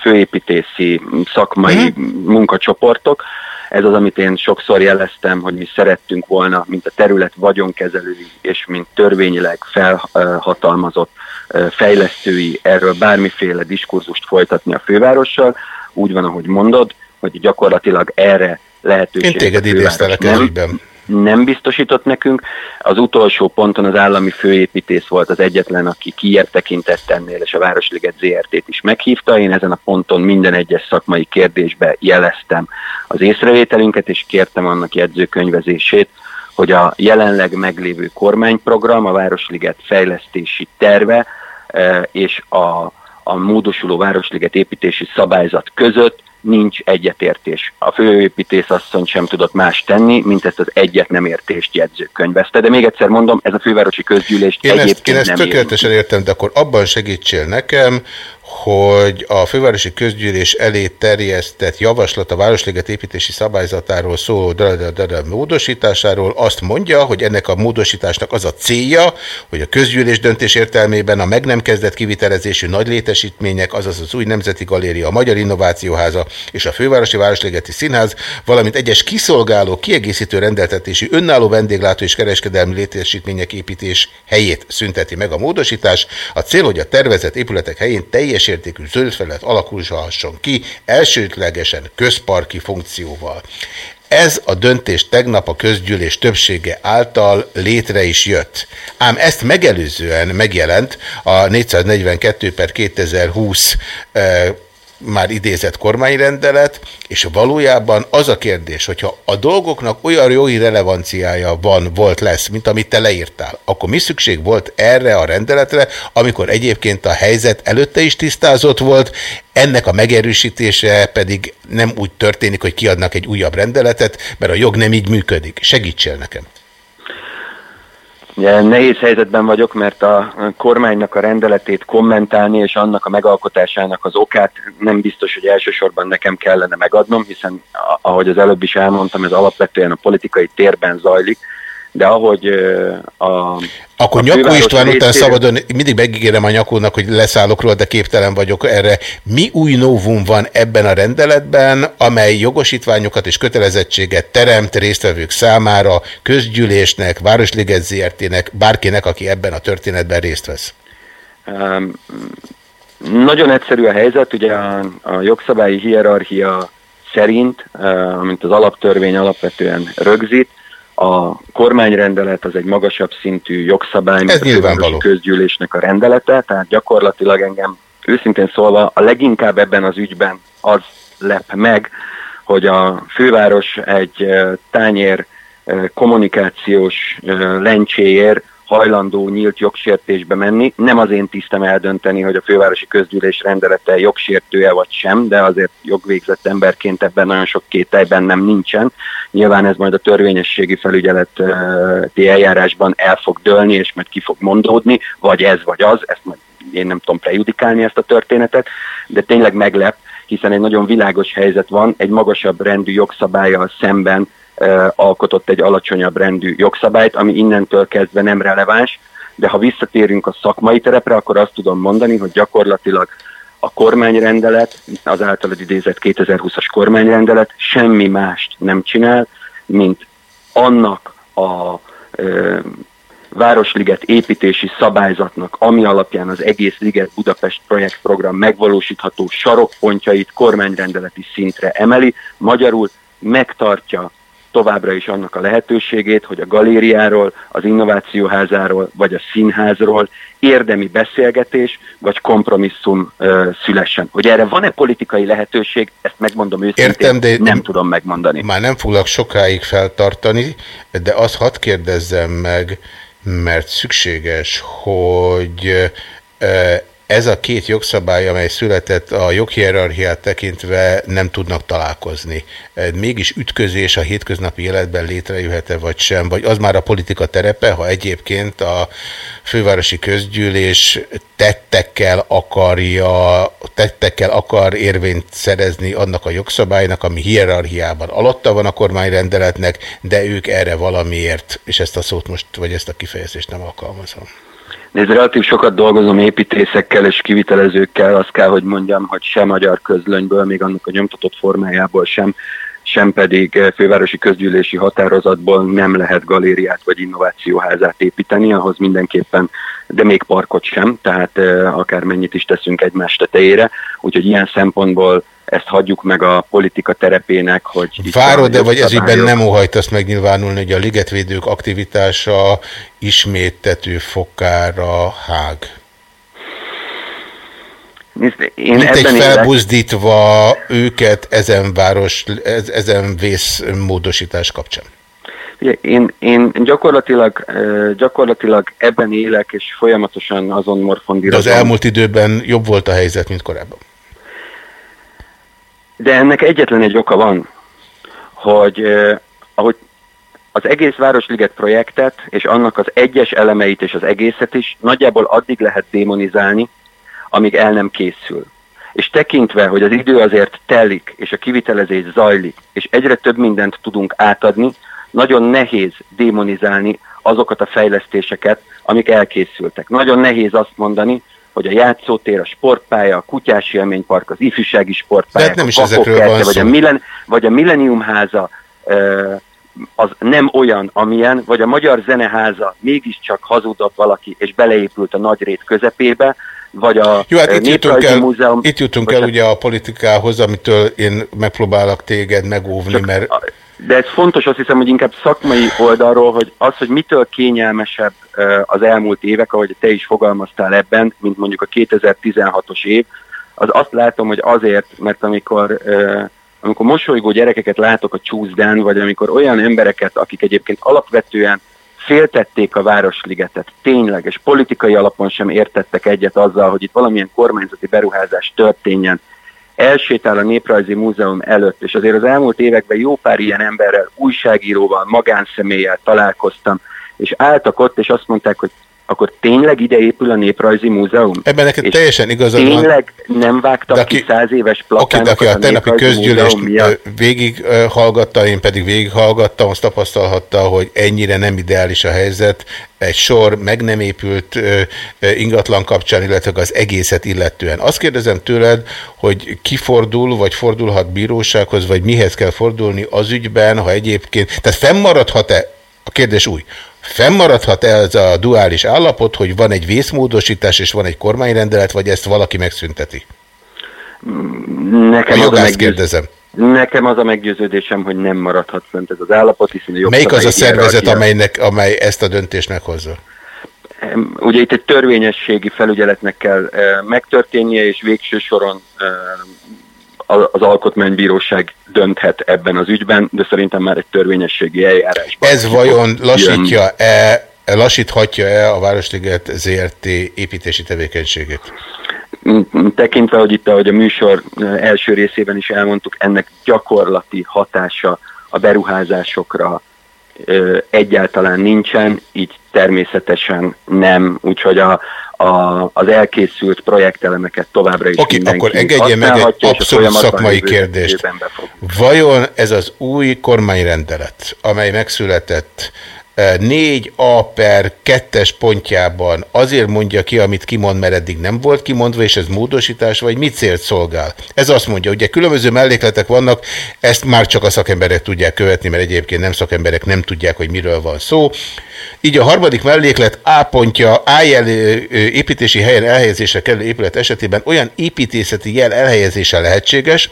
főépítési, szakmai uh-huh. munkacsoportok. Ez az, amit én sokszor jeleztem, hogy mi szerettünk volna, mint a terület vagyonkezelői és mint törvényileg felhatalmazott fejlesztői erről bármiféle diskurzust folytatni a fővárossal. Úgy van, ahogy mondod, hogy gyakorlatilag erre lehetőség.
Én téged idéztelek ez ügyben
nem biztosított nekünk. Az utolsó ponton az állami főépítész volt az egyetlen, aki kiebb tekintett ennél, és a Városliget ZRT-t is meghívta. Én ezen a ponton minden egyes szakmai kérdésbe jeleztem az észrevételünket, és kértem annak jegyzőkönyvezését, hogy a jelenleg meglévő kormányprogram, a Városliget fejlesztési terve eh, és a, a módosuló Városliget építési szabályzat között nincs egyetértés. A főépítész asszony sem tudott más tenni, mint ezt az egyet nem értést jegyzőkönyvezte. De még egyszer mondom, ez a fővárosi közgyűlést
én
egyébként
ezt, én ezt
nem
tökéletesen értem, de akkor abban segítsél nekem, hogy a fővárosi közgyűlés elé terjesztett javaslat a Városliget építési szabályzatáról szóló módosításáról azt mondja, hogy ennek a módosításnak az a célja, hogy a közgyűlés döntés értelmében a meg nem kezdett kivitelezésű nagy létesítmények, azaz az új Nemzeti Galéria, a Magyar Innovációháza és a Fővárosi Városligeti Színház, valamint egyes kiszolgáló, kiegészítő rendeltetésű önálló vendéglátó és kereskedelmi létesítmények építés helyét szünteti meg a módosítás. A cél, hogy a tervezett épületek helyén teljes teljes értékű zöldfelület alakulhasson ki, elsődlegesen közparki funkcióval. Ez a döntés tegnap a közgyűlés többsége által létre is jött. Ám ezt megelőzően megjelent a 442 per 2020 már idézett kormányrendelet, és valójában az a kérdés, hogyha a dolgoknak olyan jogi relevanciája van, volt, lesz, mint amit te leírtál, akkor mi szükség volt erre a rendeletre, amikor egyébként a helyzet előtte is tisztázott volt, ennek a megerősítése pedig nem úgy történik, hogy kiadnak egy újabb rendeletet, mert a jog nem így működik. Segítsél nekem!
Nehéz helyzetben vagyok, mert a kormánynak a rendeletét kommentálni és annak a megalkotásának az okát nem biztos, hogy elsősorban nekem kellene megadnom, hiszen ahogy az előbb is elmondtam, ez alapvetően a politikai térben zajlik, de ahogy a...
Akkor a Nyakó István részére... után szabadon, mindig megígérem a Nyakónak, hogy leszállok róla, de képtelen vagyok erre. Mi új novum van ebben a rendeletben, amely jogosítványokat és kötelezettséget teremt résztvevők számára, közgyűlésnek, Városliget ZRT-nek, bárkinek, aki ebben a történetben részt vesz? Um,
nagyon egyszerű a helyzet, ugye a, a jogszabályi hierarchia szerint, uh, amint az alaptörvény alapvetően rögzít, a kormányrendelet az egy magasabb szintű jogszabály, mint a közgyűlésnek a rendelete, tehát gyakorlatilag engem őszintén szólva a leginkább ebben az ügyben az lep meg, hogy a főváros egy tányér kommunikációs lencséért hajlandó nyílt jogsértésbe menni. Nem az én tisztem eldönteni, hogy a fővárosi közgyűlés rendelete jogsértője vagy sem, de azért jogvégzett emberként ebben nagyon sok kételj bennem nincsen. Nyilván ez majd a törvényességi felügyeleti eljárásban el fog dőlni, és majd ki fog mondódni, vagy ez, vagy az, ezt majd én nem tudom prejudikálni ezt a történetet, de tényleg meglep, hiszen egy nagyon világos helyzet van, egy magasabb rendű jogszabályjal szemben alkotott egy alacsonyabb rendű jogszabályt, ami innentől kezdve nem releváns, de ha visszatérünk a szakmai terepre, akkor azt tudom mondani, hogy gyakorlatilag a kormányrendelet, az általad idézett 2020-as kormányrendelet semmi mást nem csinál, mint annak a ö, Városliget építési szabályzatnak, ami alapján az egész Liget Budapest projektprogram megvalósítható sarokpontjait kormányrendeleti szintre emeli, magyarul megtartja továbbra is annak a lehetőségét, hogy a galériáról, az innovációházáról vagy a színházról érdemi beszélgetés vagy kompromisszum ö, szülessen. Hogy erre van-e politikai lehetőség, ezt megmondom őszintén,
Értem, de
nem tudom megmondani.
Már nem foglak sokáig feltartani, de azt hadd kérdezzem meg, mert szükséges, hogy ez a két jogszabály, amely született a joghierarchiát tekintve nem tudnak találkozni. Mégis ütközés a hétköznapi életben létrejöhet-e vagy sem, vagy az már a politika terepe, ha egyébként a fővárosi közgyűlés tettekkel akarja, tettekkel akar érvényt szerezni annak a jogszabálynak, ami hierarchiában alatta van a kormányrendeletnek, de ők erre valamiért, és ezt a szót most, vagy ezt a kifejezést nem alkalmazom.
Nézd, relatív sokat dolgozom építészekkel és kivitelezőkkel, azt kell, hogy mondjam, hogy sem magyar közlönyből, még annak a nyomtatott formájából sem, sem pedig eh, fővárosi közgyűlési határozatból nem lehet galériát vagy innovációházát építeni, ahhoz mindenképpen, de még parkot sem, tehát eh, akármennyit is teszünk egymás tetejére, úgyhogy ilyen szempontból ezt hagyjuk meg a politika terepének, hogy...
Várod, de vagy ez ügyben nem óhajtasz megnyilvánulni, hogy a ligetvédők aktivitása isméttető fokára hág?
Nézd, én
Mint egy
ebben élek-
felbuzdítva őket ezen város, ez- ezen vészmódosítás kapcsán.
Ugye, Én, én gyakorlatilag, gyakorlatilag ebben élek, és folyamatosan azon
De
morfondírozom.
az elmúlt időben jobb volt a helyzet, mint korábban.
De ennek egyetlen egy oka van, hogy eh, ahogy az egész Városliget projektet, és annak az egyes elemeit és az egészet is nagyjából addig lehet démonizálni, amíg el nem készül. És tekintve, hogy az idő azért telik, és a kivitelezés zajlik, és egyre több mindent tudunk átadni, nagyon nehéz démonizálni azokat a fejlesztéseket, amik elkészültek. Nagyon nehéz azt mondani, hogy a játszótér, a sportpálya, a kutyás élménypark, az ifjúsági sportpálya,
De hát nem is
a Kakókertje, vagy, a millen, vagy a Millennium háza, ö, az nem olyan, amilyen, vagy a Magyar Zeneháza mégiscsak hazudott valaki, és beleépült a Nagyrét közepébe, vagy a
Jó, hát itt jutunk, el,
Múzeum...
itt jutunk el ugye a politikához, amitől én megpróbálok téged megóvni, mert
De ez fontos, azt hiszem, hogy inkább szakmai oldalról, hogy az, hogy mitől kényelmesebb az elmúlt évek, ahogy te is fogalmaztál ebben, mint mondjuk a 2016-os év, az azt látom, hogy azért, mert amikor, amikor mosolygó gyerekeket látok a csúszdán, vagy amikor olyan embereket, akik egyébként alapvetően féltették a Városligetet, tényleg, és politikai alapon sem értettek egyet azzal, hogy itt valamilyen kormányzati beruházás történjen, elsétál a Néprajzi Múzeum előtt, és azért az elmúlt években jó pár ilyen emberrel, újságíróval, magánszemélyel találkoztam, és álltak ott, és azt mondták, hogy akkor tényleg ide épül a Néprajzi Múzeum?
Ebben neked
És
teljesen igazad van.
Tényleg nem vágtak
aki-
ki száz éves
Aki,
plakánokat
aki a tegnapi
Néprajzi
közgyűlést végig hallgatta, én pedig végighallgattam, azt tapasztalhatta, hogy ennyire nem ideális a helyzet. Egy sor meg nem épült ingatlan kapcsán, illetve az egészet illetően. Azt kérdezem tőled, hogy kifordul, vagy fordulhat bírósághoz, vagy mihez kell fordulni az ügyben, ha egyébként, tehát fennmaradhat-e, a kérdés új, Fennmaradhat -e ez a duális állapot, hogy van egy vészmódosítás és van egy kormányrendelet, vagy ezt valaki megszünteti?
Nekem
A jogász
meggyőz-
kérdezem.
Nekem az a meggyőződésem, hogy nem maradhat fönt ez az állapot, hiszen a
Melyik az a szervezet, amelynek, amely ezt a döntést meghozza?
Ugye itt egy törvényességi felügyeletnek kell e, megtörténnie, és végső soron e, a- az alkotmánybíróság dönthet ebben az ügyben, de szerintem már egy törvényességi eljárásban.
Ez vajon lassítja-e, lassíthatja-e a Városliget ZRT építési tevékenységét?
Tekintve, hogy itt, ahogy a műsor első részében is elmondtuk, ennek gyakorlati hatása a beruházásokra egyáltalán nincsen, így természetesen nem, úgyhogy a, a, az elkészült projektelemeket továbbra is
Oké, akkor engedje meg egy abszolút szakmai kérdést. Vajon ez az új kormányrendelet, amely megszületett 4A per 2-es pontjában azért mondja ki, amit kimond, mert eddig nem volt kimondva, és ez módosítás, vagy mit célt szolgál? Ez azt mondja, ugye különböző mellékletek vannak, ezt már csak a szakemberek tudják követni, mert egyébként nem szakemberek nem tudják, hogy miről van szó. Így a harmadik melléklet A pontja A jel építési helyen elhelyezésre kerülő épület esetében olyan építészeti jel elhelyezése lehetséges,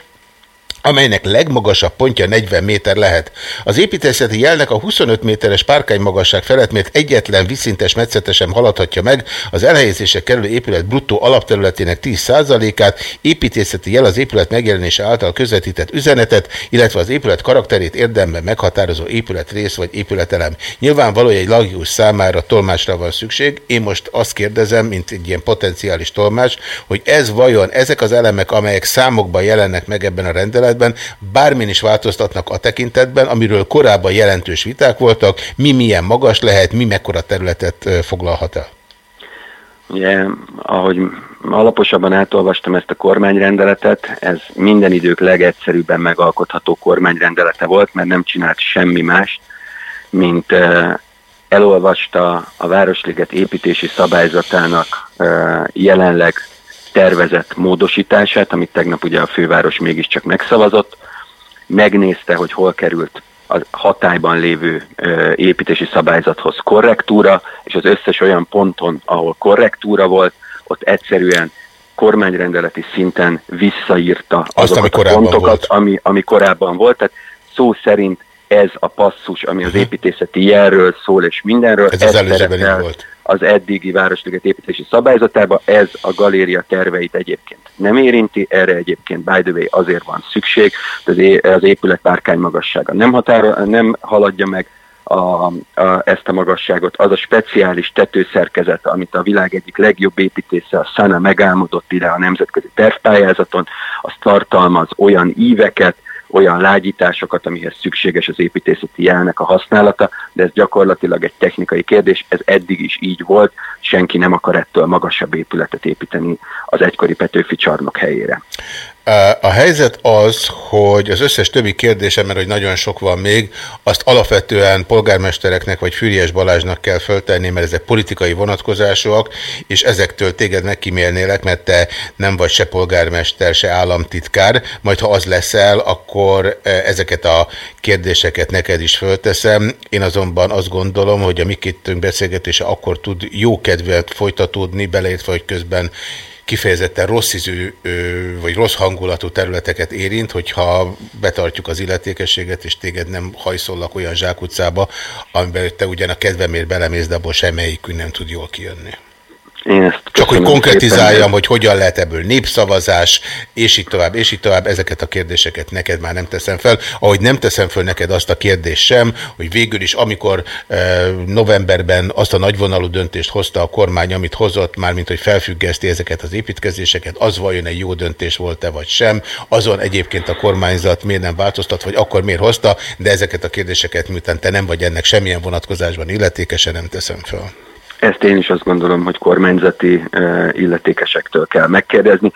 amelynek legmagasabb pontja 40 méter lehet. Az építészeti jelnek a 25 méteres párkány magasság felett mért egyetlen vízszintes metszete sem haladhatja meg az elhelyezésre kerülő épület bruttó alapterületének 10%-át, építészeti jel az épület megjelenése által közvetített üzenetet, illetve az épület karakterét érdemben meghatározó épületrész vagy épületelem. Nyilvánvaló, egy lagius számára tolmásra van szükség. Én most azt kérdezem, mint egy ilyen potenciális tolmás, hogy ez vajon ezek az elemek, amelyek számokban jelennek meg ebben a rendeletben, bármin is változtatnak a tekintetben, amiről korábban jelentős viták voltak, mi milyen magas lehet, mi mekkora területet foglalhat el.
Ugye, ahogy alaposabban átolvastam ezt a kormányrendeletet, ez minden idők legegyszerűbben megalkotható kormányrendelete volt, mert nem csinált semmi más, mint elolvasta a Városliget építési szabályzatának jelenleg tervezett módosítását, amit tegnap ugye a főváros mégiscsak megszavazott, megnézte, hogy hol került a hatályban lévő ö, építési szabályzathoz korrektúra, és az összes olyan ponton, ahol korrektúra volt, ott egyszerűen kormányrendeleti szinten visszaírta
Azt, ami
azokat a pontokat,
volt.
ami, ami korábban volt. Tehát szó szerint ez a passzus, ami az építészeti jelről szól, és mindenről,
Mhm. Ez az előzőben volt.
Az eddigi Városliget építési szabályzatába, ez a galéria terveit egyébként nem érinti, erre egyébként by the way azért van szükség, hogy az, épület párkány magassága nem, határo, nem haladja meg a, a, ezt a magasságot, az a speciális tetőszerkezet, amit a világ egyik legjobb építésze, a Sana megálmodott ide a nemzetközi tervpályázaton, az tartalmaz olyan íveket, olyan lágyításokat, amihez szükséges az építészeti jelnek a használata, de ez gyakorlatilag egy technikai kérdés, ez eddig is így volt, senki nem akar ettől magasabb épületet építeni az egykori Petőfi csarnok helyére.
A helyzet az, hogy az összes többi kérdésem, mert hogy nagyon sok van még, azt alapvetően polgármestereknek vagy Fűries Balázsnak kell föltenni, mert ezek politikai vonatkozásúak, és ezektől téged megkímélnélek, mert te nem vagy se polgármester, se államtitkár, majd ha az leszel, akkor ezeket a kérdéseket neked is fölteszem. Én azonban azt gondolom, hogy a mi kettőnk beszélgetése akkor tud jó kedvet folytatódni, beleértve, hogy közben kifejezetten rossz ízű vagy rossz hangulatú területeket érint, hogyha betartjuk az illetékességet, és téged nem hajszollak olyan zsákutcába, amiben te ugyan a kedvemért belemész, de abból semmelyikünk nem tud jól kijönni.
Én ezt
Csak hogy konkretizáljam,
szépen.
hogy hogyan lehet ebből népszavazás, és így tovább, és így tovább, ezeket a kérdéseket neked már nem teszem fel. Ahogy nem teszem fel neked azt a kérdést sem, hogy végül is, amikor eh, novemberben azt a nagyvonalú döntést hozta a kormány, amit hozott, már mint hogy felfüggeszti ezeket az építkezéseket, az vajon egy jó döntés volt-e vagy sem, azon egyébként a kormányzat miért nem változtat, vagy akkor miért hozta, de ezeket a kérdéseket, miután te nem vagy ennek semmilyen vonatkozásban illetékesen, nem teszem fel.
Ezt én is azt gondolom, hogy kormányzati uh, illetékesektől kell megkérdezni.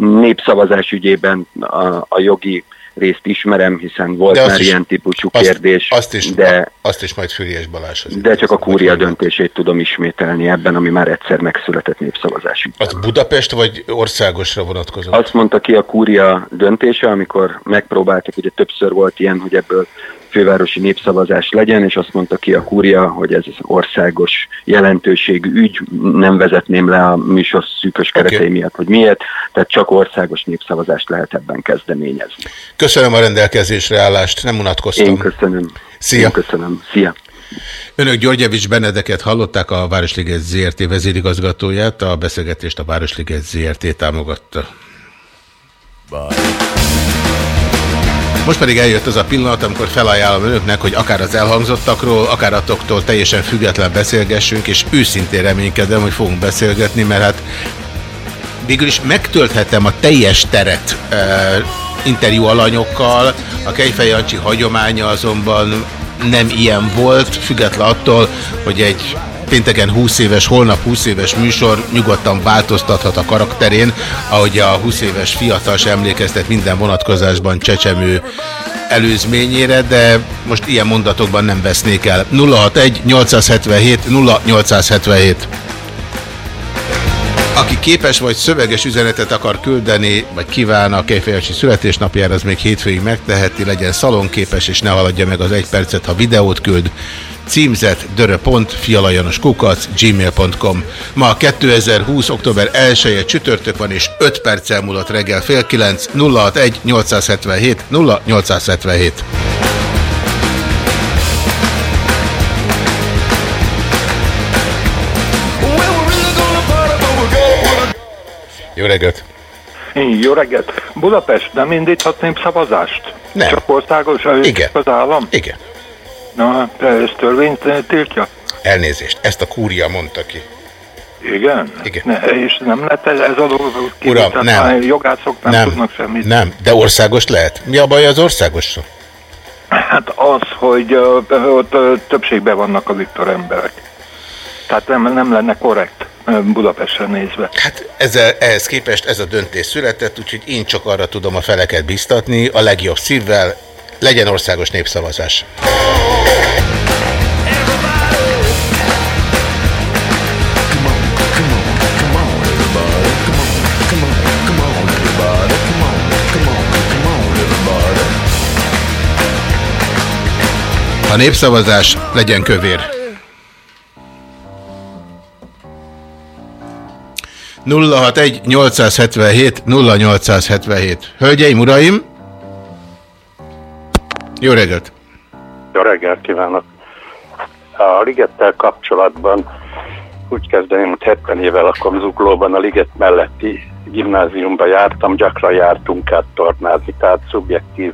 Népszavazás ügyében a, a jogi részt ismerem, hiszen volt
De
már
is-
ilyen típusú
azt-
kérdés,
azt is-
de,
Azt is majd Füriás Balázs.
de csak a kúria döntését tudom ismételni ebben, ami már egyszer megszületett népszavazás.
Az Budapest vagy országosra vonatkozott?
Azt mondta ki a kúria döntése, amikor megpróbáltak, ugye többször volt ilyen, hogy ebből fővárosi népszavazás legyen, és azt mondta ki a kúria, hogy ez országos jelentőségű ügy, nem vezetném le a műsor szűkös keretei
Oké.
miatt, hogy miért, tehát csak országos népszavazást lehet ebben kezdeményezni.
Köszönöm a rendelkezésre állást, nem unatkoztam.
Én köszönöm.
Szia.
Én köszönöm. Szia.
Önök Györgyevics Benedeket hallották a Városliget ZRT vezérigazgatóját, a beszélgetést a Városliget ZRT támogatta. Most pedig eljött az a pillanat, amikor felajánlom önöknek, hogy akár az elhangzottakról, akár atoktól teljesen független beszélgessünk, és őszintén reménykedem, hogy fogunk beszélgetni, mert hát végül is megtölthetem a teljes teret e, interjú alanyokkal, a Kejfej Jancsi hagyománya azonban nem ilyen volt, független attól, hogy egy pénteken 20 éves, holnap 20 éves műsor nyugodtan változtathat a karakterén, ahogy a 20 éves fiatal sem emlékeztet minden vonatkozásban csecsemő előzményére, de most ilyen mondatokban nem vesznék el. 061 877 0877 aki képes vagy szöveges üzenetet akar küldeni, vagy kíván a Kejfejancsi születésnapjára, az még hétfőig megteheti, legyen szalonképes, és ne haladja meg az egy percet, ha videót küld.
Címzet gmail.com. Ma 2020. október 1 -e csütörtök van, és 5 perccel múlott reggel fél 9 061 877 0877. Jó reggelt!
Jó reggelt! Budapest nem indíthat népszavazást?
Nem.
Csak országos
Igen.
az állam?
Igen.
Na, ez törvényt eh, tiltja?
Elnézést, ezt a kúria mondta ki.
Igen?
Igen.
Ne, és nem lett ez, ez a dolog
Uram, nem.
Jogászok nem,
Nem.
tudnak semmit.
Nem, de országos lehet. Mi a baj az országossal?
Hát az, hogy uh, ott uh, többségben vannak az itt emberek. Tehát nem, nem lenne korrekt uh, Budapestre nézve.
Hát ezzel, ehhez képest ez a döntés született, úgyhogy én csak arra tudom a feleket biztatni, a legjobb szívvel, legyen országos népszavazás. A népszavazás legyen kövér. 061 877 0877. Hölgyeim, uraim! Jó reggelt!
Jó reggelt kívánok! A ligettel kapcsolatban úgy kezdeném, hogy 70 éve lakom Zuglóban, a liget melletti gimnáziumba jártam, gyakran jártunk át tornázni, tehát szubjektív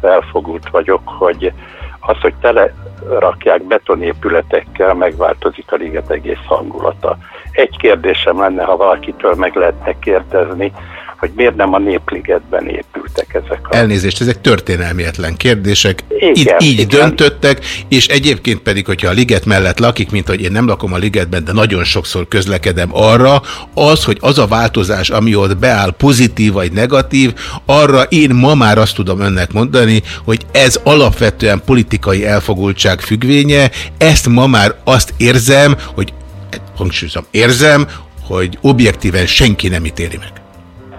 felfogult vagyok, hogy az, hogy tele rakják betonépületekkel, megváltozik a liget egész hangulata. Egy kérdésem lenne, ha valakitől meg lehetne kérdezni, hogy miért nem a népligetben épültek ezek a...
Elnézést, ezek történelmietlen kérdések.
Igen,
így így
igen.
döntöttek, és egyébként pedig, hogyha a liget mellett lakik, mint hogy én nem lakom a ligetben, de nagyon sokszor közlekedem arra, az, hogy az a változás, ami ott beáll, pozitív vagy negatív, arra én ma már azt tudom önnek mondani, hogy ez alapvetően politikai elfogultság függvénye, ezt ma már azt érzem, hogy hangsúlyozom, érzem, hogy objektíven senki nem ítéli meg.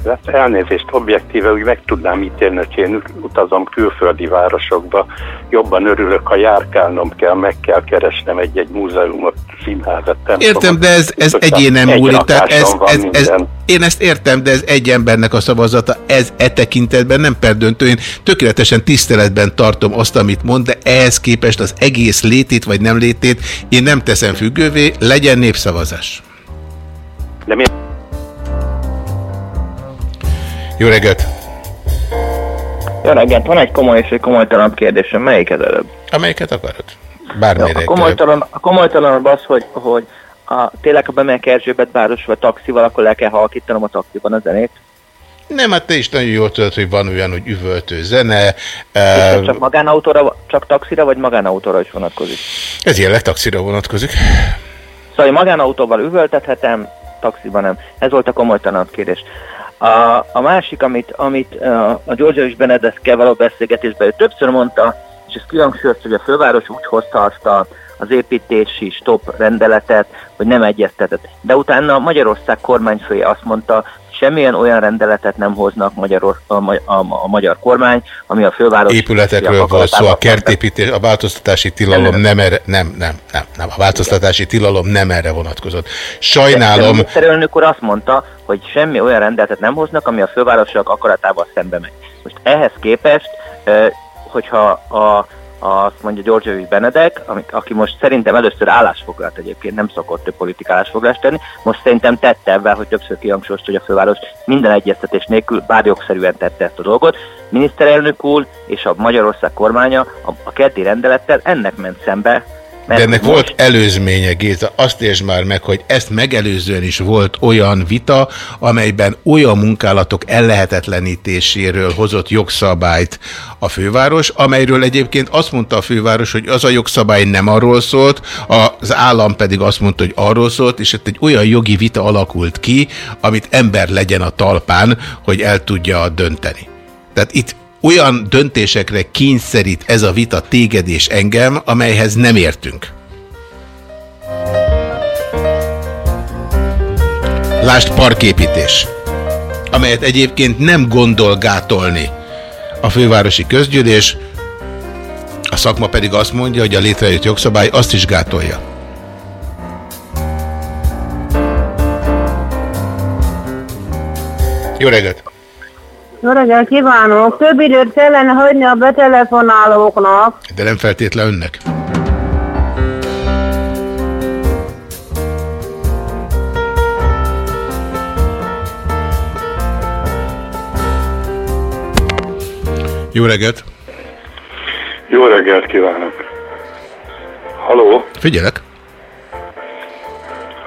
Hát elnézést, objektíve úgy meg tudnám ítélni, hogy én utazom külföldi városokba, jobban örülök, ha járkálnom kell, meg kell keresnem egy-egy múzeumot, színházat, templomot.
Értem, de ez, ez egyénen
egy
múlik. Tehát ez, ez, ez,
minden.
én ezt értem, de ez egy embernek a szavazata, ez e tekintetben nem perdöntő. Én tökéletesen tiszteletben tartom azt, amit mond, de ehhez képest az egész létét vagy nem létét én nem teszem függővé, legyen népszavazás.
De miért?
Jó reggelt!
Jó reggelt, van egy komoly és egy komolytalan kérdésem, melyiket előbb?
Amelyiket akarod? Bármelyik.
A komolytalan, a komolytalanabb az, hogy, hogy a, tényleg ha bemegyek Erzsébet városba taxival, akkor le kell halkítanom a taxiban a zenét.
Nem, hát te is nagyon jól tudod, hogy van olyan, hogy üvöltő zene.
És
eh,
csak magánautóra, csak taxira, vagy magánautóra is vonatkozik?
Ez jelenleg taxira vonatkozik.
Szóval magánautóval üvöltethetem, taxiban nem. Ez volt a komolytalanabb kérdés. A, a másik, amit, amit a Georgia és Benedekkel való beszélgetésben ő többször mondta, és ezt kihangsúlyozta, hogy a főváros úgy hozta azt a, az építési stop rendeletet, hogy nem egyeztetett. De utána Magyarország kormányfője azt mondta, semmilyen olyan rendeletet nem hoznak Magyaror, a, a, a magyar kormány, ami a főváros
Épületekről van szó, a kertépítés, a változtatási tilalom
Nem,
nem erre, nem, nem, nem, nem, a változtatási tilalom nem erre vonatkozott.
De a
Sajnálom,
miniszterelnök úr azt mondta, hogy semmi olyan rendeletet nem hoznak, ami a fővárosok akaratával szembe megy. Most ehhez képest, hogyha a, a, azt mondja W. Benedek, aki most szerintem először állásfoglalt egyébként, nem szokott több politika állásfoglalást tenni, most szerintem tette ebben, hogy többször kihangsúlyozta, hogy a főváros minden egyeztetés nélkül bár jogszerűen tette ezt a dolgot. Miniszterelnök úr és a Magyarország kormánya a, a keddi rendelettel ennek ment szembe,
de ennek volt előzménye, Géza. Azt értsd már meg, hogy ezt megelőzően is volt olyan vita, amelyben olyan munkálatok ellehetetlenítéséről hozott jogszabályt a főváros, amelyről egyébként azt mondta a főváros, hogy az a jogszabály nem arról szólt, az állam pedig azt mondta, hogy arról szólt, és itt egy olyan jogi vita alakult ki, amit ember legyen a talpán, hogy el tudja dönteni. Tehát itt olyan döntésekre kényszerít ez a vita téged és engem, amelyhez nem értünk. Lásd parképítés, amelyet egyébként nem gondol gátolni a fővárosi közgyűlés, A szakma pedig azt mondja, hogy a létrejött jogszabály azt is gátolja. Jó reggelt!
Jó reggelt kívánok! Több időt kellene hagyni a betelefonálóknak.
De nem feltétlen önnek. Jó reggelt!
Jó reggelt kívánok! Haló?
Figyelek!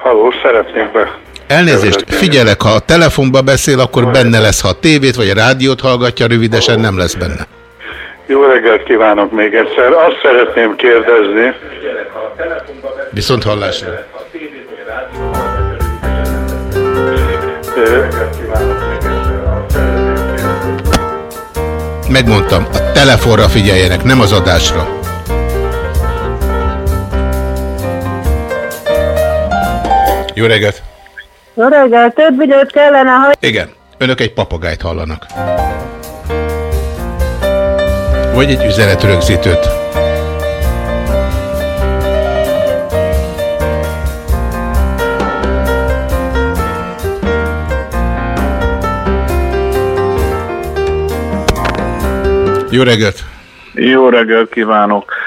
Haló, szeretnék be.
Elnézést, figyelek, ha a telefonba beszél, akkor benne lesz, ha a tévét vagy a rádiót hallgatja, rövidesen nem lesz benne.
Jó reggelt kívánok még egyszer. Azt szeretném kérdezni,
Viszont hallásra. Megmondtam, a telefonra figyeljenek, nem az adásra. Jó reggelt!
Jó reggelt, több időt kellene hagyni.
Igen, önök egy papagájt hallanak. Vagy egy üzenetrögzítőt. Jó reggelt!
Jó reggelt kívánok!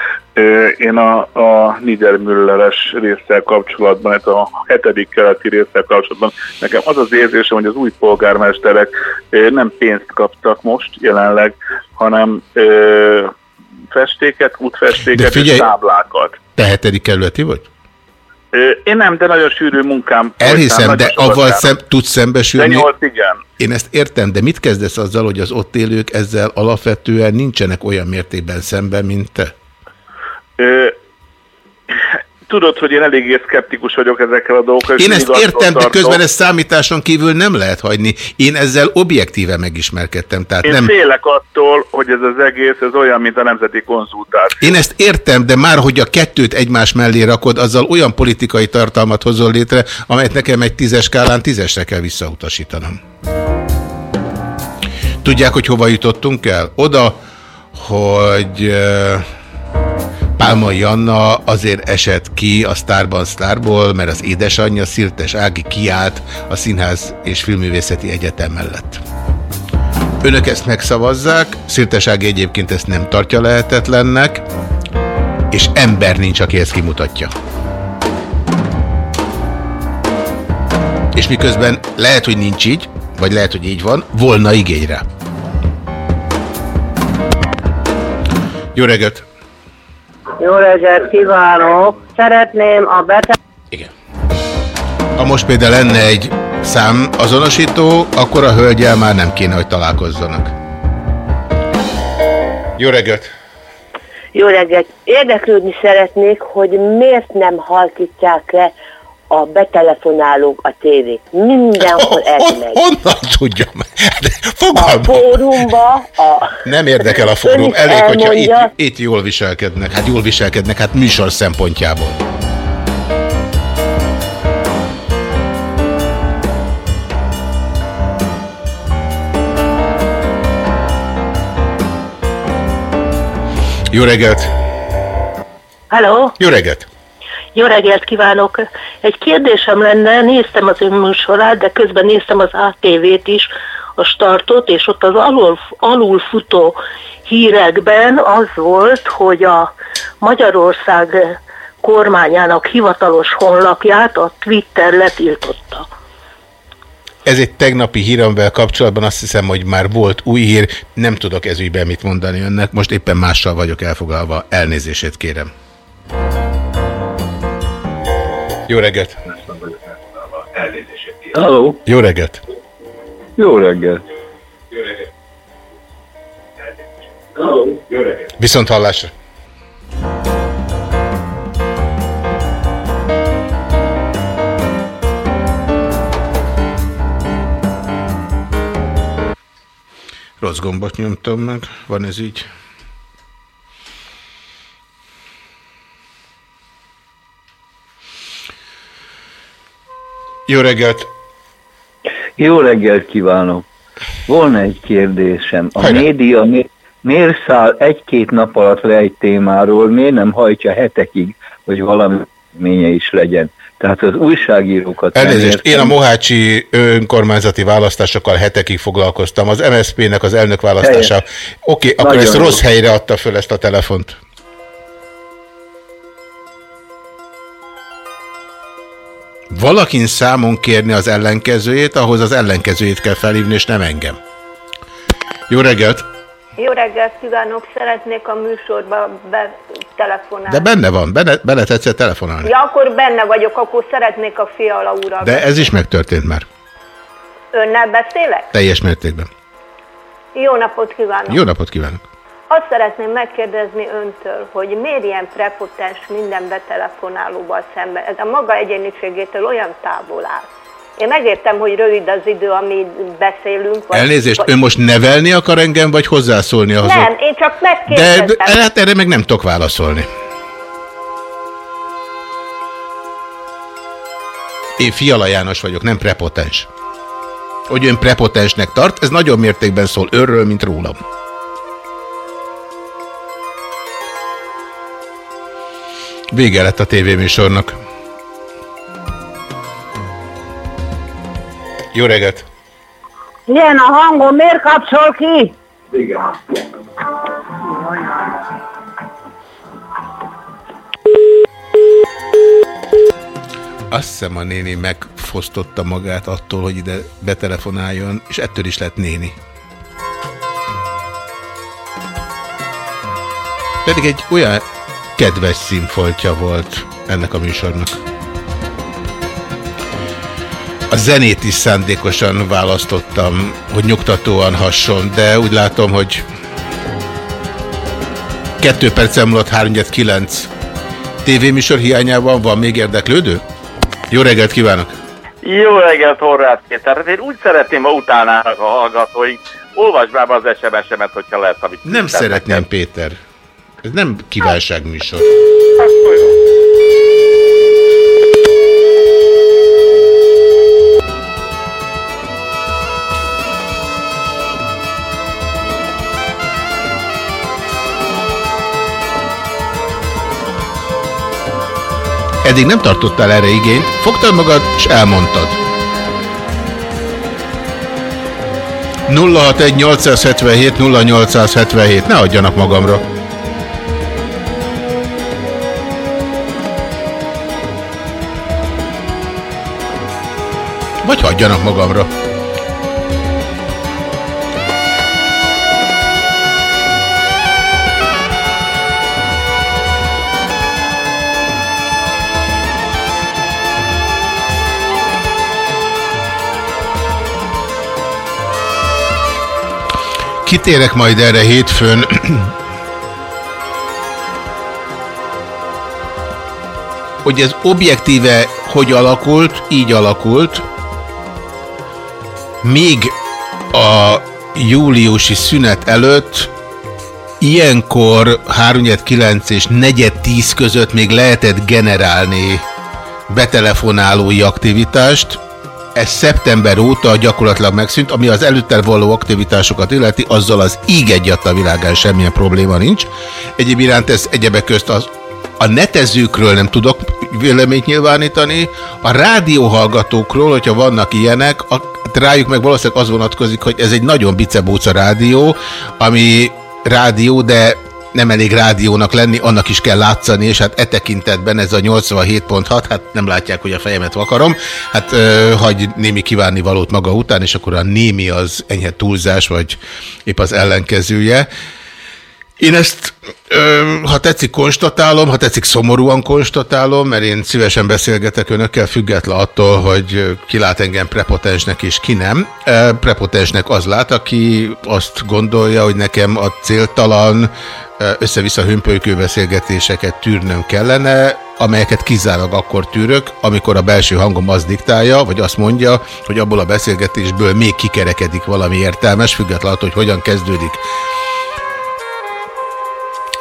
Én a, a Niedermülleres résszel kapcsolatban, ez a hetedik keleti résszel kapcsolatban, nekem az az érzésem, hogy az új polgármesterek nem pénzt kaptak most jelenleg, hanem ö, festéket, útfestéket
figyelj-
és táblákat.
Te hetedik kerületi vagy?
Én nem, de nagyon sűrű munkám.
Elhiszem, de avval szem, tudsz
De
szembesülni.
nyolc, igen.
Én ezt értem, de mit kezdesz azzal, hogy az ott élők ezzel alapvetően nincsenek olyan mértékben szemben, mint te?
Tudod, hogy én eléggé szkeptikus vagyok ezekkel a dolgokkal.
Én ezt értem, de közben ezt számításon kívül nem lehet hagyni. Én ezzel objektíve megismerkedtem, tehát
Én
nem...
félek attól, hogy ez az egész, ez olyan, mint a nemzeti konzultáció.
Én ezt értem, de már hogy a kettőt egymás mellé rakod, azzal olyan politikai tartalmat hozol létre, amelyet nekem egy tízes skálán tízesre kell visszautasítanom. Tudják, hogy hova jutottunk el? Oda, hogy eh, Pálmai Anna azért esett ki a Sztárban Sztárból, mert az édesanyja Szirtes Ági kiállt a Színház és Filmművészeti Egyetem mellett. Önök ezt megszavazzák, Szirtes Ági egyébként ezt nem tartja lehetetlennek, és ember nincs, aki ezt kimutatja. És miközben lehet, hogy nincs így, vagy lehet, hogy így van, volna igény rá. Jó reggelt!
Jó reggelt kívánok! Szeretném a betelefonálóknak.
Ha most például lenne egy szám azonosító, akkor a hölgyel már nem kéne, hogy találkozzanak. Jó reggelt!
Jó reggelt! Érdeklődni szeretnék, hogy miért nem halkítják le a betelefonálók a tévét. Mindenhol ez megy.
Honnan tudjam?
A fórumba, a...
Nem érdekel a fórum, elég, hogyha itt,
elmondja.
itt jól viselkednek. Hát jól viselkednek, hát műsor szempontjából. Jó reggelt!
Halló,
Jó reggelt!
Jó reggelt kívánok! Egy kérdésem lenne, néztem az ön műsorát, de közben néztem az ATV-t is, a startot, és ott az alul, alul futó hírekben az volt, hogy a Magyarország kormányának hivatalos honlapját a Twitter letiltotta.
Ez egy tegnapi híremvel kapcsolatban azt hiszem, hogy már volt új hír, nem tudok ezügyben mit mondani önnek, most éppen mással vagyok elfoglalva, elnézését kérem. Jó reggelt!
Halló,
Jó reggelt!
jó reggel.
Viszont hallásra! Rossz gombot nyomtam meg, van ez így? Jó reggelt!
Jó reggelt kívánok. Volna egy kérdésem. A
Hajrá.
média mi- miért száll egy-két nap alatt le egy témáról, miért nem hajtja hetekig, hogy valami ménye is legyen. Tehát az újságírókat...
Elnézést, én a Mohácsi önkormányzati választásokkal hetekig foglalkoztam. Az MSZP-nek az elnök választása. Oké, akkor
Nagyon
ezt rossz helyre adta föl ezt a telefont. Valakin számon kérni az ellenkezőjét, ahhoz az ellenkezőjét kell felhívni, és nem engem. Jó reggelt!
Jó reggelt kívánok, szeretnék a műsorba betelefonálni.
De benne van, benne, bele tetszett telefonálni.
Ja, akkor benne vagyok, akkor szeretnék a fiala úrral.
De ez is megtörtént már.
Önnel beszélek?
Teljes mértékben.
Jó napot kívánok.
Jó napot kívánok!
Azt szeretném megkérdezni öntől, hogy miért ilyen prepotens minden betelefonálóval szemben. Ez a maga egyéniségétől olyan távol áll. Én megértem, hogy rövid az idő, amit beszélünk. Vagy,
Elnézést,
vagy...
ön most nevelni akar engem, vagy hozzászólni ahhoz?
Nem, én csak
De,
megkérdeztem.
de hát erre meg nem tudok válaszolni. Én Fiala János vagyok, nem prepotens. Hogy ön prepotensnek tart, ez nagyon mértékben szól őről, mint rólam. Vége lett a tévéműsornak. Jó reggelt!
Ilyen a hangom, miért kapcsol ki?
Azt hiszem a néni megfosztotta magát attól, hogy ide betelefonáljon, és ettől is lett néni. Pedig egy olyan kedves színfoltja volt ennek a műsornak. A zenét is szándékosan választottam, hogy nyugtatóan hasson, de úgy látom, hogy kettő perc múlott 3-9 tévéműsor hiányában van még érdeklődő? Jó reggelt kívánok!
Jó reggelt, Horváth Péter. Hát Én úgy szeretném, ha utálnának a hallgatóink. Olvasd már az SMS-emet, hogyha lehet, amit
Nem szeretném, Péter. Ez nem kívánságműsor. Eddig nem tartottál erre igényt, fogtad magad, és elmondtad. 061 877 0877, ne adjanak magamra. Vagy hagyjanak magamra. Kitérek majd erre hétfőn. hogy ez objektíve hogy alakult, így alakult. Még a júliusi szünet előtt ilyenkor 3-9 és 4-10 között még lehetett generálni betelefonálói aktivitást, ez szeptember óta gyakorlatilag megszűnt, ami az előtte való aktivitásokat illeti, azzal az íg egyat a világán semmilyen probléma nincs. Egyéb iránt ez egyebek közt az a netezőkről nem tudok véleményt nyilvánítani, a rádióhallgatókról, hogyha vannak ilyenek, a, rájuk meg valószínűleg az vonatkozik, hogy ez egy nagyon bicebóca rádió, ami rádió, de nem elég rádiónak lenni, annak is kell látszani, és hát e tekintetben ez a 87.6, hát nem látják, hogy a fejemet vakarom, hát ö, hagy némi kívánni valót maga után, és akkor a némi az enyhe túlzás, vagy épp az ellenkezője. Én ezt, ha tetszik, konstatálom, ha tetszik, szomorúan konstatálom, mert én szívesen beszélgetek önökkel, független attól, hogy ki lát engem prepotensnek és ki nem. Prepotensnek az lát, aki azt gondolja, hogy nekem a céltalan, össze-vissza hömpölykő beszélgetéseket tűrnöm kellene, amelyeket kizárólag akkor tűrök, amikor a belső hangom azt diktálja, vagy azt mondja, hogy abból a beszélgetésből még kikerekedik valami értelmes, függetlenül hogy hogyan kezdődik.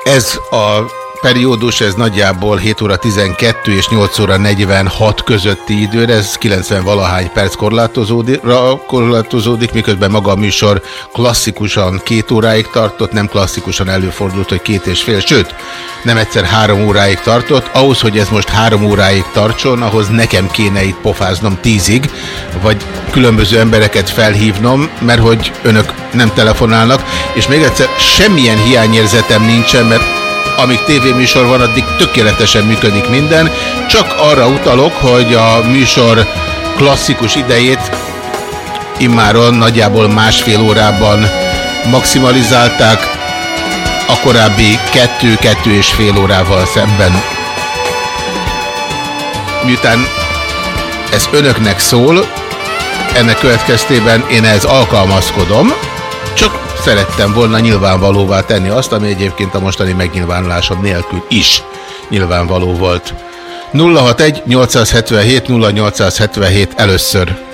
Ez a uh, periódus, ez nagyjából 7 óra 12 és 8 óra 46 közötti időre, ez 90 valahány perc korlátozódik, korlátozódik, miközben maga a műsor klasszikusan két óráig tartott, nem klasszikusan előfordult, hogy két és fél, sőt, nem egyszer három óráig tartott. Ahhoz, hogy ez most három óráig tartson, ahhoz nekem kéne itt pofáznom tízig, vagy különböző embereket felhívnom, mert hogy önök nem telefonálnak, és még egyszer semmilyen hiányérzetem nincsen, mert amíg tévéműsor van, addig tökéletesen működik minden. Csak arra utalok, hogy a műsor klasszikus idejét immáron nagyjából másfél órában maximalizálták, a korábbi kettő-kettő és fél órával szemben. Miután ez önöknek szól, ennek következtében én ez alkalmazkodom, csak szerettem volna nyilvánvalóvá tenni azt, ami egyébként a mostani megnyilvánulásom nélkül is nyilvánvaló volt. 061 877 0877 először.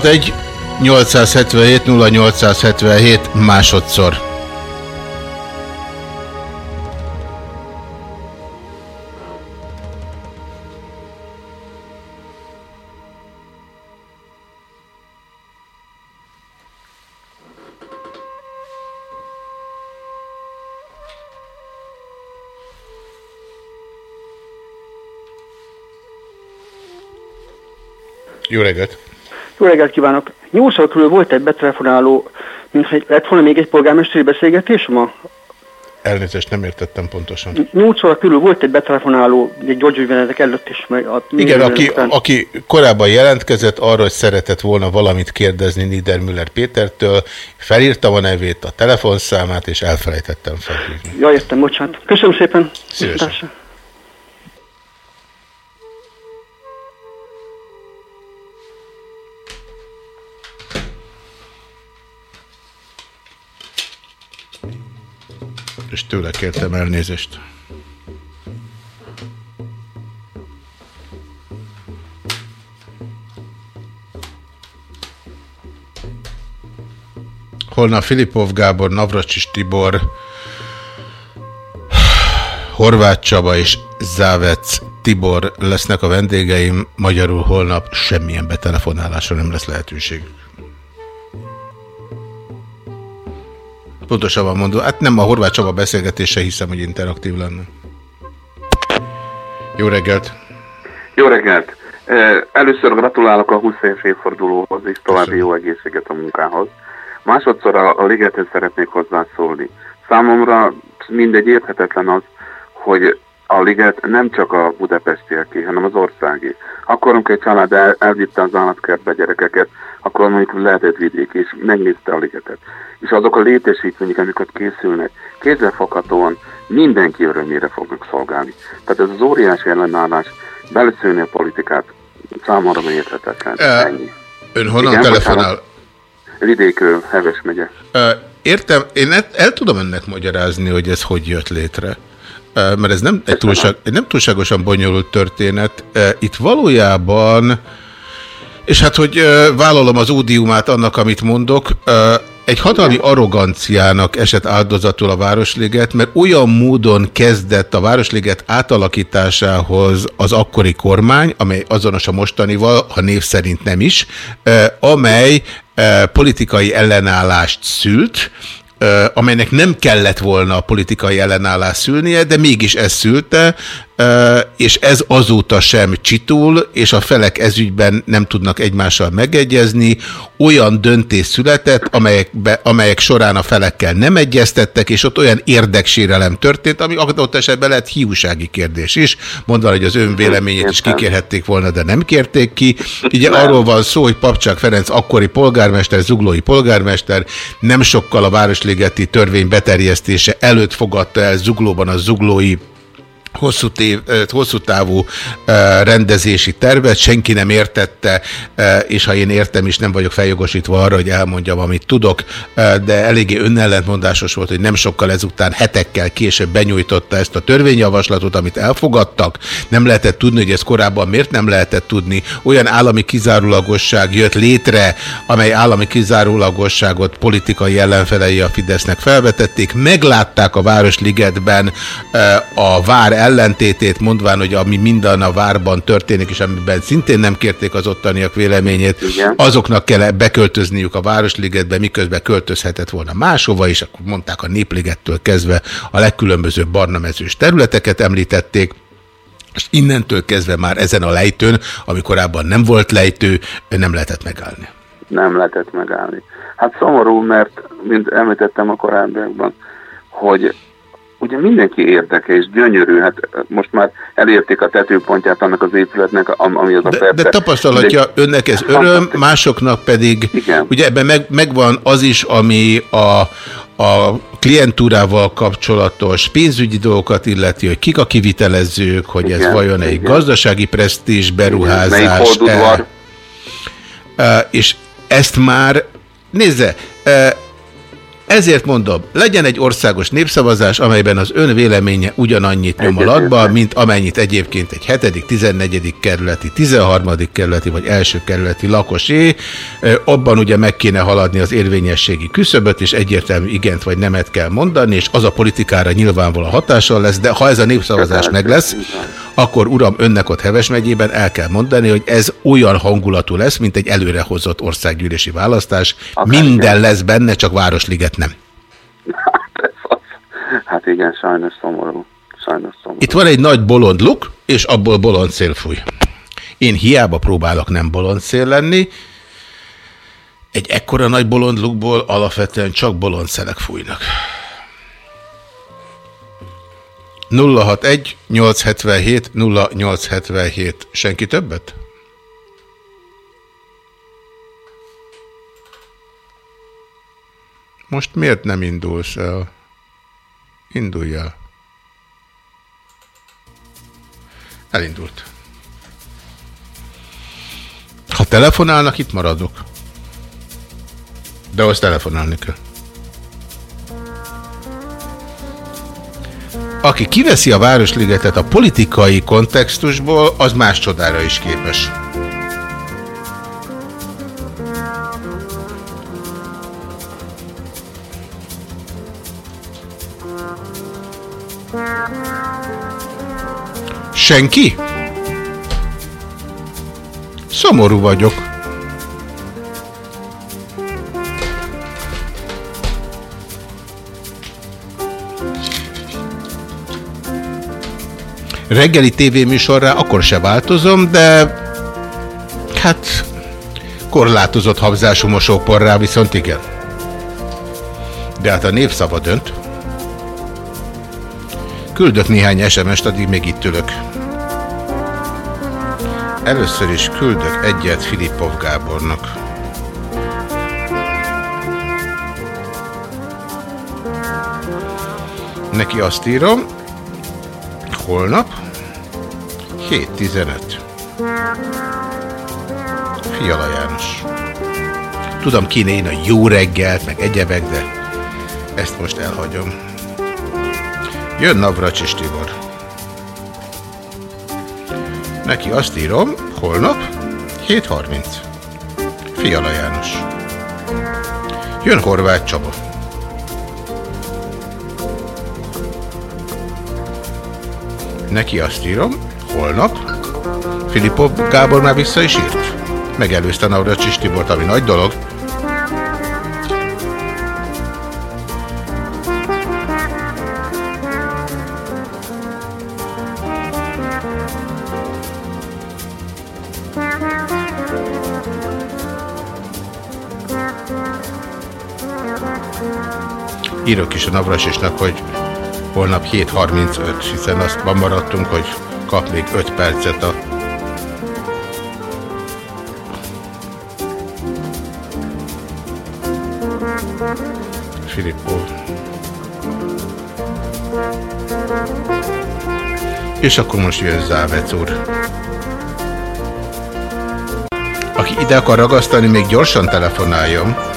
Nulla hat egy 877 0877 másodszor. Jó reggelt!
Jó reggelt kívánok! 8 óra körül volt egy betelefonáló, mintha lett volna még egy polgármesteri beszélgetés ma?
Elnézést, nem értettem pontosan.
8 óra körül volt egy betelefonáló, egy gyógyügyvenetek előtt is. Meg a
Igen, aki, aki korábban jelentkezett arra, hogy szeretett volna valamit kérdezni Niedermüller Pétertől, felírtam a nevét, a telefonszámát, és elfelejtettem felhívni.
Ja, értem, bocsánat. Köszönöm szépen.
Szívesen. Tőle kértem elnézést. Holnap Filipov Gábor, Navracsis Tibor, Horváth Csaba és Závec Tibor lesznek a vendégeim, magyarul holnap semmilyen betelefonálásra nem lesz lehetőség. Pontosabban mondom, hát nem a Horváth Csaba beszélgetése hiszem, hogy interaktív lenne. Jó reggelt!
Jó reggelt! Először gratulálok a 20 éves évfordulóhoz, és további jó egészséget a munkához. Másodszor a, a ligethez szeretnék hozzászólni. Számomra mindegy érthetetlen az, hogy a liget nem csak a budapestieké, hanem az országé. Akkor, amikor egy család el, elvitte az állatkertbe gyerekeket, akkor mondjuk lehetett vidék, és megnézte a ligetet. És azok a létesítmények, amiket készülnek, kézzelfoghatóan mindenki örömére fognak szolgálni. Tehát ez az óriási ellenállás beleszőni a politikát számomra érthetetlen.
Ö,
Ennyi.
Ön honnan
Igen,
telefonál?
Vidékről, Heves megye.
Ö, Értem, én el, el tudom önnek magyarázni, hogy ez hogy jött létre. Mert ez nem, egy túlság, nem túlságosan bonyolult történet. Itt valójában, és hát, hogy vállalom az ódiumát annak, amit mondok, egy hatalmi arroganciának esett áldozatul a Városliget, mert olyan módon kezdett a Városliget átalakításához az akkori kormány, amely azonos a mostanival, ha név szerint nem is, amely politikai ellenállást szült, amelynek nem kellett volna a politikai ellenállás szülnie, de mégis ez szülte, és ez azóta sem csitul, és a felek ezügyben nem tudnak egymással megegyezni. Olyan döntés született, amelyek, amelyek során a felekkel nem egyeztettek, és ott olyan érdeksérelem történt, ami adott esetben lehet hiúsági kérdés is, mondva, hogy az ön véleményét is kikérhették volna, de nem kérték ki. Ugye arról van szó, hogy Papcsák Ferenc akkori polgármester, zuglói polgármester nem sokkal a Városligeti törvény beterjesztése előtt fogadta el zuglóban a zuglói hosszú, tév, hosszú távú rendezési tervet, senki nem értette, és ha én értem is, nem vagyok feljogosítva arra, hogy elmondjam, amit tudok, de eléggé önellentmondásos volt, hogy nem sokkal ezután hetekkel később benyújtotta ezt a törvényjavaslatot, amit elfogadtak. Nem lehetett tudni, hogy ez korábban miért nem lehetett tudni. Olyan állami kizárólagosság jött létre, amely állami kizárólagosságot politikai ellenfelei a Fidesznek felvetették. Meglátták a Városligetben a vár ellentétét, mondván, hogy ami minden a várban történik, és amiben szintén nem kérték az ottaniak véleményét, Igen. azoknak kell beköltözniük a Városligetbe, miközben költözhetett volna máshova, és akkor mondták a Népligettől kezdve a legkülönbözőbb barnamezős területeket említették, és innentől kezdve már ezen a lejtőn, ami korábban nem volt lejtő, nem lehetett megállni.
Nem lehetett megállni. Hát szomorú, mert, mint említettem a korábbiakban, hogy ugye mindenki érdeke és gyönyörű, hát most már elérték a tetőpontját annak az épületnek, ami az a
de, de tapasztalatja de, önnek ez öröm, másoknak pedig, igen. ugye ebben meg, megvan az is, ami a, a klientúrával kapcsolatos pénzügyi dolgokat illeti, hogy kik a kivitelezők, hogy igen, ez vajon egy igen. gazdasági presztízs beruházás.
E,
e, és ezt már, nézze, e, ezért mondom, legyen egy országos népszavazás, amelyben az ön véleménye ugyanannyit nyom alatba, mint amennyit egyébként egy 7., 14. kerületi, 13. kerületi vagy első kerületi lakosé. Abban ugye meg kéne haladni az érvényességi küszöböt, és egyértelmű igent vagy nemet kell mondani, és az a politikára nyilvánvaló hatással lesz, de ha ez a népszavazás meg lesz, akkor uram, önnek ott Heves megyében el kell mondani, hogy ez olyan hangulatú lesz, mint egy előrehozott országgyűlési választás. Akár Minden igen. lesz benne, csak Városliget nem.
Hát, hát igen, sajnos szomorú. Sajnos szomorú.
Itt van egy nagy bolond luk, és abból bolond szél fúj. Én hiába próbálok nem bolond szél lenni, egy ekkora nagy bolond lukból alapvetően csak bolond szelek fújnak. 061 877 0877. Senki többet? Most miért nem indulsz el? Indulj el. Elindult. Ha telefonálnak, itt maradok. De azt telefonálni kell. Aki kiveszi a Városligetet a politikai kontextusból, az más csodára is képes. Senki? Szomorú vagyok. Reggeli tévéműsorra akkor se változom, de hát korlátozott habzású mosóporrá viszont igen. De hát a népszava dönt. Küldök néhány SMS-t, addig még itt ülök. Először is küldök egyet Filippov Gábornak. Neki azt írom, holnap 7.15 Fiala János Tudom kéne én a jó reggelt, meg egyebek, de ezt most elhagyom. Jön Navracsis Tibor. Neki azt írom, holnap 7.30. Fiala János. Jön Horváth Csaba. Neki azt írom, holnap. Filipov Gábor már vissza is írt. Megelőzte Navracsis Tibort, ami nagy dolog. Írok is a Navrasisnak, hogy holnap 7.35, hiszen azt ma maradtunk, hogy kap még 5 percet a Filippó. És akkor most jön Závec úr. Aki ide akar ragasztani, még gyorsan telefonáljon.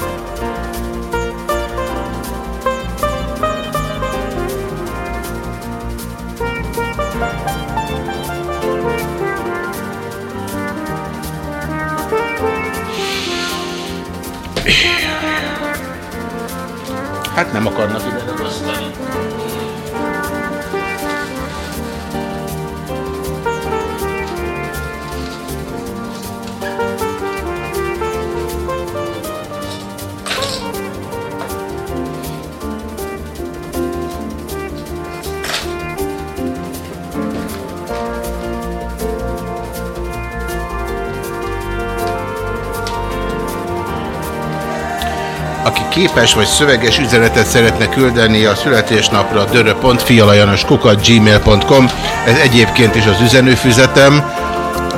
Képes vagy szöveges üzenetet szeretne küldeni a születésnapra dörö.fialajanoskukat.gmail.com Ez egyébként is az üzenőfüzetem.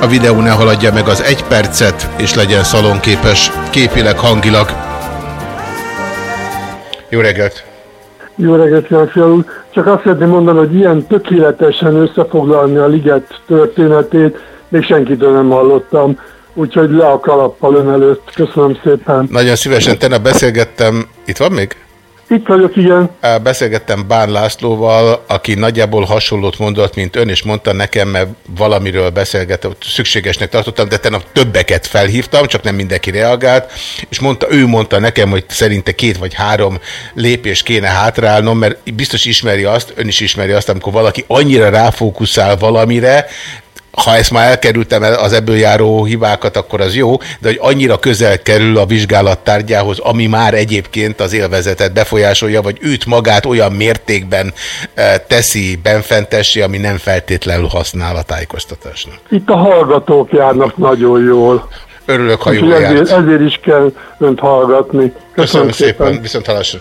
A videó ne haladja meg az egy percet, és legyen szalonképes képileg, hangilag. Jó reggelt!
Jó reggelt, Jászló úr! Csak azt szeretném mondani, hogy ilyen tökéletesen összefoglalni a liget történetét, még senkitől nem hallottam, úgyhogy le a kalappal ön előtt. Köszönöm szépen.
Nagyon szívesen, tegnap beszélgettem, itt van még?
Itt vagyok, igen.
Beszélgettem Bán Lászlóval, aki nagyjából hasonlót mondott, mint ön, és mondta nekem, mert valamiről beszélgetett, szükségesnek tartottam, de tegnap többeket felhívtam, csak nem mindenki reagált, és mondta, ő mondta nekem, hogy szerinte két vagy három lépés kéne hátrálnom, mert biztos ismeri azt, ön is ismeri azt, amikor valaki annyira ráfókuszál valamire, ha ezt már elkerültem el az ebből járó hibákat, akkor az jó, de hogy annyira közel kerül a vizsgálat tárgyához, ami már egyébként az élvezetet befolyásolja, vagy őt magát olyan mértékben eh, teszi benfentessé, ami nem feltétlenül használ a tájékoztatásnak.
Itt a hallgatók járnak nagyon jól.
Örülök, ha jól
ezért, ezért is kell önt hallgatni.
Köszönöm szépen, viszont hallásra.